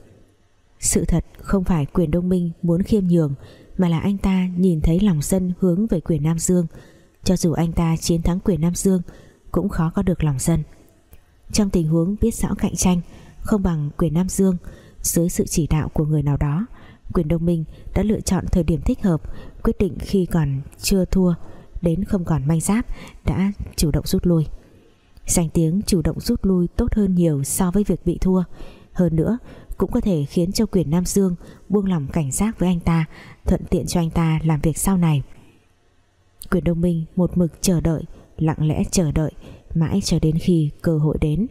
Sự thật không phải quyền Đông Minh muốn khiêm nhường, mà là anh ta nhìn thấy lòng dân hướng về quyền Nam Dương. Cho dù anh ta chiến thắng quyền Nam Dương, cũng khó có được lòng dân trong tình huống biết rõ cạnh tranh, không bằng quyền Nam Dương, dưới sự chỉ đạo của người nào đó, quyền đông minh đã lựa chọn thời điểm thích hợp, quyết định khi còn chưa thua đến không còn manh giáp đã chủ động rút lui. Danh tiếng chủ động rút lui tốt hơn nhiều so với việc bị thua. Hơn nữa, cũng có thể khiến cho quyền Nam Dương buông lòng cảnh giác với anh ta, thuận tiện cho anh ta làm việc sau này. Quyền đông minh một mực chờ đợi, lặng lẽ chờ đợi mãi cho đến khi cơ hội đến.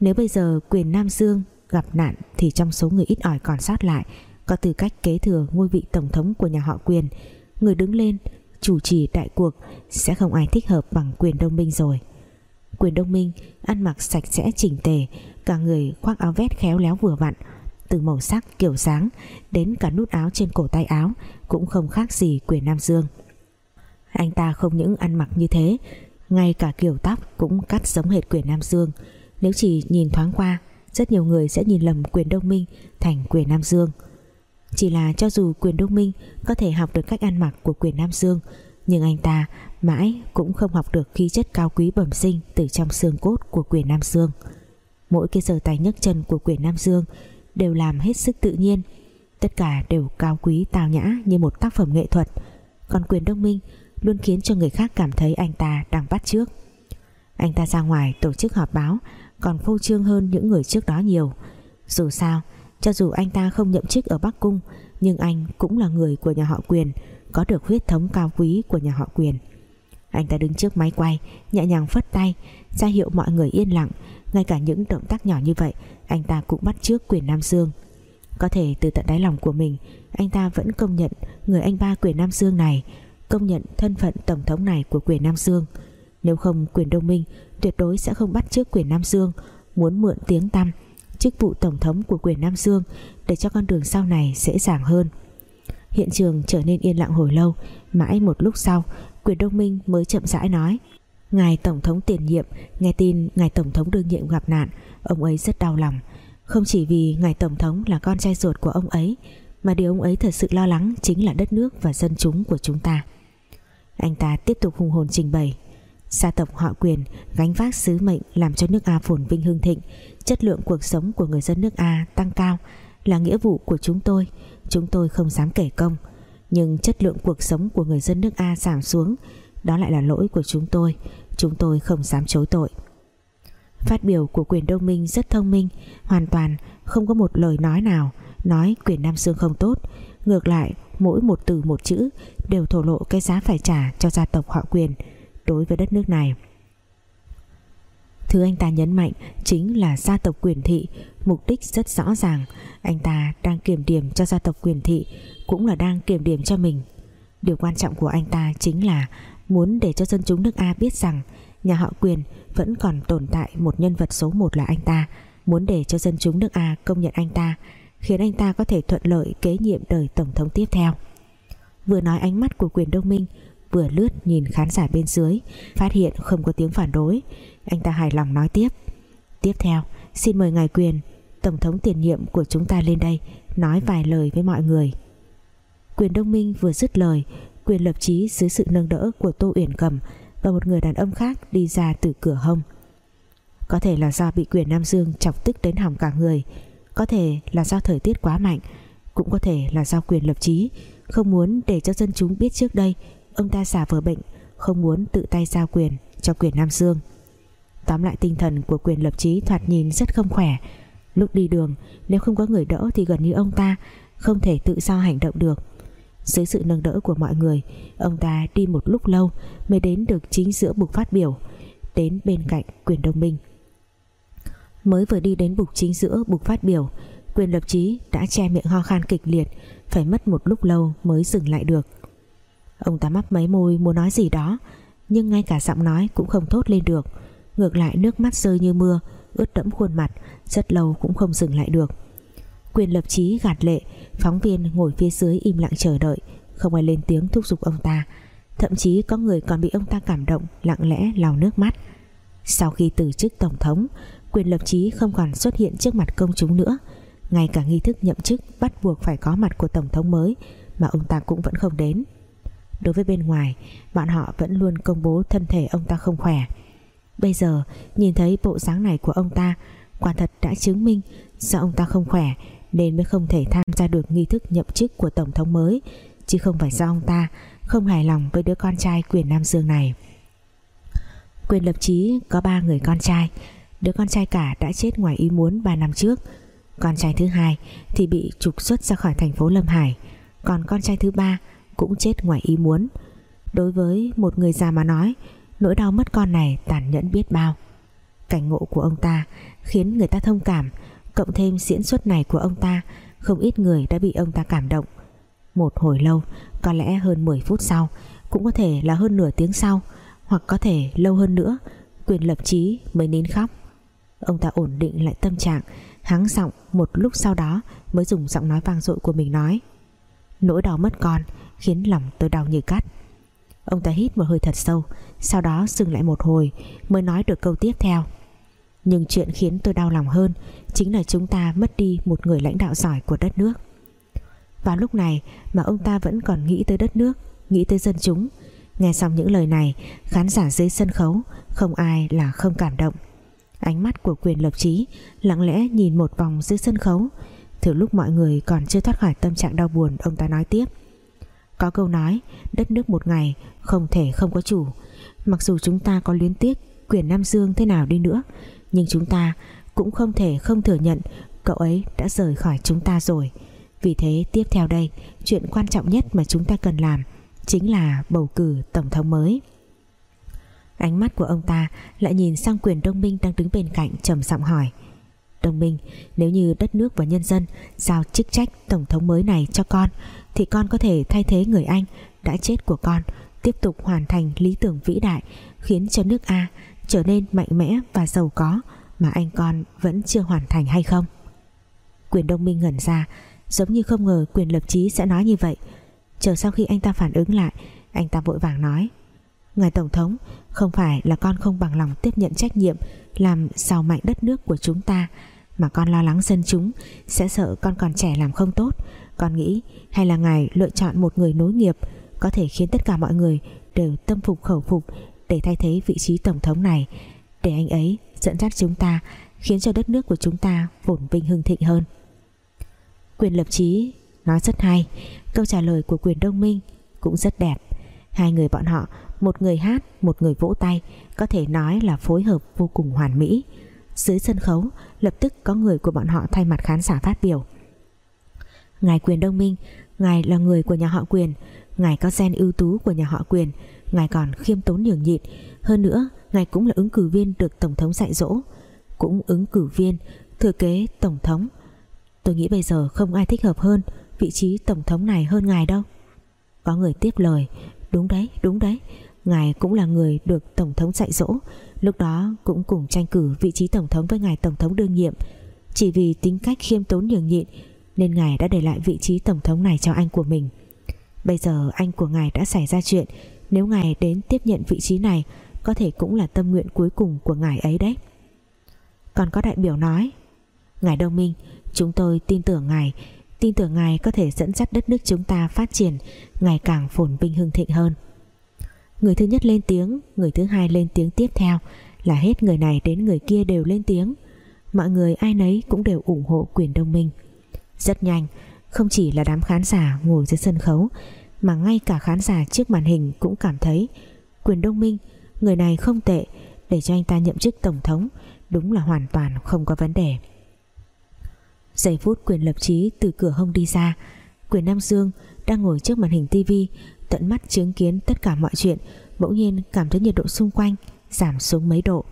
Nếu bây giờ quyền Nam Dương gặp nạn thì trong số người ít ỏi còn sót lại, có tư cách kế thừa ngôi vị tổng thống của nhà họ quyền. Người đứng lên, chủ trì đại cuộc sẽ không ai thích hợp bằng quyền đông minh rồi. Quyền đông minh ăn mặc sạch sẽ chỉnh tề, cả người khoác áo vest khéo léo vừa vặn, từ màu sắc, kiểu dáng đến cả nút áo trên cổ tay áo cũng không khác gì quyền nam dương. Anh ta không những ăn mặc như thế ngay cả kiểu tóc cũng cắt giống hệt quyền nam dương. Nếu chỉ nhìn thoáng qua, rất nhiều người sẽ nhìn lầm quyền đông minh thành quyền nam dương. Chỉ là cho dù quyền Đông Minh có thể học được cách ăn mặc của quyền Nam Dương, nhưng anh ta mãi cũng không học được khí chất cao quý bẩm sinh từ trong xương cốt của quyền Nam Dương. Mỗi cái giờ tay nhấc chân của quyền Nam Dương đều làm hết sức tự nhiên. Tất cả đều cao quý tào nhã như một tác phẩm nghệ thuật. Còn quyền Đông Minh luôn khiến cho người khác cảm thấy anh ta đang bắt trước. Anh ta ra ngoài tổ chức họp báo, còn phô trương hơn những người trước đó nhiều. Dù sao, cho dù anh ta không nhậm chức ở Bắc Cung, Nhưng anh cũng là người của nhà họ quyền, Có được huyết thống cao quý của nhà họ quyền. Anh ta đứng trước máy quay, Nhẹ nhàng phất tay, ra hiệu mọi người yên lặng. Ngay cả những động tác nhỏ như vậy, Anh ta cũng bắt trước quyền Nam Dương. Có thể từ tận đáy lòng của mình, Anh ta vẫn công nhận người anh ba quyền Nam Dương này Công nhận thân phận tổng thống này của quyền Nam Dương. Nếu không, quyền Đông Minh Tuyệt đối sẽ không bắt trước quyền Nam Dương, Muốn mượn tiếng tăm, chức vụ tổng thống của quyền Nam Dương để cho con đường sau này dễ dàng hơn. Hiện trường trở nên yên lặng hồi lâu, mãi một lúc sau, quyền Đông Minh mới chậm rãi nói, ngài tổng thống tiền nhiệm, nghe tin ngài tổng thống đương nhiệm gặp nạn, ông ấy rất đau lòng. Không chỉ vì ngài tổng thống là con trai ruột của ông ấy, mà điều ông ấy thật sự lo lắng chính là đất nước và dân chúng của chúng ta anh ta tiếp tục hùng hồn trình bày. Gia tộc họ quyền gánh vác sứ mệnh làm cho nước A phồn vinh hưng thịnh. Chất lượng cuộc sống của người dân nước A tăng cao, là nghĩa vụ của chúng tôi. Chúng tôi không dám kể công, nhưng chất lượng cuộc sống của người dân nước A giảm xuống, đó lại là lỗi của chúng tôi. Chúng tôi không dám chối tội. Phát biểu của quyền đông minh rất thông minh, hoàn toàn không có một lời nói nào nói quyền Nam Dương không tốt. Ngược lại mỗi một từ một chữ đều thổ lộ cái giá phải trả cho gia tộc họ quyền đối với đất nước này. Thứ anh ta nhấn mạnh chính là gia tộc quyền thị, Mục đích rất rõ ràng. Anh ta đang kiểm điểm cho gia tộc quyền thị, Cũng là đang kiểm điểm cho mình. Điều quan trọng của anh ta chính là Muốn để cho dân chúng nước A biết rằng Nhà họ quyền vẫn còn tồn tại Một nhân vật số 1 là anh ta, Muốn để cho dân chúng nước A công nhận anh ta. Khiến anh ta có thể thuận lợi Kế nhiệm đời tổng thống tiếp theo. Vừa nói ánh mắt của quyền đông minh, Vừa lướt nhìn khán giả bên dưới, Phát hiện không có tiếng phản đối, anh ta hài lòng nói tiếp. Tiếp theo, xin mời ngài quyền, Tổng thống tiền nhiệm của chúng ta lên đây, Nói vài lời với mọi người. Quyền Đông Minh vừa dứt lời, Quyền lập trí dưới sự nâng đỡ của Tô Uyển Cầm Và một người đàn ông khác đi ra từ cửa hông. Có thể là do bị quyền Nam Dương chọc tức đến hỏng cả người có thể là do thời tiết quá mạnh, Cũng có thể là do quyền lập trí Không muốn để cho dân chúng biết trước đây, Ông ta giả vờ bệnh, Không muốn tự tay giao quyền cho quyền Nam Dương. Tóm lại tinh thần của quyền lập trí thoạt nhìn rất không khỏe. Lúc đi đường, Nếu không có người đỡ thì gần như ông ta Không thể tự do hành động được. Dưới sự nâng đỡ của mọi người, Ông ta đi một lúc lâu Mới đến được chính giữa bục phát biểu. Đến bên cạnh quyền đông minh Mới vừa đi đến bục chính giữa bục phát biểu. Quyền lập trí đã che miệng ho khan kịch liệt, Phải mất một lúc lâu mới dừng lại được. Ông ta mắc mấy môi muốn nói gì đó, Nhưng ngay cả giọng nói cũng không thốt lên được. Ngược lại nước mắt rơi như mưa, Ướt đẫm khuôn mặt, Rất lâu cũng không dừng lại được. Quyền lập trí gạt lệ, Phóng viên ngồi phía dưới im lặng chờ đợi, Không ai lên tiếng thúc giục ông ta. Thậm chí có người còn bị ông ta cảm động, Lặng lẽ lau nước mắt. Sau khi từ chức tổng thống Quyền lập chí không còn xuất hiện trước mặt công chúng nữa. Ngay cả nghi thức nhậm chức Bắt buộc phải có mặt của tổng thống mới Mà ông ta cũng vẫn không đến. Đối với bên ngoài, Bọn họ vẫn luôn công bố thân thể ông ta không khỏe. Bây giờ, nhìn thấy bộ dáng này của ông ta, Quả thật đã chứng minh Do ông ta không khỏe Nên mới không thể tham gia được nghi thức nhậm chức của Tổng thống mới, Chứ không phải do ông ta Không hài lòng với đứa con trai quyền Nam Dương này. Quyền lập chí có ba người con trai Đứa con trai cả đã chết ngoài ý muốn 3 năm trước. Con trai thứ hai thì bị trục xuất ra khỏi thành phố Lâm Hải. Còn con trai thứ ba cũng chết ngoài ý muốn. Đối với một người già mà nói, Nỗi đau mất con này tàn nhẫn biết bao. Cảnh ngộ của ông ta Khiến người ta thông cảm, Cộng thêm diễn xuất này của ông ta, Không ít người đã bị ông ta cảm động. Một hồi lâu, Có lẽ hơn 10 phút sau, Cũng có thể là hơn nửa tiếng sau, Hoặc có thể lâu hơn nữa, Quyền lập trí mới nín khóc. Ông ta ổn định lại tâm trạng Hắng giọng một lúc sau đó Mới dùng giọng nói vang dội của mình nói, Nỗi đau mất con Khiến lòng tôi đau như cắt. Ông ta hít một hơi thật sâu, Sau đó dừng lại một hồi Mới nói được câu tiếp theo, Nhưng chuyện khiến tôi đau lòng hơn Chính là chúng ta mất đi một người lãnh đạo giỏi của đất nước. Vào lúc này mà ông ta vẫn còn nghĩ tới đất nước, Nghĩ tới dân chúng, Nghe xong những lời này, Khán giả dưới sân khấu Không ai là không cảm động. Ánh mắt của quyền lập trí Lặng lẽ nhìn một vòng dưới sân khấu. Thử lúc mọi người còn chưa thoát khỏi tâm trạng đau buồn, Ông ta nói tiếp. Có câu nói, đất nước một ngày, không thể không có chủ. Mặc dù chúng ta có luyến tiếc quyền Nam Dương thế nào đi nữa, Nhưng chúng ta cũng không thể không thừa nhận Cậu ấy đã rời khỏi chúng ta rồi. Vì thế, tiếp theo đây, Chuyện quan trọng nhất mà chúng ta cần làm Chính là bầu cử tổng thống mới. Ánh mắt của ông ta lại nhìn sang quyền đông minh đang đứng bên cạnh, trầm giọng hỏi. Đông minh, nếu như đất nước và nhân dân giao chức trách tổng thống mới này cho con, thì con có thể thay thế người anh đã chết của con, tiếp tục hoàn thành lý tưởng vĩ đại, khiến cho nước A trở nên mạnh mẽ và giàu có mà anh con vẫn chưa hoàn thành hay không? Quyền đông minh ngẩn ra, giống như không ngờ quyền lập trí sẽ nói như vậy. Chờ sau khi anh ta phản ứng lại, anh ta vội vàng nói ngài tổng thống, không phải là con không bằng lòng tiếp nhận trách nhiệm, làm giàu mạnh đất nước của chúng ta, mà con lo lắng dân chúng sẽ sợ con còn trẻ làm không tốt. Con nghĩ hay là ngài lựa chọn một người nối nghiệp có thể khiến tất cả mọi người đều tâm phục khẩu phục để thay thế vị trí tổng thống này, để anh ấy dẫn dắt chúng ta, khiến cho đất nước của chúng ta phồn vinh hưng thịnh hơn. Quyền lập trí nói rất hay, Câu trả lời của quyền đông minh cũng rất đẹp. Hai người bọn họ một người hát, một người vỗ tay Có thể nói là phối hợp vô cùng hoàn mỹ. Dưới sân khấu Lập tức có người của bọn họ thay mặt khán giả phát biểu. Ngài quyền đông minh Ngài là người của nhà họ quyền Ngài có gen ưu tú của nhà họ quyền Ngài còn khiêm tốn nhường nhịn. Hơn nữa Ngài cũng là ứng cử viên được Tổng thống dạy dỗ. Cũng ứng cử viên Thừa kế Tổng thống. Tôi nghĩ bây giờ không ai thích hợp hơn Vị trí Tổng thống này hơn Ngài đâu. Có người tiếp lời Đúng đấy, đúng đấy Ngài cũng là người được Tổng thống dạy dỗ. Lúc đó cũng cùng tranh cử vị trí Tổng thống với Ngài Tổng thống đương nhiệm. Chỉ vì tính cách khiêm tốn nhường nhịn, Nên Ngài đã để lại vị trí Tổng thống này cho anh của mình. Bây giờ anh của Ngài đã xảy ra chuyện. Nếu Ngài đến tiếp nhận vị trí này, Có thể cũng là tâm nguyện cuối cùng của Ngài ấy đấy. Còn có đại biểu nói, Ngài Đông Minh, Chúng tôi tin tưởng Ngài. Tin tưởng Ngài có thể dẫn dắt đất nước chúng ta phát triển, Ngày càng phồn vinh hưng thịnh hơn. Người thứ nhất lên tiếng, Người thứ hai lên tiếng tiếp theo, Là hết người này đến người kia đều lên tiếng. Mọi người ai nấy cũng đều ủng hộ quyền đông minh. Rất nhanh, Không chỉ là đám khán giả ngồi dưới sân khấu, Mà ngay cả khán giả trước màn hình Cũng cảm thấy, Quyền đông minh, Người này không tệ, Để cho anh ta nhậm chức tổng thống, Đúng là hoàn toàn không có vấn đề. Giây phút quyền lập trí từ cửa hông đi ra, Quyền Nam Dương đang ngồi trước màn hình tivi tận mắt chứng kiến tất cả mọi chuyện, bỗng nhiên cảm thấy nhiệt độ xung quanh giảm xuống mấy độ.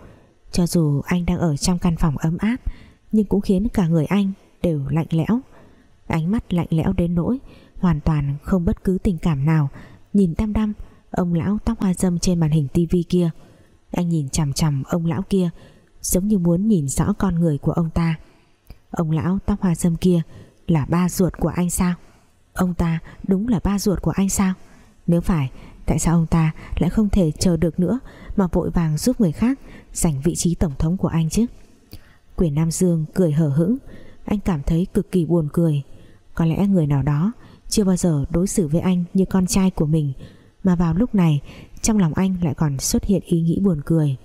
Cho dù anh đang ở trong căn phòng ấm áp, nhưng cũng khiến cả người anh đều lạnh lẽo. Ánh mắt lạnh lẽo đến nỗi hoàn toàn không bất cứ tình cảm nào. Nhìn đăm đăm ông lão tóc hoa dâm trên màn hình tivi kia. Anh nhìn chằm chằm ông lão kia, giống như muốn nhìn rõ con người của ông ta. Ông lão tóc hoa dâm kia là ba ruột của anh sao? Ông ta đúng là ba ruột của anh sao? Nếu phải, Tại sao ông ta lại không thể chờ được nữa Mà vội vàng giúp người khác Giành vị trí tổng thống của anh chứ? Quyền Nam Dương cười hở hững. Anh cảm thấy cực kỳ buồn cười. Có lẽ người nào đó Chưa bao giờ đối xử với anh như con trai của mình, Mà vào lúc này, Trong lòng anh lại còn xuất hiện ý nghĩ buồn cười.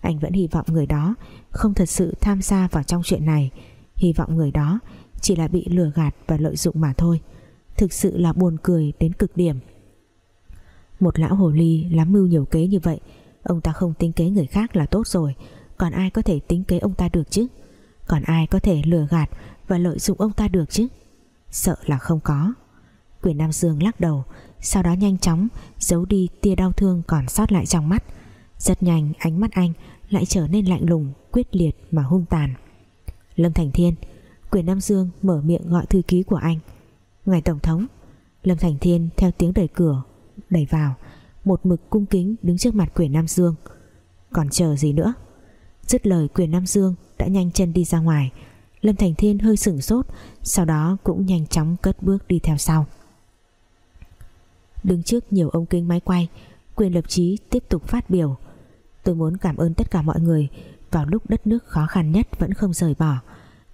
Anh vẫn hy vọng người đó Không thật sự tham gia vào trong chuyện này. Hy vọng người đó Chỉ là bị lừa gạt và lợi dụng mà thôi. Thực sự là buồn cười đến cực điểm một lão hồ ly lắm mưu nhiều kế như vậy, Ông ta không tính kế người khác là tốt rồi, Còn ai có thể tính kế ông ta được chứ? Còn ai có thể lừa gạt Và lợi dụng ông ta được chứ? Sợ là không có. Quyền Nam Dương lắc đầu, Sau đó nhanh chóng giấu đi tia đau thương còn sót lại trong mắt. Rất nhanh ánh mắt anh Lại trở nên lạnh lùng, Quyết liệt mà hung tàn. Lâm Thành Thiên, Quyền Nam Dương mở miệng gọi thư ký của anh. Ngài Tổng thống, Lâm Thành Thiên theo tiếng đẩy cửa đẩy vào. Một mực cung kính đứng trước mặt quyền Nam Dương. Còn chờ gì nữa? Dứt lời, quyền Nam Dương đã nhanh chân đi ra ngoài. Lâm Thành Thiên hơi sửng sốt, sau đó cũng nhanh chóng cất bước đi theo sau. Đứng trước nhiều ống kính máy quay, quyền lập trí tiếp tục phát biểu. Tôi muốn cảm ơn tất cả mọi người, vào lúc đất nước khó khăn nhất vẫn không rời bỏ.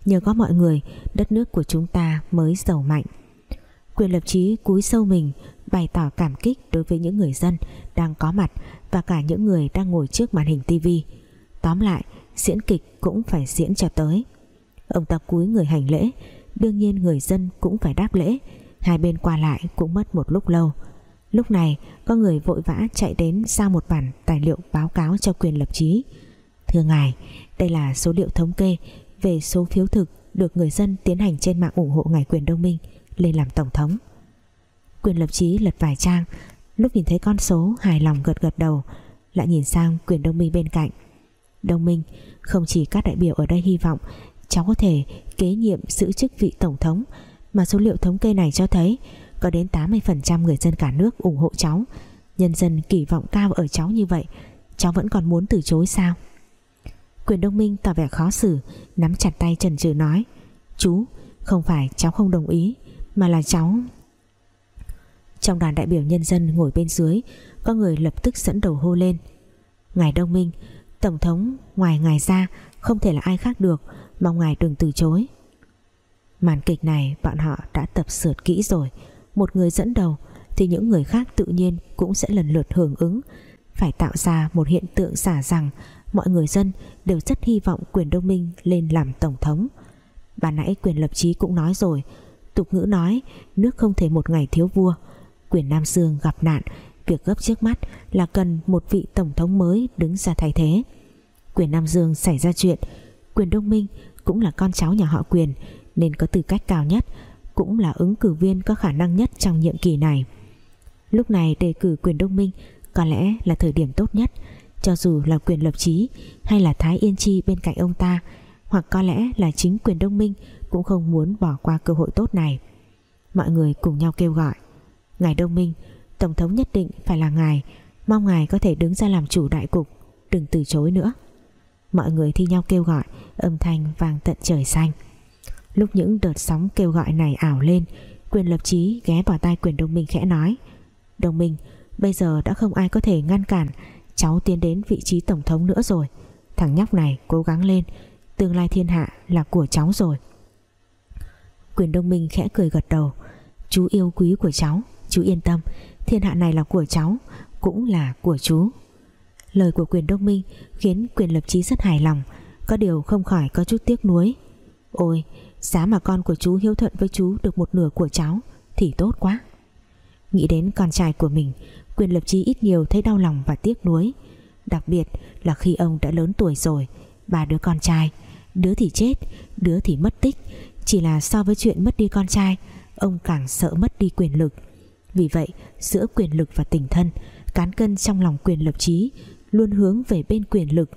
Nhờ có mọi người, đất nước của chúng ta mới giàu mạnh. Quyền lập trí cúi sâu mình bày tỏ cảm kích đối với những người dân đang có mặt và cả những người đang ngồi trước màn hình tivi tóm lại, diễn kịch cũng phải diễn cho tới. Ông ta cúi người hành lễ, đương nhiên người dân cũng phải đáp lễ, hai bên qua lại cũng mất một lúc lâu. Lúc này, có người vội vã chạy đến giao một bản tài liệu báo cáo cho quyền lập trí thưa ngài, đây là số liệu thống kê về số phiếu thực được người dân tiến hành trên mạng ủng hộ ngài quyền đông minh lên làm tổng thống. Quyền lập trí lật vài trang. Lúc nhìn thấy con số, hài lòng gật gật đầu. Lại nhìn sang quyền đông minh bên cạnh. Đông minh, Không chỉ các đại biểu ở đây hy vọng, Cháu có thể kế nhiệm giữ chức vị tổng thống, Mà số liệu thống kê này cho thấy Có đến 80% người dân cả nước ủng hộ cháu. Nhân dân kỳ vọng cao ở cháu như vậy, Cháu vẫn còn muốn từ chối sao? Quyền đông minh tỏ vẻ khó xử, Nắm chặt tay Trần Trừ nói, Chú, không phải cháu không đồng ý, Mà là cháu trong đoàn đại biểu nhân dân ngồi bên dưới, Có người lập tức dẫn đầu hô lên. Ngài Đông Minh, Tổng thống ngoài ngài ra Không thể là ai khác được Mong ngài đừng từ chối. Màn kịch này bọn họ đã tập sượt kỹ rồi. Một người dẫn đầu Thì những người khác tự nhiên cũng sẽ lần lượt hưởng ứng. Phải tạo ra một hiện tượng giả rằng Mọi người dân đều rất hy vọng quyền đông minh lên làm tổng thống. Bà nãy quyền lập trí cũng nói rồi. Tục ngữ nói, nước không thể một ngày thiếu vua. Quyền Nam Dương gặp nạn, Việc gấp trước mắt là cần một vị tổng thống mới đứng ra thay thế. Quyền Nam Dương xảy ra chuyện, Quyền Đông Minh cũng là con cháu nhà họ Quyền, Nên có tư cách cao nhất, Cũng là ứng cử viên có khả năng nhất trong nhiệm kỳ này. Lúc này đề cử quyền Đông Minh Có lẽ là thời điểm tốt nhất, Cho dù là quyền lập trí Hay là Thái Yên Chi bên cạnh ông ta, Hoặc có lẽ là chính quyền Đông Minh Cũng không muốn bỏ qua cơ hội tốt này. Mọi người cùng nhau kêu gọi. Ngài Đông Minh, Tổng thống nhất định phải là ngài, Mong ngài có thể đứng ra làm chủ đại cục, Đừng từ chối nữa. Mọi người thi nhau kêu gọi, Âm thanh vang tận trời xanh. Lúc những đợt sóng kêu gọi này ảo lên, Quyền lập trí ghé vào tai quyền đông minh khẽ nói, Đông minh, Bây giờ đã không ai có thể ngăn cản, Cháu tiến đến vị trí tổng thống nữa rồi. Thằng nhóc này cố gắng lên, Tương lai thiên hạ là của cháu rồi. Quyền đông minh khẽ cười gật đầu, Chú yêu quý của cháu. Chú yên tâm, Thiên hạ này là của cháu, Cũng là của chú. Lời của quyền đông minh Khiến quyền lập trí rất hài lòng, Có điều không khỏi có chút tiếc nuối. Ôi, giá mà con của chú hiếu thuận với chú Được một nửa của cháu Thì tốt quá. Nghĩ đến con trai của mình, Quyền lập trí ít nhiều thấy đau lòng và tiếc nuối. Đặc biệt là khi ông đã lớn tuổi rồi, Ba đứa con trai, Đứa thì chết, Đứa thì mất tích. Chỉ là so với chuyện mất đi con trai, Ông càng sợ mất đi quyền lực. Vì vậy giữa quyền lực và tình thân Cán cân trong lòng quyền lập trí Luôn hướng về bên quyền lực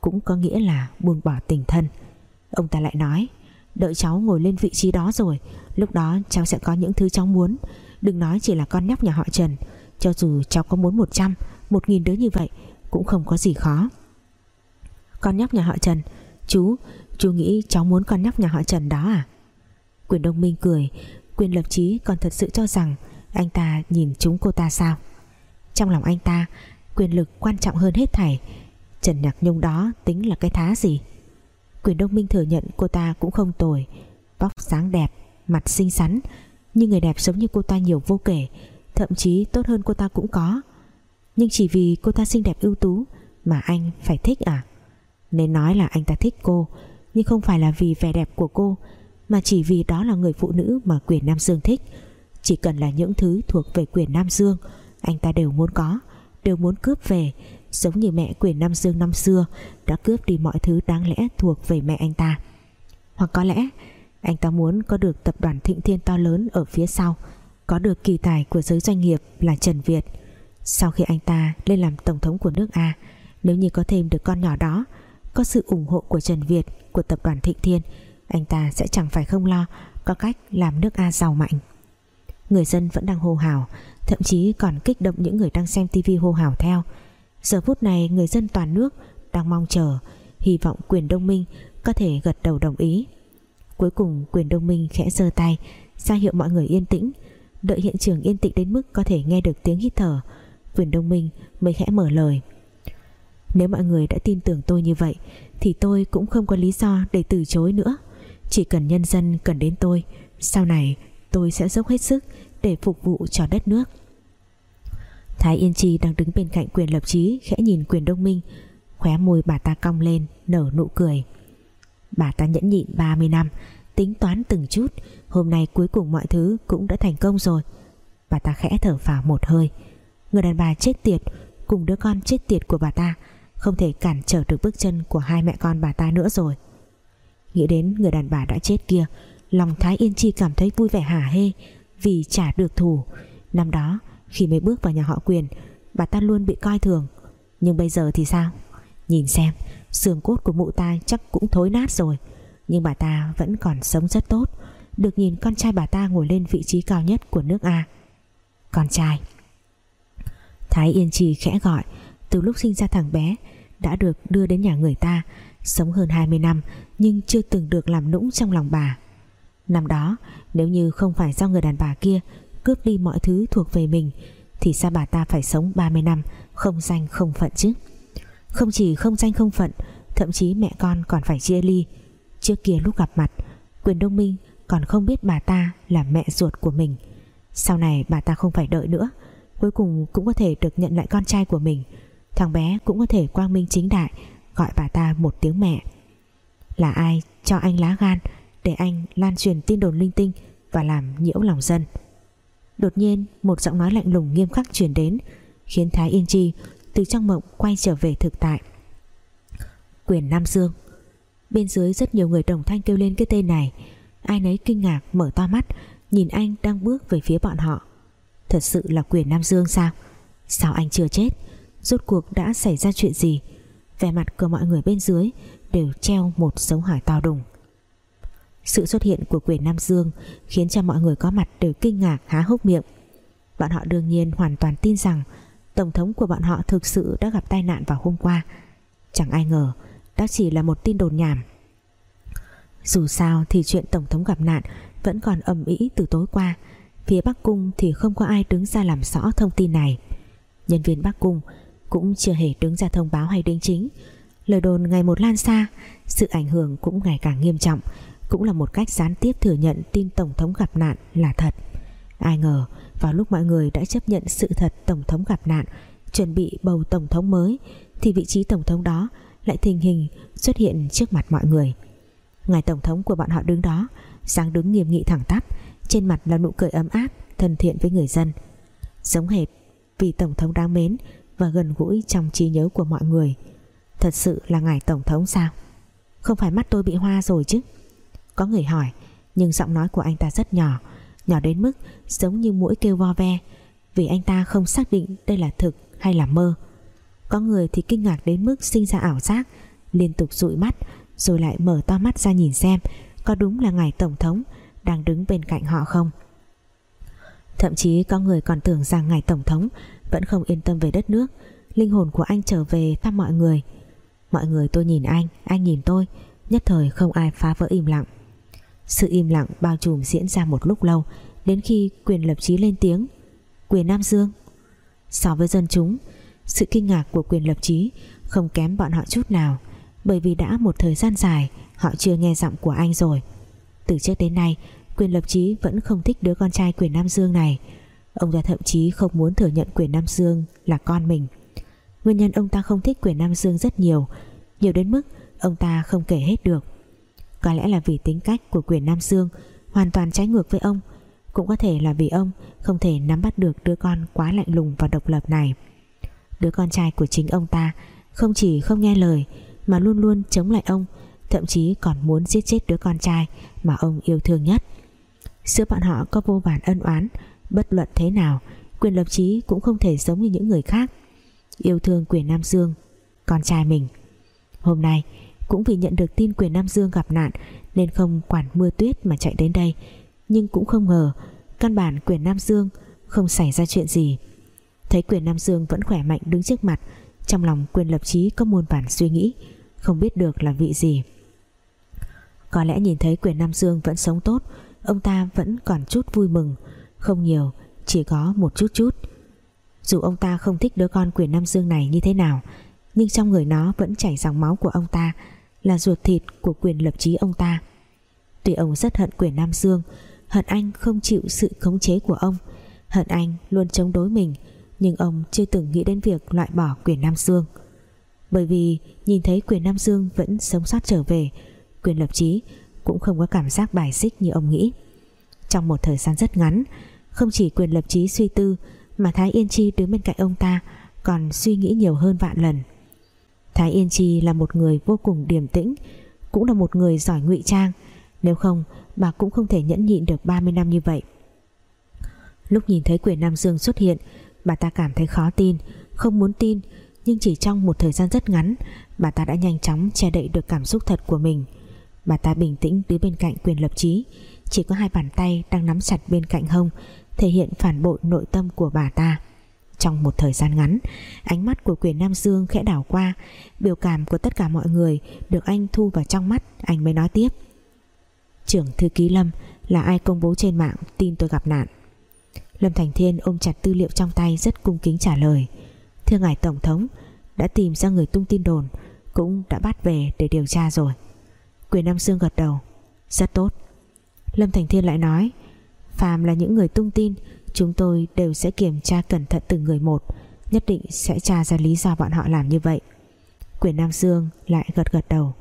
Cũng có nghĩa là buông bỏ tình thân. Ông ta lại nói Đợi cháu ngồi lên vị trí đó rồi Lúc đó cháu sẽ có những thứ cháu muốn. Đừng nói chỉ là con nhóc nhà họ Trần Cho dù cháu có muốn 100 Một nghìn đứa như vậy Cũng không có gì khó. Con nhóc nhà họ Trần Chú, chú nghĩ cháu muốn con nhóc nhà họ Trần đó à? Quyền Đông Minh cười Quyền lập trí còn thật sự cho rằng anh ta nhìn chúng cô ta sao? Trong lòng anh ta, Quyền lực quan trọng hơn hết thảy. Trần Nhạc Nhung đó tính là cái thá gì? Quyền Đông Minh thừa nhận cô ta cũng không tồi. Vóc sáng đẹp, Mặt xinh xắn, Nhưng người đẹp giống như cô ta nhiều vô kể. Thậm chí tốt hơn cô ta cũng có. Nhưng chỉ vì cô ta xinh đẹp ưu tú Mà anh phải thích à? Nên nói là anh ta thích cô, Nhưng không phải là vì vẻ đẹp của cô, Mà chỉ vì đó là người phụ nữ Mà quyền Nam Dương thích. Chỉ cần là những thứ thuộc về quyền Nam Dương, Anh ta đều muốn có, Đều muốn cướp về. Giống như mẹ quyền Nam Dương năm xưa, Đã cướp đi mọi thứ đáng lẽ thuộc về mẹ anh ta. Hoặc có lẽ, Anh ta muốn có được tập đoàn thịnh thiên to lớn Ở phía sau, Có được kỳ tài của giới doanh nghiệp là Trần Việt. Sau khi anh ta lên làm tổng thống của nước A, Nếu như có thêm được con nhỏ đó, Có sự ủng hộ của Trần Việt, Của tập đoàn Thịnh Thiên, Anh ta sẽ chẳng phải không lo, Có cách làm nước A giàu mạnh. Người dân vẫn đang hô hào, Thậm chí còn kích động những người đang xem tivi hô hào theo. Giờ phút này, người dân toàn nước Đang mong chờ, Hy vọng quyền đông minh có thể gật đầu đồng ý. Cuối cùng, quyền đông minh khẽ giơ tay, ra hiệu mọi người yên tĩnh. Đợi hiện trường yên tĩnh đến mức có thể nghe được tiếng hít thở, Quyền đông minh mới khẽ mở lời. Nếu mọi người đã tin tưởng tôi như vậy, Thì tôi cũng không có lý do để từ chối nữa. Chỉ cần nhân dân cần đến tôi, Sau này tôi sẽ dốc hết sức Để phục vụ cho đất nước. Thái Yên Chi đang đứng bên cạnh quyền lập trí Khẽ nhìn quyền đông minh. Khóe môi bà ta cong lên, nở nụ cười. Bà ta nhẫn nhịn 30 năm, Tính toán từng chút. Hôm nay cuối cùng mọi thứ cũng đã thành công rồi. Bà ta khẽ thở phào một hơi. Người đàn bà chết tiệt, Cùng đứa con chết tiệt của bà ta, Không thể cản trở được bước chân của hai mẹ con bà ta nữa rồi. Nghĩ đến người đàn bà đã chết kia Lòng Thái Yên Chi cảm thấy vui vẻ hả hê Vì trả được thù. Năm đó, khi mới bước vào nhà họ quyền, Bà ta luôn bị coi thường. Nhưng bây giờ thì sao? Nhìn xem, xương cốt của mụ ta chắc cũng thối nát rồi. Nhưng bà ta vẫn còn sống rất tốt, Được nhìn con trai bà ta ngồi lên vị trí cao nhất của nước A. Con trai. Thái Yên Trì khẽ gọi, Từ lúc sinh ra thằng bé, Đã được đưa đến nhà người ta, Sống hơn 20 năm, Nhưng chưa từng được làm nũng trong lòng bà. Năm đó, nếu như không phải do người đàn bà kia cướp đi mọi thứ thuộc về mình, thì sao bà ta phải sống 30 năm không danh không phận chứ? Không chỉ không danh không phận, thậm chí mẹ con còn phải chia ly. Trước kia lúc gặp mặt, quyền đông minh còn không biết bà ta là mẹ ruột của mình. Sau này bà ta không phải đợi nữa, cuối cùng cũng có thể được nhận lại con trai của mình. Thằng bé cũng có thể quang minh chính đại, gọi bà ta một tiếng mẹ. Là ai cho anh lá gan? Để anh lan truyền tin đồn linh tinh và làm nhiễu lòng dân. Đột nhiên, một giọng nói lạnh lùng nghiêm khắc truyền đến, khiến Thái Yên Chi từ trong mộng quay trở về thực tại. Quyền Nam Dương. Bên dưới rất nhiều người đồng thanh kêu lên cái tên này. Ai nấy kinh ngạc, mở to mắt, nhìn anh đang bước về phía bọn họ. Thật sự là quyền Nam Dương sao? Sao anh chưa chết? Rốt cuộc đã xảy ra chuyện gì? Vẻ mặt của mọi người bên dưới đều treo một dấu hỏi to đùng sự xuất hiện của quyền Nam Dương khiến cho mọi người có mặt đều kinh ngạc, há hốc miệng. Bọn họ đương nhiên hoàn toàn tin rằng tổng thống của bọn họ thực sự đã gặp tai nạn vào hôm qua. Chẳng ai ngờ, đó chỉ là một tin đồn nhảm. Dù sao thì chuyện tổng thống gặp nạn vẫn còn ầm ĩ từ tối qua. Phía Bắc Cung thì không có ai đứng ra làm rõ thông tin này. Nhân viên Bắc Cung cũng chưa hề đứng ra thông báo hay đính chính. Lời đồn ngày một lan xa, sự ảnh hưởng cũng ngày càng nghiêm trọng cũng là một cách gián tiếp thừa nhận tin tổng thống gặp nạn là thật. Ai ngờ, vào lúc mọi người đã chấp nhận sự thật tổng thống gặp nạn, chuẩn bị bầu tổng thống mới, thì vị trí tổng thống đó lại thình hình xuất hiện trước mặt mọi người. Ngài tổng thống của bọn họ đứng đó, dáng đứng nghiêm nghị thẳng tắp, trên mặt là nụ cười ấm áp, thân thiện với người dân. Giống hệt vì tổng thống đáng mến và gần gũi trong trí nhớ của mọi người. Thật sự là ngài tổng thống sao? Không phải mắt tôi bị hoa rồi chứ? Có người hỏi, nhưng giọng nói của anh ta rất nhỏ nhỏ đến mức giống như mũi kêu vo ve, vì anh ta không xác định đây là thực hay là mơ. Có người thì kinh ngạc đến mức sinh ra ảo giác, liên tục dụi mắt, rồi lại mở to mắt ra nhìn xem có đúng là ngài tổng thống đang đứng bên cạnh họ không. Thậm chí có người còn tưởng rằng ngài tổng thống vẫn không yên tâm về đất nước, linh hồn của anh trở về thăm mọi người. Mọi người tôi nhìn anh anh nhìn tôi, nhất thời không ai phá vỡ im lặng sự im lặng bao trùm diễn ra một lúc lâu, đến khi quyền lập trí lên tiếng. Quyền Nam Dương, so với dân chúng, sự kinh ngạc của quyền lập trí không kém bọn họ chút nào, bởi vì đã một thời gian dài họ chưa nghe giọng của anh rồi. Từ trước đến nay, quyền lập trí vẫn không thích đứa con trai quyền Nam Dương này. Ông ta thậm chí không muốn thừa nhận quyền Nam Dương là con mình. Nguyên nhân ông ta không thích quyền Nam Dương rất nhiều nhiều đến mức ông ta không kể hết được có lẽ là vì tính cách của quyền Nam Dương hoàn toàn trái ngược với ông. Cũng có thể là vì ông không thể nắm bắt được đứa con quá lạnh lùng và độc lập này. Đứa con trai của chính ông ta không chỉ không nghe lời, mà luôn luôn chống lại ông, thậm chí còn muốn giết chết đứa con trai mà ông yêu thương nhất. Giữa bọn họ có vô vàn ân oán, bất luận thế nào, quyền lập trí cũng không thể giống như những người khác. Yêu thương quyền Nam Dương con trai mình. Hôm nay cũng vì nhận được tin quyền Nam Dương gặp nạn nên không quản mưa tuyết mà chạy đến đây. Nhưng cũng không ngờ, căn bản quyền Nam Dương không xảy ra chuyện gì. Thấy quyền Nam Dương vẫn khỏe mạnh đứng trước mặt, trong lòng quyền lập trí có muôn bản suy nghĩ, không biết được là vị gì. Có lẽ nhìn thấy quyền Nam Dương vẫn sống tốt, ông ta vẫn còn chút vui mừng, không nhiều, chỉ có một chút chút. Dù ông ta không thích đứa con quyền Nam Dương này như thế nào, nhưng trong người nó vẫn chảy dòng máu của ông ta là ruột thịt của quyền lập trí ông ta. Tuy ông rất hận quyền Nam Dương, hận anh không chịu sự khống chế của ông, hận anh luôn chống đối mình, nhưng ông chưa từng nghĩ đến việc loại bỏ quyền Nam Dương. Bởi vì nhìn thấy quyền Nam Dương vẫn sống sót trở về, quyền lập trí cũng không có cảm giác bài xích như ông nghĩ. Trong một thời gian rất ngắn, không chỉ quyền lập trí suy tư mà Thái Yên Chi đứng bên cạnh ông ta còn suy nghĩ nhiều hơn vạn lần. Thái Yên Chi là một người vô cùng điềm tĩnh, cũng là một người giỏi ngụy trang. Nếu không, bà cũng không thể nhẫn nhịn được 30 năm như vậy. Lúc nhìn thấy quyền Nam Dương xuất hiện, bà ta cảm thấy khó tin, không muốn tin, nhưng chỉ trong một thời gian rất ngắn, bà ta đã nhanh chóng che đậy được cảm xúc thật của mình. Bà ta bình tĩnh đứng bên cạnh quyền lập trí chỉ có hai bàn tay đang nắm chặt bên cạnh hông, thể hiện phản bội nội tâm của bà ta trong một thời gian ngắn. Ánh mắt của quyền Nam Dương khẽ đảo qua. Biểu cảm của tất cả mọi người được anh thu vào trong mắt, anh mới nói tiếp. Trưởng thư ký Lâm, là ai công bố trên mạng tin tôi gặp nạn? Lâm Thành Thiên ôm chặt tư liệu trong tay rất cung kính trả lời. Thưa ngài tổng thống, đã tìm ra người tung tin đồn, cũng đã bắt về để điều tra rồi. Quyền Nam Dương gật đầu. Rất tốt. Lâm Thành Thiên lại nói, phàm là những người tung tin chúng tôi đều sẽ kiểm tra cẩn thận từng người một, nhất định sẽ tra ra lý do bọn họ làm như vậy. Quyền Nam Dương lại gật gật đầu.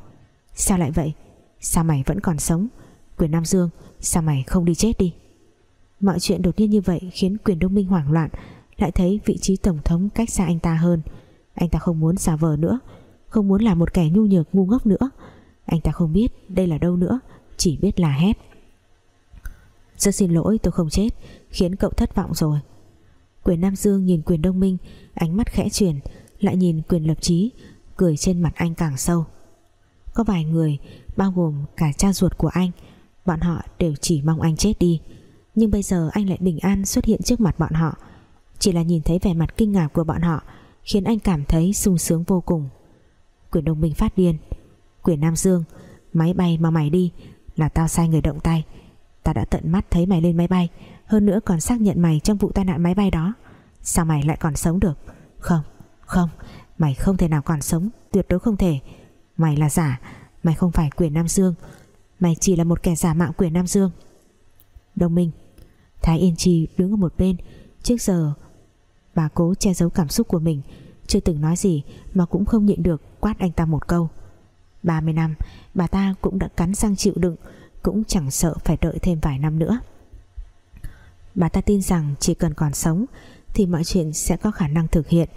Sao lại vậy? Sao mày vẫn còn sống? Quyền Nam Dương, Sao mày không đi chết đi? Mọi chuyện đột nhiên như vậy khiến quyền đông minh hoảng loạn, Lại thấy vị trí tổng thống cách xa anh ta hơn. Anh ta không muốn giả vờ nữa, Không muốn là một kẻ nhu nhược, ngu ngốc nữa. Anh ta không biết đây là đâu nữa, Chỉ biết là hét. Rất xin lỗi, tôi không chết. Khiến cậu thất vọng rồi. Quyền Nam Dương nhìn quyền đông minh, Ánh mắt khẽ chuyển, Lại nhìn quyền lập trí Cười trên mặt anh càng sâu. Có vài người, Bao gồm cả cha ruột của anh, Bọn họ đều chỉ mong anh chết đi. Nhưng bây giờ anh lại bình an xuất hiện trước mặt bọn họ. Chỉ là nhìn thấy vẻ mặt kinh ngạc của bọn họ, Khiến anh cảm thấy sung sướng vô cùng. Quyền Đông Minh phát điên. Quyền Nam Dương, Máy bay mà mày đi, Là tao sai người động tay. Ta đã tận mắt thấy mày lên máy bay hơn nữa còn xác nhận mày trong vụ tai nạn máy bay đó. Sao mày lại còn sống được? Không, không Mày không thể nào còn sống Tuyệt đối không thể. Mày là giả Mày không phải quyền Nam Dương. Mày chỉ là một kẻ giả mạo quyền Nam Dương. Đông Minh Thái Yên Chi đứng ở một bên. Trước giờ bà cố che giấu cảm xúc của mình. Chưa từng nói gì Mà cũng không nhịn được quát anh ta một câu. 30 năm Bà ta cũng đã cắn răng chịu đựng Cũng chẳng sợ phải đợi thêm vài năm nữa. Bà ta tin rằng chỉ cần còn sống Thì mọi chuyện sẽ có khả năng thực hiện,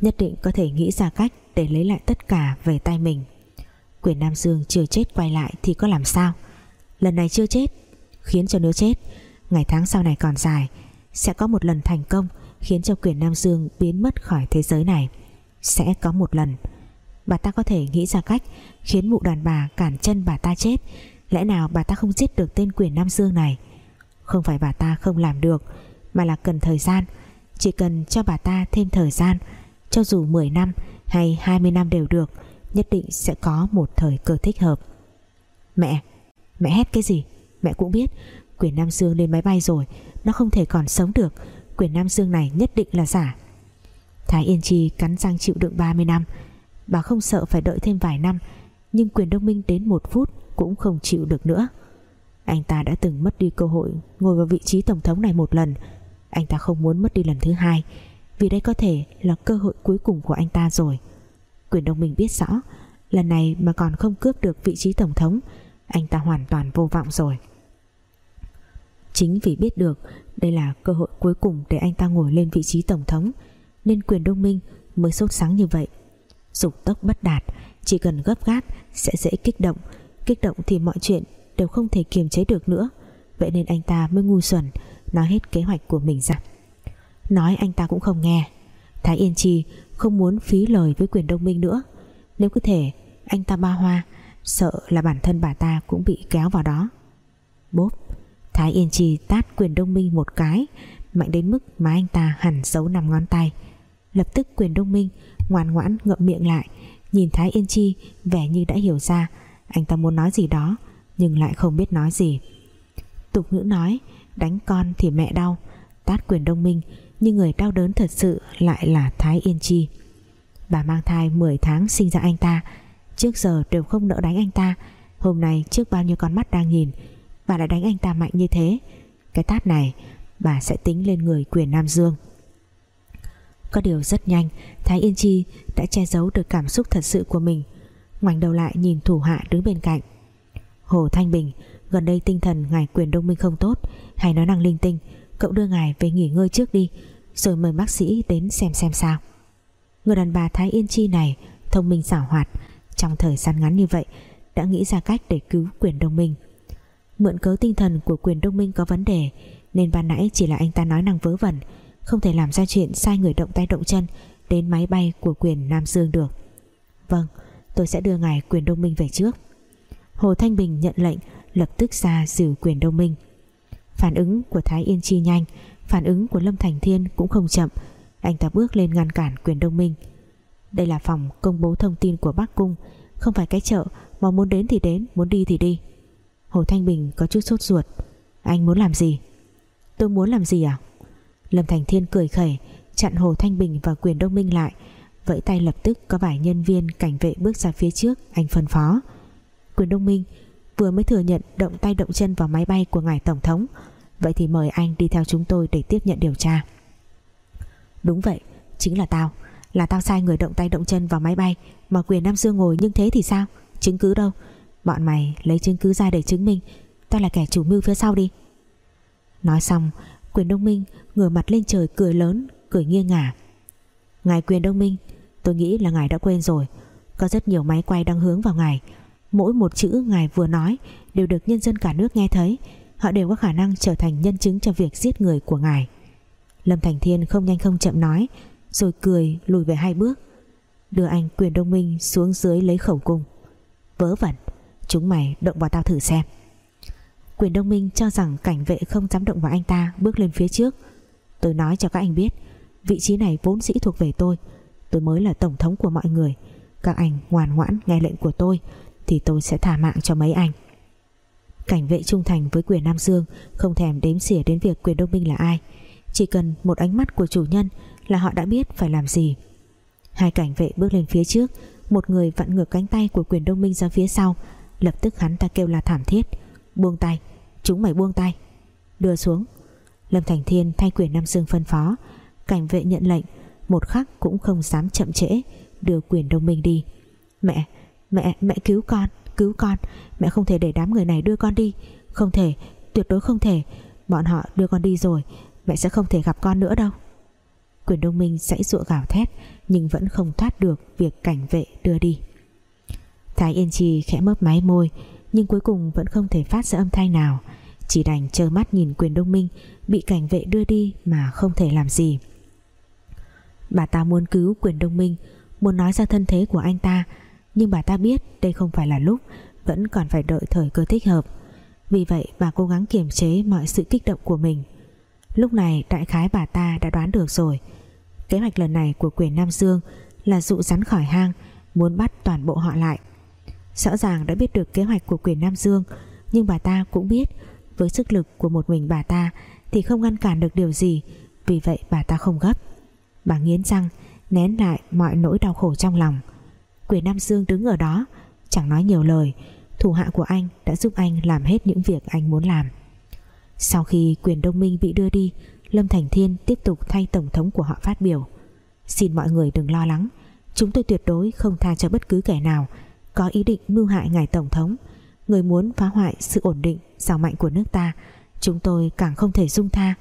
Nhất định có thể nghĩ ra cách Để lấy lại tất cả về tay mình. Quyền Nam Dương chưa chết quay lại Thì có làm sao? Lần này chưa chết, Khiến cho nếu chết. Ngày tháng sau này còn dài, Sẽ có một lần thành công Khiến cho quyền Nam Dương biến mất khỏi thế giới này. Sẽ có một lần. Bà ta có thể nghĩ ra cách Khiến mụ đàn bà cản chân bà ta chết. Lẽ nào bà ta không giết được tên quyền Nam Dương này? Không phải bà ta không làm được, Mà là cần thời gian. Chỉ cần cho bà ta thêm thời gian, Cho dù 10 năm hay 20 năm đều được, Nhất định sẽ có một thời cơ thích hợp. Mẹ Mẹ hét cái gì? Mẹ cũng biết Quyền Nam Dương lên máy bay rồi, Nó không thể còn sống được. Quyền Nam Dương này nhất định là giả. Thái Yên Chi cắn răng chịu đựng 30 năm. Bà không sợ phải đợi thêm vài năm, Nhưng quyền đông minh đến một phút Cũng không chịu được nữa. Anh ta đã từng mất đi cơ hội Ngồi vào vị trí tổng thống này một lần. Anh ta không muốn mất đi lần thứ hai, Vì đây có thể là cơ hội cuối cùng của anh ta rồi. Quyền đông minh biết rõ, Lần này mà còn không cướp được vị trí tổng thống, Anh ta hoàn toàn vô vọng rồi. Chính vì biết được Đây là cơ hội cuối cùng để anh ta ngồi lên vị trí tổng thống, Nên quyền đông minh mới sốt sáng như vậy. Dục tốc bất đạt, Chỉ cần gấp gáp sẽ dễ kích động. Kích động thì mọi chuyện đều không thể kiềm chế được nữa. Vậy nên anh ta mới ngu xuẩn, Nói hết kế hoạch của mình ra. Nói anh ta cũng không nghe. Thái Yên Chi không muốn phí lời với quyền đông minh nữa. Nếu cứ thể anh ta ba hoa, Sợ là bản thân bà ta cũng bị kéo vào đó. Bốp, Thái Yên Chi tát quyền đông minh một cái, Mạnh đến mức mà anh ta hẳn giấu năm ngón tay. Lập tức quyền đông minh Ngoan ngoãn ngậm miệng lại, Nhìn Thái Yên Chi vẻ như đã hiểu ra Anh ta muốn nói gì đó. Nhưng lại không biết nói gì. Tục ngữ nói, Đánh con thì mẹ đau, Tát quyền đông minh, Nhưng người đau đớn thật sự lại là Thái Yên Chi. Bà mang thai 10 tháng sinh ra anh ta, Trước giờ đều không nỡ đánh anh ta. Hôm nay trước bao nhiêu con mắt đang nhìn, Bà lại đánh anh ta mạnh như thế. Cái tát này, bà sẽ tính lên người quyền Nam Dương. Có điều rất nhanh, Thái Yên Chi đã che giấu được cảm xúc thật sự của mình. Ngoảnh đầu lại nhìn thủ hạ đứng bên cạnh. Hồ Thanh Bình, Gần đây tinh thần ngài quyền đông minh không tốt, Hay nói năng linh tinh, Cậu đưa ngài về nghỉ ngơi trước đi, Rồi mời bác sĩ đến xem xem sao. Người đàn bà Thái Yên Chi này, Thông minh xảo hoạt, Trong thời gian ngắn như vậy, Đã nghĩ ra cách để cứu quyền đông minh. Mượn cớ tinh thần của quyền đông minh có vấn đề, Nên ban nãy chỉ là anh ta nói năng vớ vẩn, Không thể làm ra chuyện sai người động tay động chân Đến máy bay của quyền Nam Dương được. Vâng Tôi sẽ đưa ngài quyền đông minh về trước. Hồ Thanh Bình nhận lệnh Lập tức ra giữ quyền đông minh. Phản ứng của Thái Yên Chi nhanh Phản ứng của Lâm Thành Thiên cũng không chậm. Anh ta bước lên ngăn cản quyền đông minh. Đây là phòng công bố thông tin của Bắc Cung Không phải cái chợ Mà muốn đến thì đến, muốn đi thì đi. Hồ Thanh Bình có chút sốt ruột. Anh muốn làm gì? Tôi muốn làm gì à? Lâm Thành Thiên cười khẩy Chặn Hồ Thanh Bình và quyền đông minh lại. Vẫy tay lập tức có vài nhân viên cảnh vệ bước ra phía trước Anh phân phó. Quyền đông minh vừa mới thừa nhận động tay động chân vào máy bay của ngài Tổng thống. Vậy thì mời anh đi theo chúng tôi để tiếp nhận điều tra. Đúng vậy, Chính là tao. Là tao sai người động tay động chân vào máy bay, Mà quyền Nam Dương ngồi nhưng thế thì sao? Chứng cứ đâu? Bọn mày lấy chứng cứ ra để chứng minh. Tao là kẻ chủ mưu phía sau đi. Nói xong, Quyền Đông Minh ngửa mặt lên trời cười lớn, Cười nghiêng ngả. Ngài Quyền Đông Minh, Tôi nghĩ là ngài đã quên rồi. Có rất nhiều máy quay đang hướng vào ngài. Mỗi một chữ ngài vừa nói Đều được nhân dân cả nước nghe thấy. Họ đều có khả năng trở thành nhân chứng cho việc giết người của ngài. Lâm Thành Thiên không nhanh không chậm nói, Rồi cười lùi về hai bước, Đưa anh quyền đông minh xuống dưới lấy khẩu cung. Vớ vẩn, Chúng mày động vào tao thử xem. Quyền đông minh cho rằng cảnh vệ không dám động vào anh ta Bước lên phía trước. Tôi nói cho các anh biết, Vị trí này vốn dĩ thuộc về tôi. Tôi mới là tổng thống của mọi người. Các anh ngoan ngoãn nghe lệnh của tôi thì tôi sẽ thả mạng cho mấy anh. Cảnh vệ trung thành với quyền Nam Dương Không thèm đếm xỉa đến việc quyền đông minh là ai. Chỉ cần một ánh mắt của chủ nhân Là họ đã biết phải làm gì. Hai cảnh vệ bước lên phía trước Một người vặn ngược cánh tay của quyền đông minh ra phía sau. Lập tức hắn ta kêu là thảm thiết Buông tay Chúng mày buông tay. Đưa xuống. Lâm Thành Thiên thay quyền Nam Dương phân phó. Cảnh vệ nhận lệnh Một khắc cũng không dám chậm trễ Đưa quyền đông minh đi. Mẹ, mẹ, mẹ cứu con Cứu con, mẹ không thể để đám người này đưa con đi. Không thể, tuyệt đối không thể. Bọn họ đưa con đi rồi Mẹ sẽ không thể gặp con nữa đâu. Quyền đông minh dãy dụa gào thét Nhưng vẫn không thoát được việc cảnh vệ đưa đi. Thái Yên Chi khẽ mấp máy môi Nhưng cuối cùng vẫn không thể phát ra âm thanh nào. Chỉ đành trơ mắt nhìn quyền đông minh Bị cảnh vệ đưa đi mà không thể làm gì. Bà ta muốn cứu quyền đông minh Muốn nói ra thân thế của anh ta nhưng bà ta biết đây không phải là lúc, Vẫn còn phải đợi thời cơ thích hợp. Vì vậy bà cố gắng kiềm chế mọi sự kích động của mình. Lúc này đại khái bà ta đã đoán được rồi. Kế hoạch lần này của quyền Nam Dương Là dụ rắn khỏi hang, Muốn bắt toàn bộ họ lại. Rõ ràng đã biết được kế hoạch của quyền Nam Dương, Nhưng bà ta cũng biết Với sức lực của một mình bà ta Thì không ngăn cản được điều gì, Vì vậy bà ta không gấp. Bà nghiến răng, nén lại mọi nỗi đau khổ trong lòng. Quyền Nam Dương đứng ở đó. Chẳng nói nhiều lời, Thủ hạ của anh đã giúp anh làm hết những việc anh muốn làm. Sau khi quyền đông minh bị đưa đi, Lâm Thành Thiên tiếp tục thay Tổng thống của họ phát biểu. Xin mọi người đừng lo lắng, Chúng tôi tuyệt đối không tha cho bất cứ kẻ nào Có ý định mưu hại ngài Tổng thống. Người muốn phá hoại sự ổn định, Giàu mạnh của nước ta, Chúng tôi càng không thể dung tha.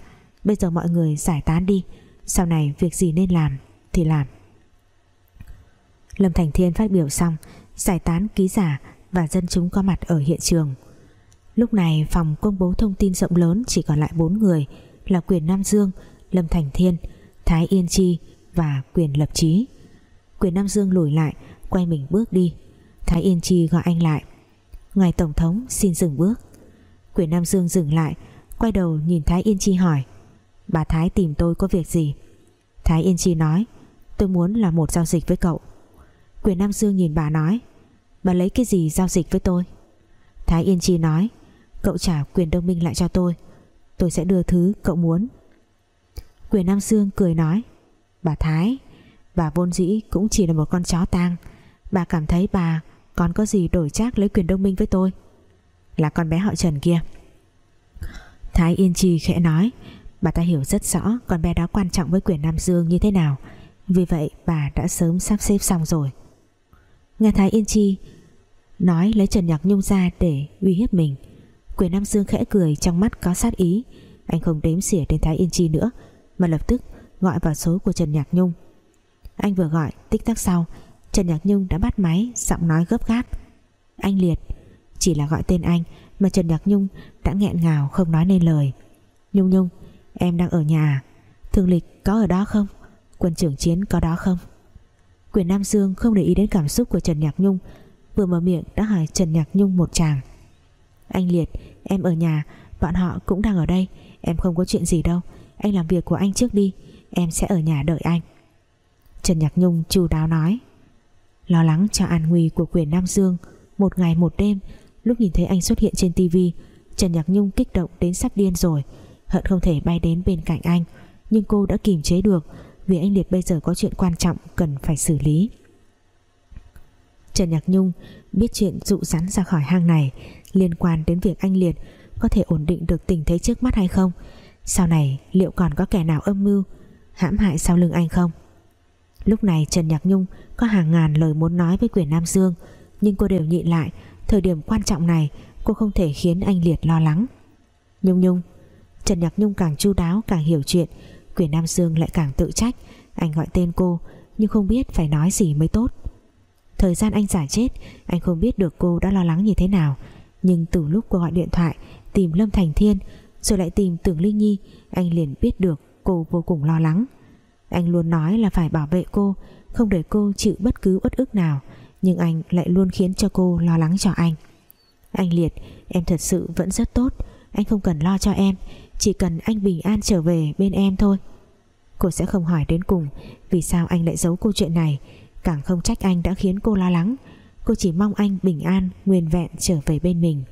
Bây giờ mọi người giải tán đi, Sau này việc gì nên làm thì làm. Lâm Thành Thiên phát biểu xong Giải tán ký giả và dân chúng có mặt ở hiện trường. Lúc này phòng công bố thông tin rộng lớn Chỉ còn lại 4 người Là quyền Nam Dương, Lâm Thành Thiên Thái Yên Chi và quyền Lập Trí Quyền Nam Dương lùi lại Quay mình bước đi. Thái Yên Chi gọi anh lại. Ngài Tổng thống xin dừng bước. Quyền Nam Dương dừng lại Quay đầu nhìn Thái Yên Chi hỏi Bà Thái tìm tôi có việc gì? Thái Yên Chi nói Tôi muốn làm một giao dịch với cậu. Quyền Nam Dương nhìn bà nói, Bà lấy cái gì giao dịch với tôi? Thái Yên Chi nói, Cậu trả quyền đông minh lại cho tôi Tôi sẽ đưa thứ cậu muốn. Quyền Nam Dương cười nói, Bà Thái, Bà vốn dĩ cũng chỉ là một con chó tang, Bà cảm thấy bà còn có gì đổi trác lấy quyền đông minh với tôi? Là con bé họ Trần kia. Thái Yên Chi khẽ nói, Bà ta hiểu rất rõ con bé đó quan trọng với quyền Nam Dương như thế nào, Vì vậy bà đã sớm sắp xếp xong rồi. Nghe Thái Yên Chi Nói lấy Trần Nhạc Nhung ra để uy hiếp mình. Quyền Nam Dương khẽ cười, trong mắt có sát ý. Anh không đếm xỉa đến Thái Yên Chi nữa, Mà lập tức gọi vào số của Trần Nhạc Nhung. Anh vừa gọi, tích tắc sau, Trần Nhạc Nhung đã bắt máy, Giọng nói gấp gáp. Anh Liệt, Chỉ là gọi tên anh Mà Trần Nhạc Nhung đã nghẹn ngào không nói nên lời. Nhung Nhung, Em đang ở nhà à? Thường Lịch có ở đó không? Quân trưởng chiến có đó không? Quyền Nam Dương không để ý đến cảm xúc của Trần Nhạc Nhung, Vừa mở miệng đã hỏi Trần Nhạc Nhung một chàng Anh Liệt, Em ở nhà Bọn họ cũng đang ở đây, Em không có chuyện gì đâu, Anh làm việc của anh trước đi, Em sẽ ở nhà đợi anh. Trần Nhạc Nhung chu đáo nói. Lo lắng cho an nguy của quyền Nam Dương, Một ngày một đêm, Lúc nhìn thấy anh xuất hiện trên tivi Trần Nhạc Nhung kích động đến sắp điên rồi, Hận không thể bay đến bên cạnh anh, Nhưng cô đã kìm chế được vì anh Liệt bây giờ có chuyện quan trọng Cần phải xử lý. Trần Nhạc Nhung biết chuyện dụ rắn ra khỏi hang này Liên quan đến việc anh Liệt Có thể ổn định được tình thế trước mắt hay không. Sau này liệu còn có kẻ nào âm mưu Hãm hại sau lưng anh không? Lúc này Trần Nhạc Nhung Có hàng ngàn lời muốn nói với quyền Nam Dương, Nhưng cô đều nhịn lại. Thời điểm quan trọng này, Cô không thể khiến anh Liệt lo lắng. Nhung Nhung, Trần Nhạc Nhung càng chu đáo, càng hiểu chuyện Quyền Nam Dương lại càng tự trách. Anh gọi tên cô, Nhưng không biết phải nói gì mới tốt. Thời gian anh giả chết, Anh không biết được cô đã lo lắng như thế nào. Nhưng từ lúc cô gọi điện thoại, Tìm Lâm Thành Thiên, Rồi lại tìm Tưởng Linh Nhi, Anh liền biết được cô vô cùng lo lắng. Anh luôn nói là phải bảo vệ cô, Không để cô chịu bất cứ uất ức nào, Nhưng anh lại luôn khiến cho cô lo lắng cho anh. Anh Liệt, Em thật sự vẫn rất tốt, Anh không cần lo cho em. Chỉ cần anh bình an trở về bên em thôi. Cô sẽ không hỏi đến cùng Vì sao anh lại giấu cô chuyện này. Càng không trách anh đã khiến cô lo lắng. Cô chỉ mong anh bình an, Nguyên vẹn trở về bên mình.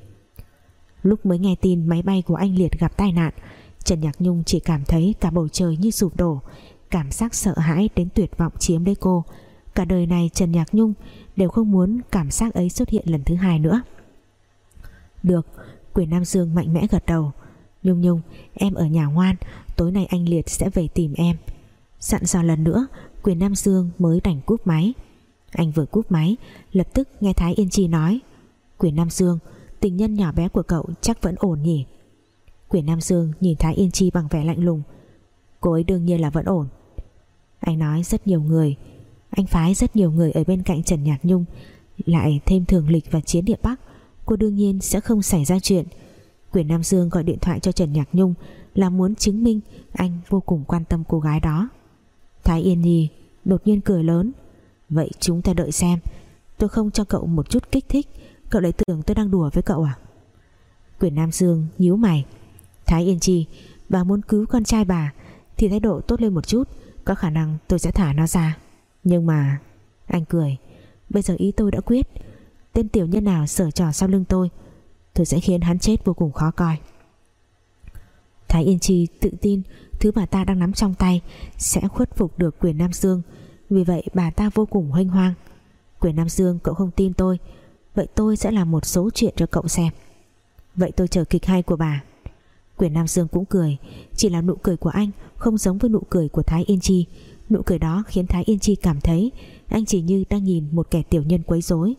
Lúc mới nghe tin máy bay của anh Liệt gặp tai nạn, Trần Nhạc Nhung chỉ cảm thấy Cả bầu trời như sụp đổ, Cảm giác sợ hãi đến tuyệt vọng chiếm lấy cô. Cả đời này Trần Nhạc Nhung Đều không muốn cảm giác ấy xuất hiện lần thứ hai nữa. Được, Quyền Nam Dương mạnh mẽ gật đầu. Nhung Nhung, em ở nhà ngoan, Tối nay anh Liệt sẽ về tìm em. Sẵn dò lần nữa, Quyền Nam Dương mới đành cúp máy. Anh vừa cúp máy, Lập tức nghe Thái Yên Chi nói, Quyền Nam Dương, Tình nhân nhỏ bé của cậu chắc vẫn ổn nhỉ? Quyền Nam Dương nhìn Thái Yên Chi bằng vẻ lạnh lùng, Cô ấy đương nhiên là vẫn ổn. Anh nói rất nhiều người, Anh phái rất nhiều người ở bên cạnh Trần Nhạc Nhung, Lại thêm thường lịch và chiến địa Bắc, Cô đương nhiên sẽ không xảy ra chuyện. Quyền Nam Dương gọi điện thoại cho Trần Nhạc Nhung Là muốn chứng minh Anh vô cùng quan tâm cô gái đó. Thái Yên Nhi đột nhiên cười lớn. Vậy chúng ta đợi xem. Tôi không cho cậu một chút kích thích. Cậu lại tưởng tôi đang đùa với cậu à? Quyền Nam Dương nhíu mày. Thái Yên Chi, Bà muốn cứu con trai bà Thì thái độ tốt lên một chút, Có khả năng tôi sẽ thả nó ra. Nhưng mà, Anh cười. Bây giờ ý tôi đã quyết. Tên tiểu nhân nào sở trò sau lưng tôi? Tôi sẽ khiến hắn chết vô cùng khó coi. Thái Yên Chi tự tin Thứ bà ta đang nắm trong tay Sẽ khuất phục được quyền Nam Dương. Vì vậy bà ta vô cùng hoanh hoang. Quyền Nam Dương cậu không tin tôi. Vậy tôi sẽ làm một số chuyện cho cậu xem. Vậy tôi chờ kịch hay của bà. Quyền Nam Dương cũng cười. Chỉ là nụ cười của anh Không giống với nụ cười của Thái Yên Chi. Nụ cười đó khiến Thái Yên Chi cảm thấy Anh chỉ như đang nhìn một kẻ tiểu nhân quấy rối.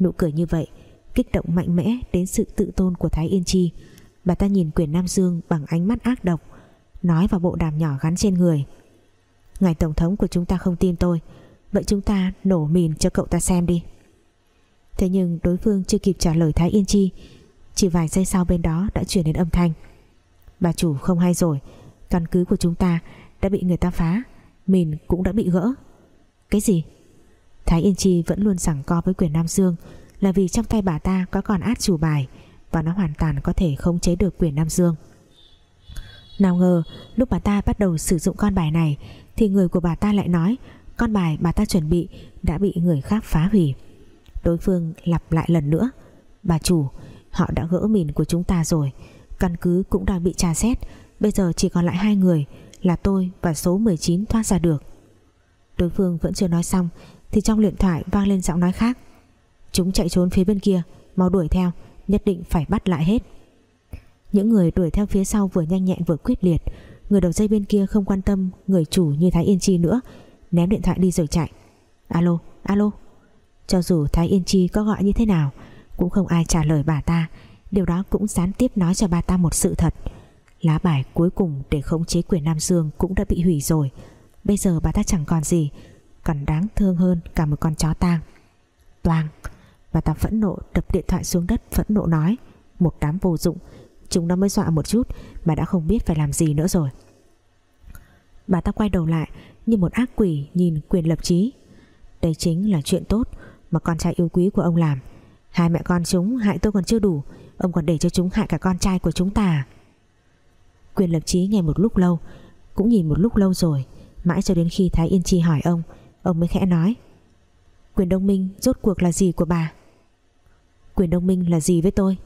Nụ cười như vậy Kích động mạnh mẽ đến sự tự tôn của Thái Yên Chi. Bà ta nhìn quyền Nam Dương Bằng ánh mắt ác độc, Nói vào bộ đàm nhỏ gắn trên người. Ngài Tổng thống của chúng ta không tin tôi, Vậy chúng ta nổ mìn cho cậu ta xem đi. Thế nhưng đối phương chưa kịp trả lời Thái Yên Chi, Chỉ vài giây sau bên đó đã chuyển đến âm thanh. Bà chủ không hay rồi, Căn cứ của chúng ta đã bị người ta phá, Mìn cũng đã bị gỡ. Cái gì? Thái Yên Chi vẫn luôn sẵn co với quyền Nam Dương là vì trong tay bà ta có còn át chủ bài Và nó hoàn toàn có thể khống chế được quyền Nam Dương. Nào ngờ, lúc bà ta bắt đầu sử dụng con bài này, Thì người của bà ta lại nói, Con bài bà ta chuẩn bị đã bị người khác phá hủy. Đối phương lặp lại lần nữa, Bà chủ, Họ đã gỡ mìn của chúng ta rồi, Căn cứ cũng đang bị tra xét, Bây giờ chỉ còn lại hai người, Là tôi và số 19 thoát ra được Đối phương vẫn chưa nói xong, Thì trong điện thoại vang lên giọng nói khác Chúng chạy trốn phía bên kia Mau đuổi theo Nhất định phải bắt lại hết. Những người đuổi theo phía sau vừa nhanh nhẹn vừa quyết liệt. Người đầu dây bên kia không quan tâm Người chủ như Thái Yên Chi nữa Ném điện thoại đi rồi chạy. Alo, alo. Cho dù Thái Yên Chi có gọi như thế nào Cũng không ai trả lời bà ta. Điều đó cũng gián tiếp nói cho bà ta một sự thật. Lá bài cuối cùng để khống chế quyền Nam Dương cũng đã bị hủy rồi. Bây giờ bà ta chẳng còn gì Còn đáng thương hơn cả một con chó tang. Toang. Bà ta phẫn nộ, đập điện thoại xuống đất, Phẫn nộ nói, Một đám vô dụng, Chúng nó mới dọa một chút, Mà đã không biết phải làm gì nữa rồi. Bà ta quay đầu lại, Như một ác quỷ nhìn quyền lập trí Đây chính là chuyện tốt Mà con trai yêu quý của ông làm. Hai mẹ con chúng hại tôi còn chưa đủ, Ông còn để cho chúng hại cả con trai của chúng ta. Quyền lập trí nghe một lúc lâu, Cũng nhìn một lúc lâu rồi, Mãi cho đến khi Thái Yên Chi hỏi ông Ông mới khẽ nói, Quyền đông minh, rốt cuộc là gì của bà? Quyền đông minh là gì với tôi?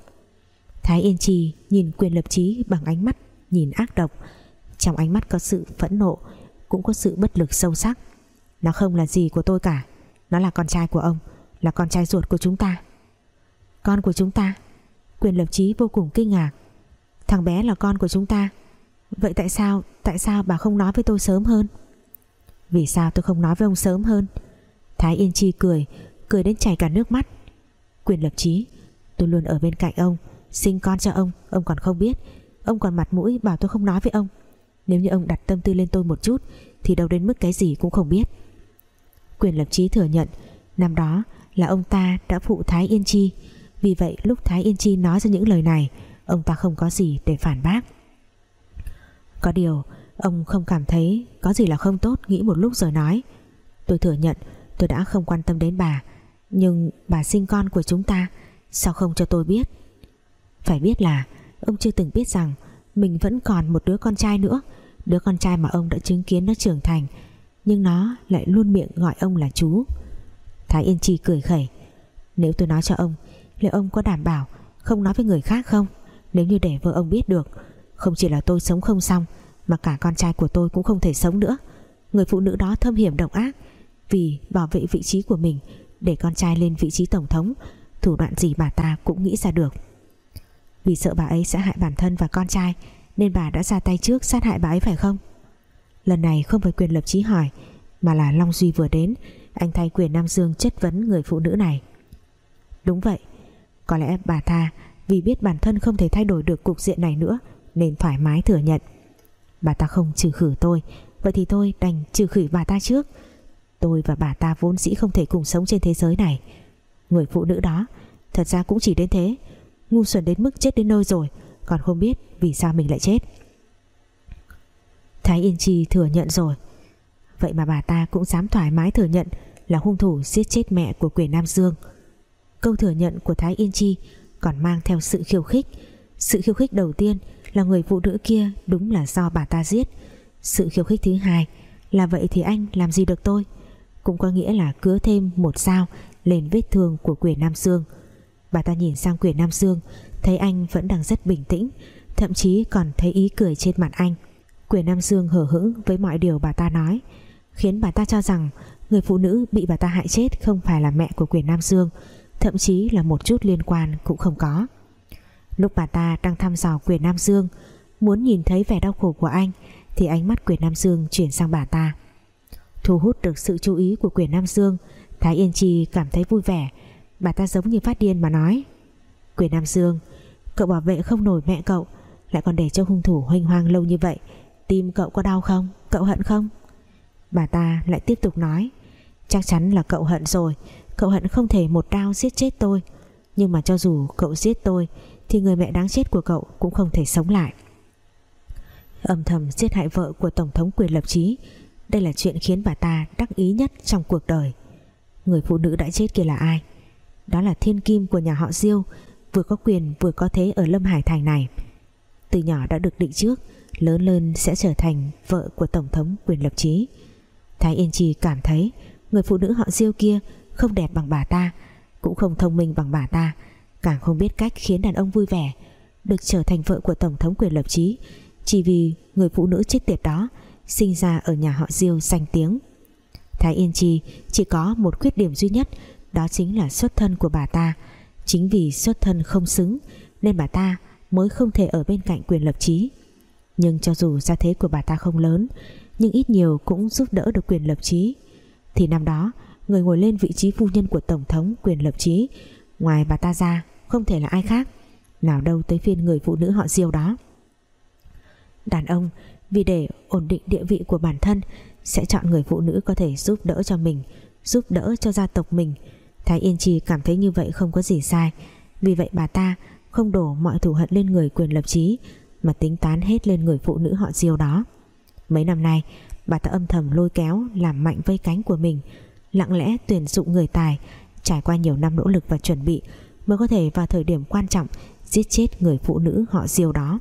Thái Yên Chi nhìn quyền lập trí bằng ánh mắt, Nhìn ác độc. Trong ánh mắt có sự phẫn nộ, Cũng có sự bất lực sâu sắc. Nó không là gì của tôi cả. Nó là con trai của ông, Là con trai ruột của chúng ta. Con của chúng ta? Quyền lập trí vô cùng kinh ngạc. Thằng bé là con của chúng ta. Vậy tại sao Tại sao bà không nói với tôi sớm hơn? Vì sao tôi không nói với ông sớm hơn? Thái Yên Chi cười Cười đến chảy cả nước mắt. Quyền lập trí Tôi luôn ở bên cạnh ông, Sinh con cho ông Ông còn không biết. Ông còn mặt mũi bảo tôi không nói với ông. Nếu như ông đặt tâm tư lên tôi một chút, Thì đâu đến mức cái gì cũng không biết. Quyền lập trí thừa nhận, Năm đó là ông ta đã phụ Thái Yên Chi. Vì vậy, lúc Thái Yên Chi nói ra những lời này, Ông ta không có gì để phản bác. Có điều, Ông không cảm thấy có gì là không tốt, Nghĩ một lúc rồi nói. Tôi thừa nhận, tôi đã không quan tâm đến bà. Nhưng bà sinh con của chúng ta, Sao không cho tôi biết? Phải biết là, Ông chưa từng biết rằng Mình vẫn còn một đứa con trai nữa, Đứa con trai mà ông đã chứng kiến nó trưởng thành, Nhưng nó lại luôn miệng gọi ông là chú. Thái Yên Chi cười khẩy, Nếu tôi nói cho ông, Liệu ông có đảm bảo không nói với người khác không? Nếu như để vợ ông biết được, Không chỉ là tôi sống không xong, Mà cả con trai của tôi cũng không thể sống nữa. Người phụ nữ đó thâm hiểm độc ác Vì bảo vệ vị trí của mình để con trai lên vị trí tổng thống. Thủ đoạn gì bà ta cũng nghĩ ra được. Vì sợ bà ấy sẽ hại bản thân và con trai, Nên bà đã ra tay trước sát hại bà ấy phải không? Lần này không phải quyền lập trí hỏi, Mà là Long Duy vừa đến, Anh thay quyền Nam Dương chất vấn người phụ nữ này. Đúng vậy, Có lẽ bà ta vì biết bản thân không thể thay đổi được cục diện này nữa, Nên thoải mái thừa nhận. Bà ta không trừ khử tôi, Vậy thì tôi đành trừ khử bà ta trước. Tôi và bà ta vốn dĩ không thể cùng sống trên thế giới này. Người phụ nữ đó, Thật ra cũng chỉ đến thế, Ngu xuẩn đến mức chết đến nơi rồi, Còn không biết vì sao mình lại chết. Thái Yên Chi thừa nhận rồi. Vậy mà bà ta cũng dám thoải mái thừa nhận Là hung thủ giết chết mẹ của quyền Nam Dương. Câu thừa nhận của Thái Yên Chi Còn mang theo sự khiêu khích. Sự khiêu khích đầu tiên Là người phụ nữ kia đúng là do bà ta giết. Sự khiêu khích thứ hai Là vậy thì anh làm gì được tôi? Cũng có nghĩa là cứa thêm một sao Lên vết thương của quyền Nam Dương Bà ta nhìn sang quyền Nam Dương Thấy anh vẫn đang rất bình tĩnh, Thậm chí còn thấy ý cười trên mặt anh. Quyền Nam Dương hở hững với mọi điều bà ta nói, Khiến bà ta cho rằng Người phụ nữ bị bà ta hại chết Không phải là mẹ của quyền Nam Dương Thậm chí là một chút liên quan cũng không có. Lúc bà ta đang thăm dò quyền Nam Dương Muốn nhìn thấy vẻ đau khổ của anh, Thì ánh mắt quyền Nam Dương chuyển sang bà ta. Thu hút được sự chú ý của quyền Nam Dương, Thái Yên Chi cảm thấy vui vẻ. Bà ta giống như phát điên mà nói, Quyền Nam Dương, Cậu bảo vệ không nổi mẹ cậu, Lại còn để cho hung thủ hoành hoang lâu như vậy, Tim cậu có đau không? Cậu hận không? Bà ta lại tiếp tục nói, Chắc chắn là cậu hận rồi, Cậu hận không thể một đao giết chết tôi. Nhưng mà cho dù cậu giết tôi, Thì người mẹ đáng chết của cậu cũng không thể sống lại. Âm thầm giết hại vợ của Tổng thống quyền lập trí đây là chuyện khiến bà ta đắc ý nhất trong cuộc đời. Người phụ nữ đã chết kia là ai? Đó là thiên kim của nhà họ Diêu, Vừa có quyền vừa có thế ở Lâm Hải Thành này. Từ nhỏ đã được định trước, Lớn lên sẽ trở thành vợ của Tổng thống quyền lập trí Thái Yên trì cảm thấy Người phụ nữ họ Diêu kia không đẹp bằng bà ta, cũng không thông minh bằng bà ta, càng không biết cách khiến đàn ông vui vẻ, được trở thành vợ của tổng thống quyền lập trí chỉ vì người phụ nữ chết tiệt đó sinh ra ở nhà họ Diêu danh tiếng. Thái Yên Chi chỉ có một khuyết điểm duy nhất, đó chính là xuất thân của bà ta. Chính vì xuất thân không xứng, nên bà ta mới không thể ở bên cạnh quyền lập trí nhưng cho dù gia thế của bà ta không lớn, nhưng ít nhiều cũng giúp đỡ được quyền lập trí thì năm đó, người ngồi lên vị trí phu nhân của tổng thống quyền lập trí ngoài bà ta ra không thể là ai khác, nào đâu tới phiên người phụ nữ họ diêu đó. Đàn ông vì để ổn định địa vị của bản thân, sẽ chọn người phụ nữ có thể giúp đỡ cho mình, giúp đỡ cho gia tộc mình. Thái Yên Chi cảm thấy như vậy không có gì sai. Vì vậy bà ta không đổ mọi thù hận lên người quyền lập trí mà tính tán hết lên người phụ nữ họ diêu đó. Mấy năm nay, bà ta âm thầm lôi kéo, làm mạnh vây cánh của mình, lặng lẽ tuyển dụng người tài, trải qua nhiều năm nỗ lực và chuẩn bị mới có thể vào thời điểm quan trọng giết chết người phụ nữ họ diêu đó.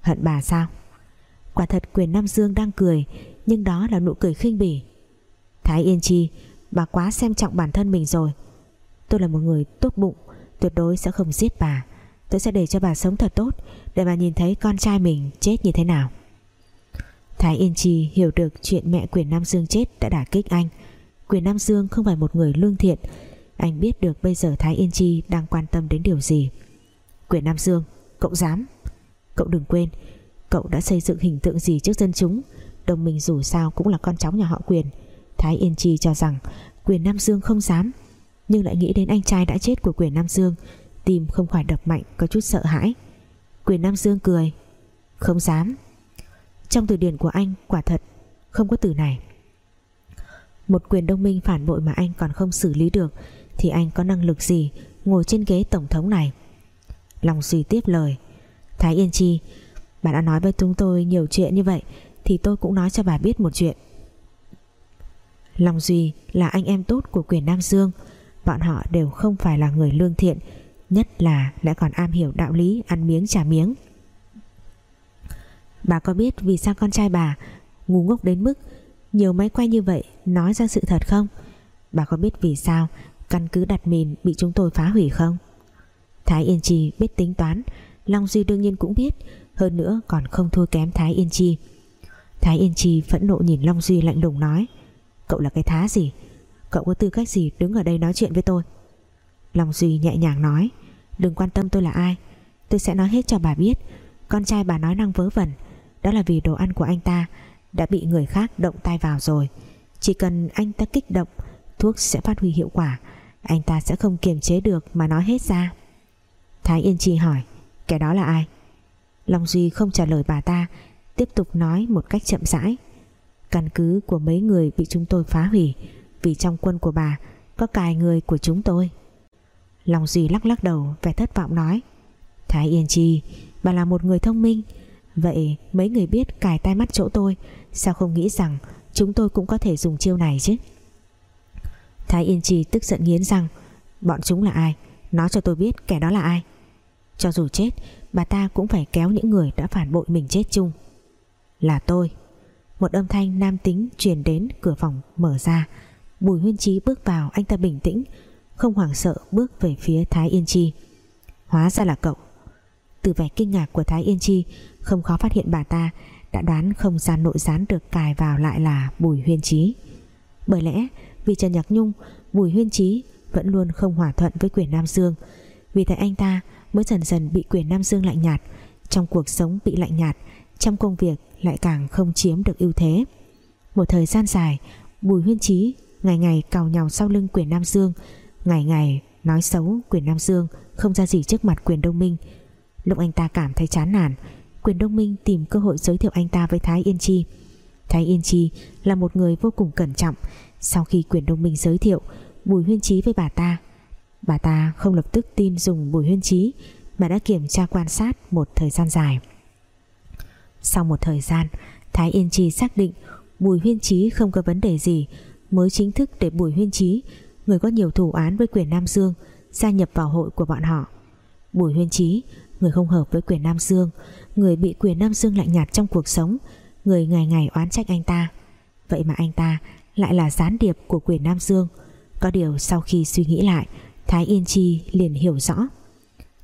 Hận bà sao? Quả thật quyền Nam Dương đang cười, nhưng đó là nụ cười khinh bỉ. Thái Yên Chi, bà quá xem trọng bản thân mình rồi. Tôi là một người tốt bụng, tuyệt đối sẽ không giết bà. Tôi sẽ để cho bà sống thật tốt, để bà nhìn thấy con trai mình chết như thế nào. Thái Yên Chi hiểu được chuyện mẹ quyền Nam Dương chết đã đả kích anh. Quyền Nam Dương không phải một người lương thiện. Anh biết được bây giờ Thái Yên Chi Đang quan tâm đến điều gì. Quyền Nam Dương, Cậu dám. Cậu đừng quên Cậu đã xây dựng hình tượng gì trước dân chúng? Đồng minh dù sao cũng là con cháu nhà họ Quyền. Thái Yên Chi cho rằng Quyền Nam Dương không dám. Nhưng lại nghĩ đến anh trai đã chết của Quyền Nam Dương, Tim không khỏi đập mạnh, Có chút sợ hãi. Quyền Nam Dương cười. Không dám. Trong từ điển của anh, quả thật Không có từ này. Một quyền đông minh phản bội mà anh còn không xử lý được, Thì anh có năng lực gì Ngồi trên ghế tổng thống này? Lòng suy tiếp lời. Thái Yên Chi Bà đã nói với chúng tôi nhiều chuyện như vậy, Thì tôi cũng nói cho bà biết một chuyện. Long Duy là anh em tốt của quyền Nam Dương. Bọn họ đều không phải là người lương thiện, Nhất là lại còn am hiểu đạo lý Ăn miếng trả miếng. Bà có biết vì sao con trai bà Ngu ngốc đến mức Nhiều máy quay như vậy Nói ra sự thật không? Bà có biết vì sao Căn cứ đặt mìn bị chúng tôi phá hủy không? Thái Yên trì biết tính toán, Long Duy đương nhiên cũng biết. Hơn nữa còn không thua kém Thái Yên Chi. Thái Yên Chi phẫn nộ nhìn Long Duy lạnh lùng nói, Cậu là cái thá gì? Cậu có tư cách gì đứng ở đây nói chuyện với tôi? Long Duy nhẹ nhàng nói, Đừng quan tâm tôi là ai. Tôi sẽ nói hết cho bà biết. Con trai bà nói năng vớ vẩn. Đó là vì đồ ăn của anh ta Đã bị người khác động tay vào rồi. Chỉ cần anh ta kích động, Thuốc sẽ phát huy hiệu quả. Anh ta sẽ không kiềm chế được mà nói hết ra. Thái Yên Chi hỏi, Kẻ đó là ai? Long Duy không trả lời bà ta, Tiếp tục nói một cách chậm rãi. Căn cứ của mấy người bị chúng tôi phá hủy, Vì trong quân của bà, Có cài người của chúng tôi. Long Duy lắc lắc đầu, vẻ thất vọng nói, Thái Yên Chi, Bà là một người thông minh. Vậy mấy người biết cài tai mắt chỗ tôi, Sao không nghĩ rằng Chúng tôi cũng có thể dùng chiêu này chứ? Thái Yên Chi tức giận nghiến răng, Bọn chúng là ai? Nói cho tôi biết kẻ đó là ai? Cho dù chết Bà ta cũng phải kéo những người đã phản bội mình chết chung. Là tôi, Một âm thanh nam tính truyền đến cửa phòng mở ra. Bùi huyên trí bước vào, Anh ta bình tĩnh, Không hoảng sợ bước về phía Thái Yên Chi. Hóa ra là cậu. Từ vẻ kinh ngạc của Thái Yên Chi, Không khó phát hiện bà ta Đã đoán không gian nội gián được cài vào lại là Bùi huyên trí Bởi lẽ, vì Trần Nhạc Nhung, Bùi huyên trí vẫn luôn không hòa thuận với quyền Nam Dương. Vì thế anh ta mới dần dần bị quyền Nam Dương lạnh nhạt. Trong cuộc sống bị lạnh nhạt, trong công việc lại càng không chiếm được ưu thế. Một thời gian dài, Bùi Huyên Trí ngày ngày cào nhào sau lưng quyền Nam Dương, ngày ngày nói xấu quyền Nam Dương không ra gì trước mặt quyền Đông Minh. Lúc anh ta cảm thấy chán nản, quyền Đông Minh tìm cơ hội giới thiệu anh ta với Thái Yên Chi. Thái Yên Chi là một người vô cùng cẩn trọng. Sau khi quyền Đông Minh giới thiệu, Bùi Huyên Trí với bà ta Bà ta không lập tức tin dùng Bùi Huyên Trí Mà đã kiểm tra quan sát một thời gian dài. Sau một thời gian, Thái Yên Chi xác định Bùi Huyên Trí không có vấn đề gì. Mới chính thức để Bùi Huyên Trí Người có nhiều thủ án với quyền Nam Dương, Gia nhập vào hội của bọn họ. Bùi Huyên Trí Người không hợp với quyền Nam Dương, Người bị quyền Nam Dương lạnh nhạt trong cuộc sống, Người ngày ngày oán trách anh ta. Vậy mà anh ta lại là gián điệp của quyền Nam Dương. Có điều sau khi suy nghĩ lại Thái Yên Chi liền hiểu rõ.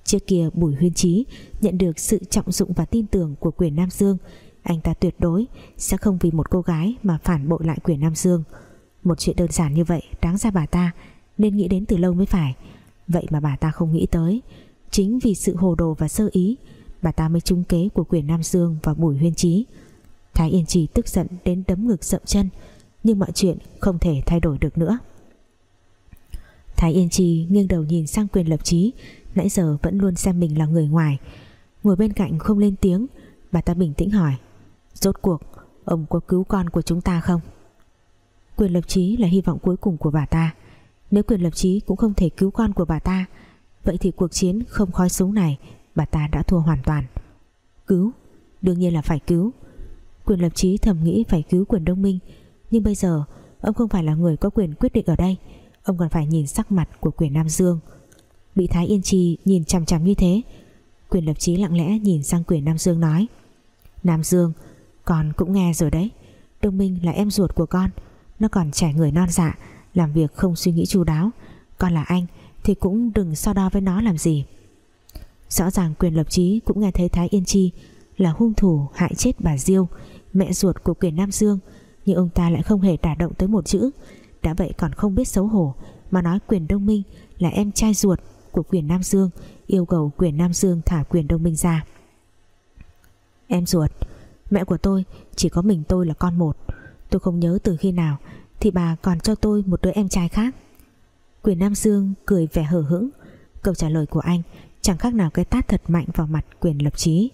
Trước kia Bùi Huyên Chí nhận được sự trọng dụng và tin tưởng của quyền Nam Dương, anh ta tuyệt đối sẽ không vì một cô gái mà phản bội lại quyền Nam Dương. Một chuyện đơn giản như vậy đáng ra bà ta nên nghĩ đến từ lâu mới phải. Vậy mà bà ta không nghĩ tới, chính vì sự hồ đồ và sơ ý, bà ta mới trúng kế của quyền Nam Dương và Bùi Huyên Chí. Thái Yên Trì tức giận đến đấm ngực dậm chân, nhưng mọi chuyện không thể thay đổi được nữa. Thái Yên Chi nghiêng đầu nhìn sang quyền lập trí Nãy giờ vẫn luôn xem mình là người ngoài. Ngồi bên cạnh không lên tiếng, Bà ta bình tĩnh hỏi, Rốt cuộc, ông có cứu con của chúng ta không? Quyền lập trí là hy vọng cuối cùng của bà ta. Nếu quyền lập trí cũng không thể cứu con của bà ta, Vậy thì cuộc chiến không khói súng này Bà ta đã thua hoàn toàn. Cứu? Đương nhiên là phải cứu. Quyền lập trí thầm nghĩ phải cứu quyền đông minh, Nhưng bây giờ Ông không phải là người có quyền quyết định ở đây. Ông còn phải nhìn sắc mặt của quyền Nam Dương. Bị Thái Yên Chi nhìn chằm chằm như thế, Quyền lập chí lặng lẽ nhìn sang quyền Nam Dương nói, Nam Dương, Con cũng nghe rồi đấy. Đông Minh là em ruột của con, Nó còn trẻ người non dạ Làm việc không suy nghĩ chu đáo. Con là anh, thì cũng đừng so đo với nó làm gì. Rõ ràng quyền lập chí cũng nghe thấy Thái Yên Chi Là hung thủ hại chết bà Diêu, Mẹ ruột của quyền Nam Dương, Nhưng ông ta lại không hề đả động tới một chữ đã vậy còn không biết xấu hổ, mà nói quyền Đông Minh là em trai ruột của quyền Nam Dương, yêu cầu quyền Nam Dương thả quyền Đông Minh ra. Em ruột, mẹ của tôi chỉ có mình tôi là con một. Tôi không nhớ từ khi nào thì bà còn cho tôi một đứa em trai khác. Quyền Nam Dương cười vẻ hở hững. Câu trả lời của anh chẳng khác nào cái tát thật mạnh vào mặt quyền lập trí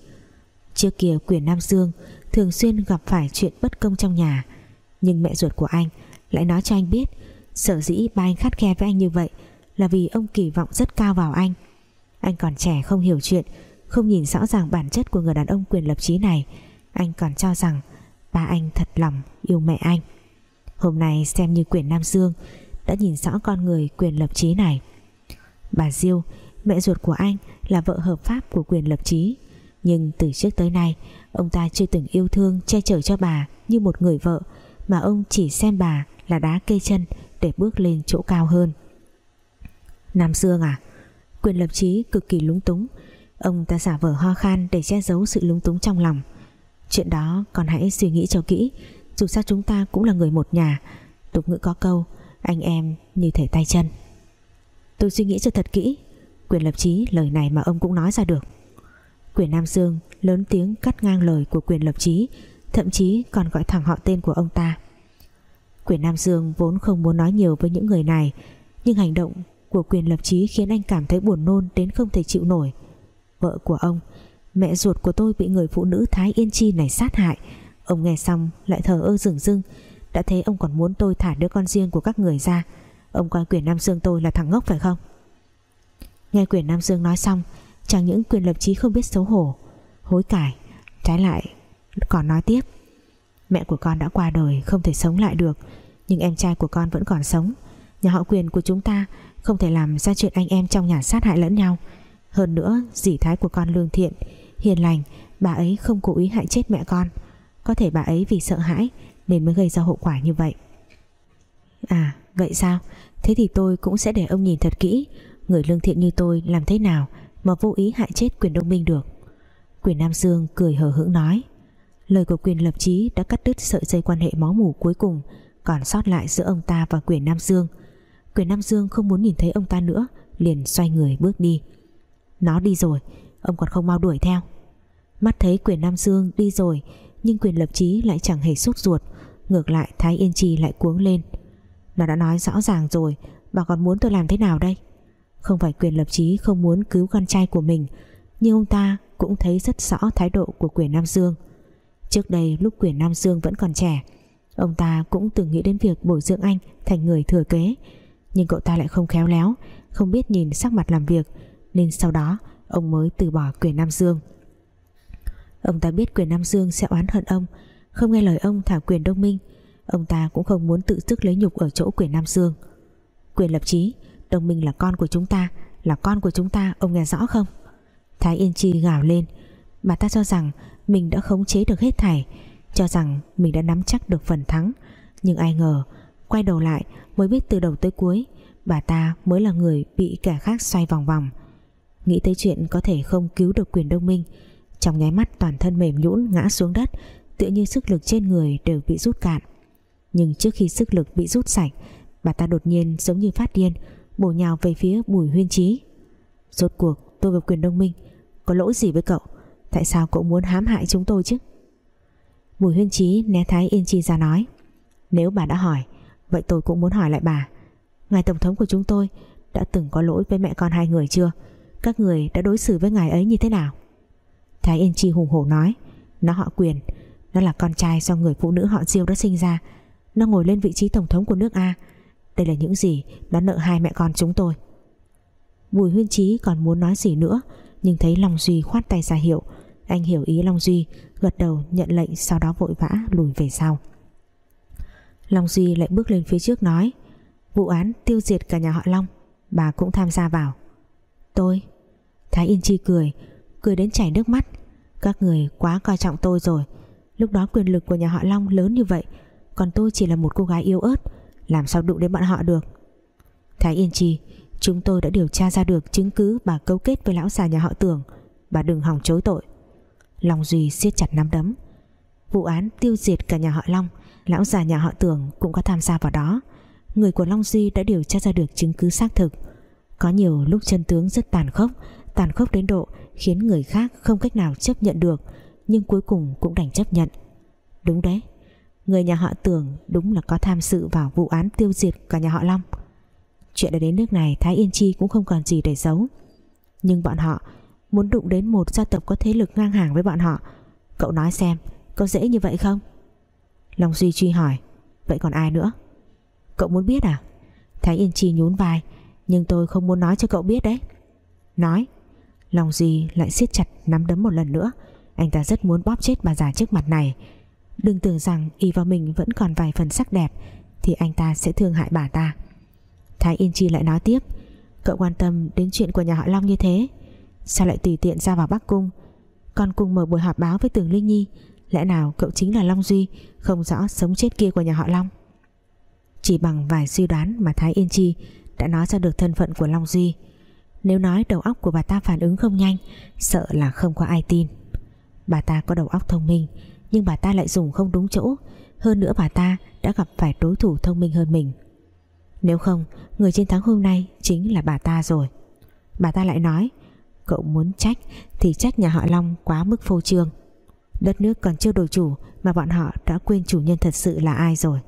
Trước kia quyền Nam Dương thường xuyên gặp phải chuyện bất công trong nhà, nhưng mẹ ruột của anh lại nói cho anh biết, sở dĩ ba anh khắt khe với anh như vậy là vì ông kỳ vọng rất cao vào anh. Anh còn trẻ không hiểu chuyện, không nhìn rõ ràng bản chất của người đàn ông quyền lập trí này. Anh còn cho rằng ba anh thật lòng yêu mẹ anh. Hôm nay xem như quyền Nam Dương, đã nhìn rõ con người quyền lập trí này. Bà Diêu, mẹ ruột của anh là vợ hợp pháp của quyền lập trí nhưng từ trước tới nay, ông ta chưa từng yêu thương, che chở cho bà như một người vợ, mà ông chỉ xem bà là đá kê chân để bước lên chỗ cao hơn. Nam Dương à quyền lập trí cực kỳ lúng túng. Ông ta giả vờ ho khan để che giấu sự lúng túng trong lòng. Chuyện đó còn hãy suy nghĩ cho kỹ, dù sao chúng ta cũng là người một nhà. Tục ngữ có câu, anh em như thể tay chân. Tôi suy nghĩ cho thật kỹ, quyền lập trí lời này mà ông cũng nói ra được. Quyền Nam Dương lớn tiếng cắt ngang lời của quyền lập trí thậm chí còn gọi thẳng họ tên của ông ta quyền Nam Dương vốn không muốn nói nhiều với những người này, nhưng hành động của quyền lập trí khiến anh cảm thấy buồn nôn đến không thể chịu nổi. Vợ của ông, mẹ ruột của tôi bị người phụ nữ Thái Yên Chi này sát hại. Ông nghe xong lại thờ ơ rừng rưng. Đã thấy ông còn muốn tôi thả đứa con riêng của các người ra. Ông coi quyền Nam Dương tôi là thằng ngốc phải không? Nghe quyền Nam Dương nói xong, chẳng những quyền lập trí không biết xấu hổ, hối cải, trái lại còn nói tiếp mẹ của con đã qua đời không thể sống lại được. Nhưng em trai của con vẫn còn sống. Nhà họ quyền của chúng ta không thể làm ra chuyện anh em trong nhà sát hại lẫn nhau. Hơn nữa, dì thái của con lương thiện, hiền lành, bà ấy không cố ý hại chết mẹ con. Có thể bà ấy vì sợ hãi nên mới gây ra hậu quả như vậy. À vậy sao? Thế thì tôi cũng sẽ để ông nhìn thật kỹ. Người lương thiện như tôi làm thế nào mà vô ý hại chết quyền đông minh được? Quyền nam dương cười hờ hững nói lời của quyền lập trí đã cắt đứt sợi dây quan hệ máu mủ cuối cùng, còn sót lại giữa ông ta và quyền nam dương. Quyền nam dương không muốn nhìn thấy ông ta nữa, liền xoay người bước đi. Nó đi rồi, Ông còn không mau đuổi theo. Mắt thấy quyền Nam Dương đi rồi, Nhưng quyền lập trí lại chẳng hề sốt ruột, Ngược lại Thái Yên Trì lại cuống lên. Nó đã nói rõ ràng rồi, Bà còn muốn tôi làm thế nào đây? Không phải quyền lập trí không muốn cứu con trai của mình, Nhưng ông ta cũng thấy rất rõ thái độ của quyền Nam Dương. Trước đây lúc quyền Nam Dương vẫn còn trẻ, Ông ta cũng từng nghĩ đến việc bồi dưỡng anh thành người thừa kế. Nhưng cậu ta lại không khéo léo, Không biết nhìn sắc mặt làm việc, Nên sau đó ông mới từ bỏ quyền Nam Dương. Ông ta biết quyền Nam Dương sẽ oán hận ông, không nghe lời ông thả quyền Đông Minh. Ông ta cũng không muốn tự sức lấy nhục ở chỗ quyền Nam Dương. Quyền lập chí, Đông Minh là con của chúng ta, là con của chúng ta, ông nghe rõ không? Thái Yên Chi gào lên. Bà ta cho rằng mình đã khống chế được hết thảy, cho rằng mình đã nắm chắc được phần thắng. Nhưng ai ngờ, quay đầu lại, mới biết từ đầu tới cuối, bà ta mới là người bị kẻ khác xoay vòng vòng. Nghĩ tới chuyện có thể không cứu được quyền đông minh, Trong nháy mắt toàn thân mềm nhũn ngã xuống đất, Tựa như sức lực trên người đều bị rút cạn. Nhưng trước khi sức lực bị rút sạch, Bà ta đột nhiên giống như phát điên, Bổ nhào về phía bùi huyên trí Rốt cuộc, tôi và quyền đông minh, Có lỗi gì với cậu? Tại sao cậu muốn hãm hại chúng tôi chứ? Bùi huyên trí né thái yên chi ra nói. Nếu bà đã hỏi, Vậy tôi cũng muốn hỏi lại bà. Ngài Tổng thống của chúng tôi Đã từng có lỗi với mẹ con hai người chưa? Các người đã đối xử với ngài ấy như thế nào? Thái Yên Chi hùng hổ nói. Nó họ quyền. Nó là con trai do người phụ nữ họ Diêu đã sinh ra. Nó ngồi lên vị trí tổng thống của nước A. Đây là những gì Nó nợ hai mẹ con chúng tôi. Bùi huyên trí còn muốn nói gì nữa, Nhưng thấy Long Duy khoát tay ra hiệu. Anh hiểu ý Long Duy, Gật đầu nhận lệnh sau đó vội vã lùi về sau. Long Duy lại bước lên phía trước nói, Vụ án tiêu diệt cả nhà họ Long, Bà cũng tham gia vào. Tôi? Thái Yên Chi cười Cười đến chảy nước mắt. Các người quá coi trọng tôi rồi, Lúc đó quyền lực của nhà họ Long lớn như vậy, Còn tôi chỉ là một cô gái yếu ớt, Làm sao đụng đến bọn họ được? Thái Yên Chi, Chúng tôi đã điều tra ra được chứng cứ bà câu kết với lão già nhà họ Tưởng, Bà đừng hòng chối tội. Long Duy siết chặt nắm đấm. Vụ án tiêu diệt cả nhà họ Long, Lão già nhà họ Tưởng cũng có tham gia vào đó. Người của Long Duy đã điều tra ra được chứng cứ xác thực. Có nhiều lúc chân tướng rất tàn khốc tàn khốc đến độ khiến người khác không cách nào chấp nhận được, nhưng cuối cùng cũng đành chấp nhận. Đúng đấy, người nhà họ tưởng đúng là có tham sự vào vụ án tiêu diệt cả nhà họ Long. Chuyện đã đến nước này, Thái Yên Chi cũng không còn gì để giấu. Nhưng bọn họ muốn đụng đến một gia tộc có thế lực ngang hàng với bọn họ. Cậu nói xem, Có dễ như vậy không? Long Duy truy hỏi, Vậy còn ai nữa? Cậu muốn biết à? Thái Yên Chi nhún vai, Nhưng tôi không muốn nói cho cậu biết đấy. Nói, Long Duy lại siết chặt nắm đấm một lần nữa. Anh ta rất muốn bóp chết bà già trước mặt này. Đừng tưởng rằng y vào mình vẫn còn vài phần sắc đẹp, Thì anh ta sẽ thương hại bà ta. Thái Yên Chi lại nói tiếp, Cậu quan tâm đến chuyện của nhà họ Long như thế. Sao lại tùy tiện ra vào Bắc Cung? Còn cùng mở buổi họp báo với Tường Linh Nhi. Lẽ nào cậu chính là Long Duy, Không rõ sống chết kia của nhà họ Long? Chỉ bằng vài suy đoán mà Thái Yên Chi Đã nói ra được thân phận của Long Duy. Nếu nói đầu óc của bà ta phản ứng không nhanh, Sợ là không có ai tin. Bà ta có đầu óc thông minh, Nhưng bà ta lại dùng không đúng chỗ. Hơn nữa bà ta đã gặp phải đối thủ thông minh hơn mình. Nếu không, Người chiến thắng hôm nay chính là bà ta rồi. Bà ta lại nói Cậu muốn trách thì trách nhà họ Long quá mức phô trương. Đất nước còn chưa đổi chủ Mà bọn họ đã quên chủ nhân thật sự là ai rồi.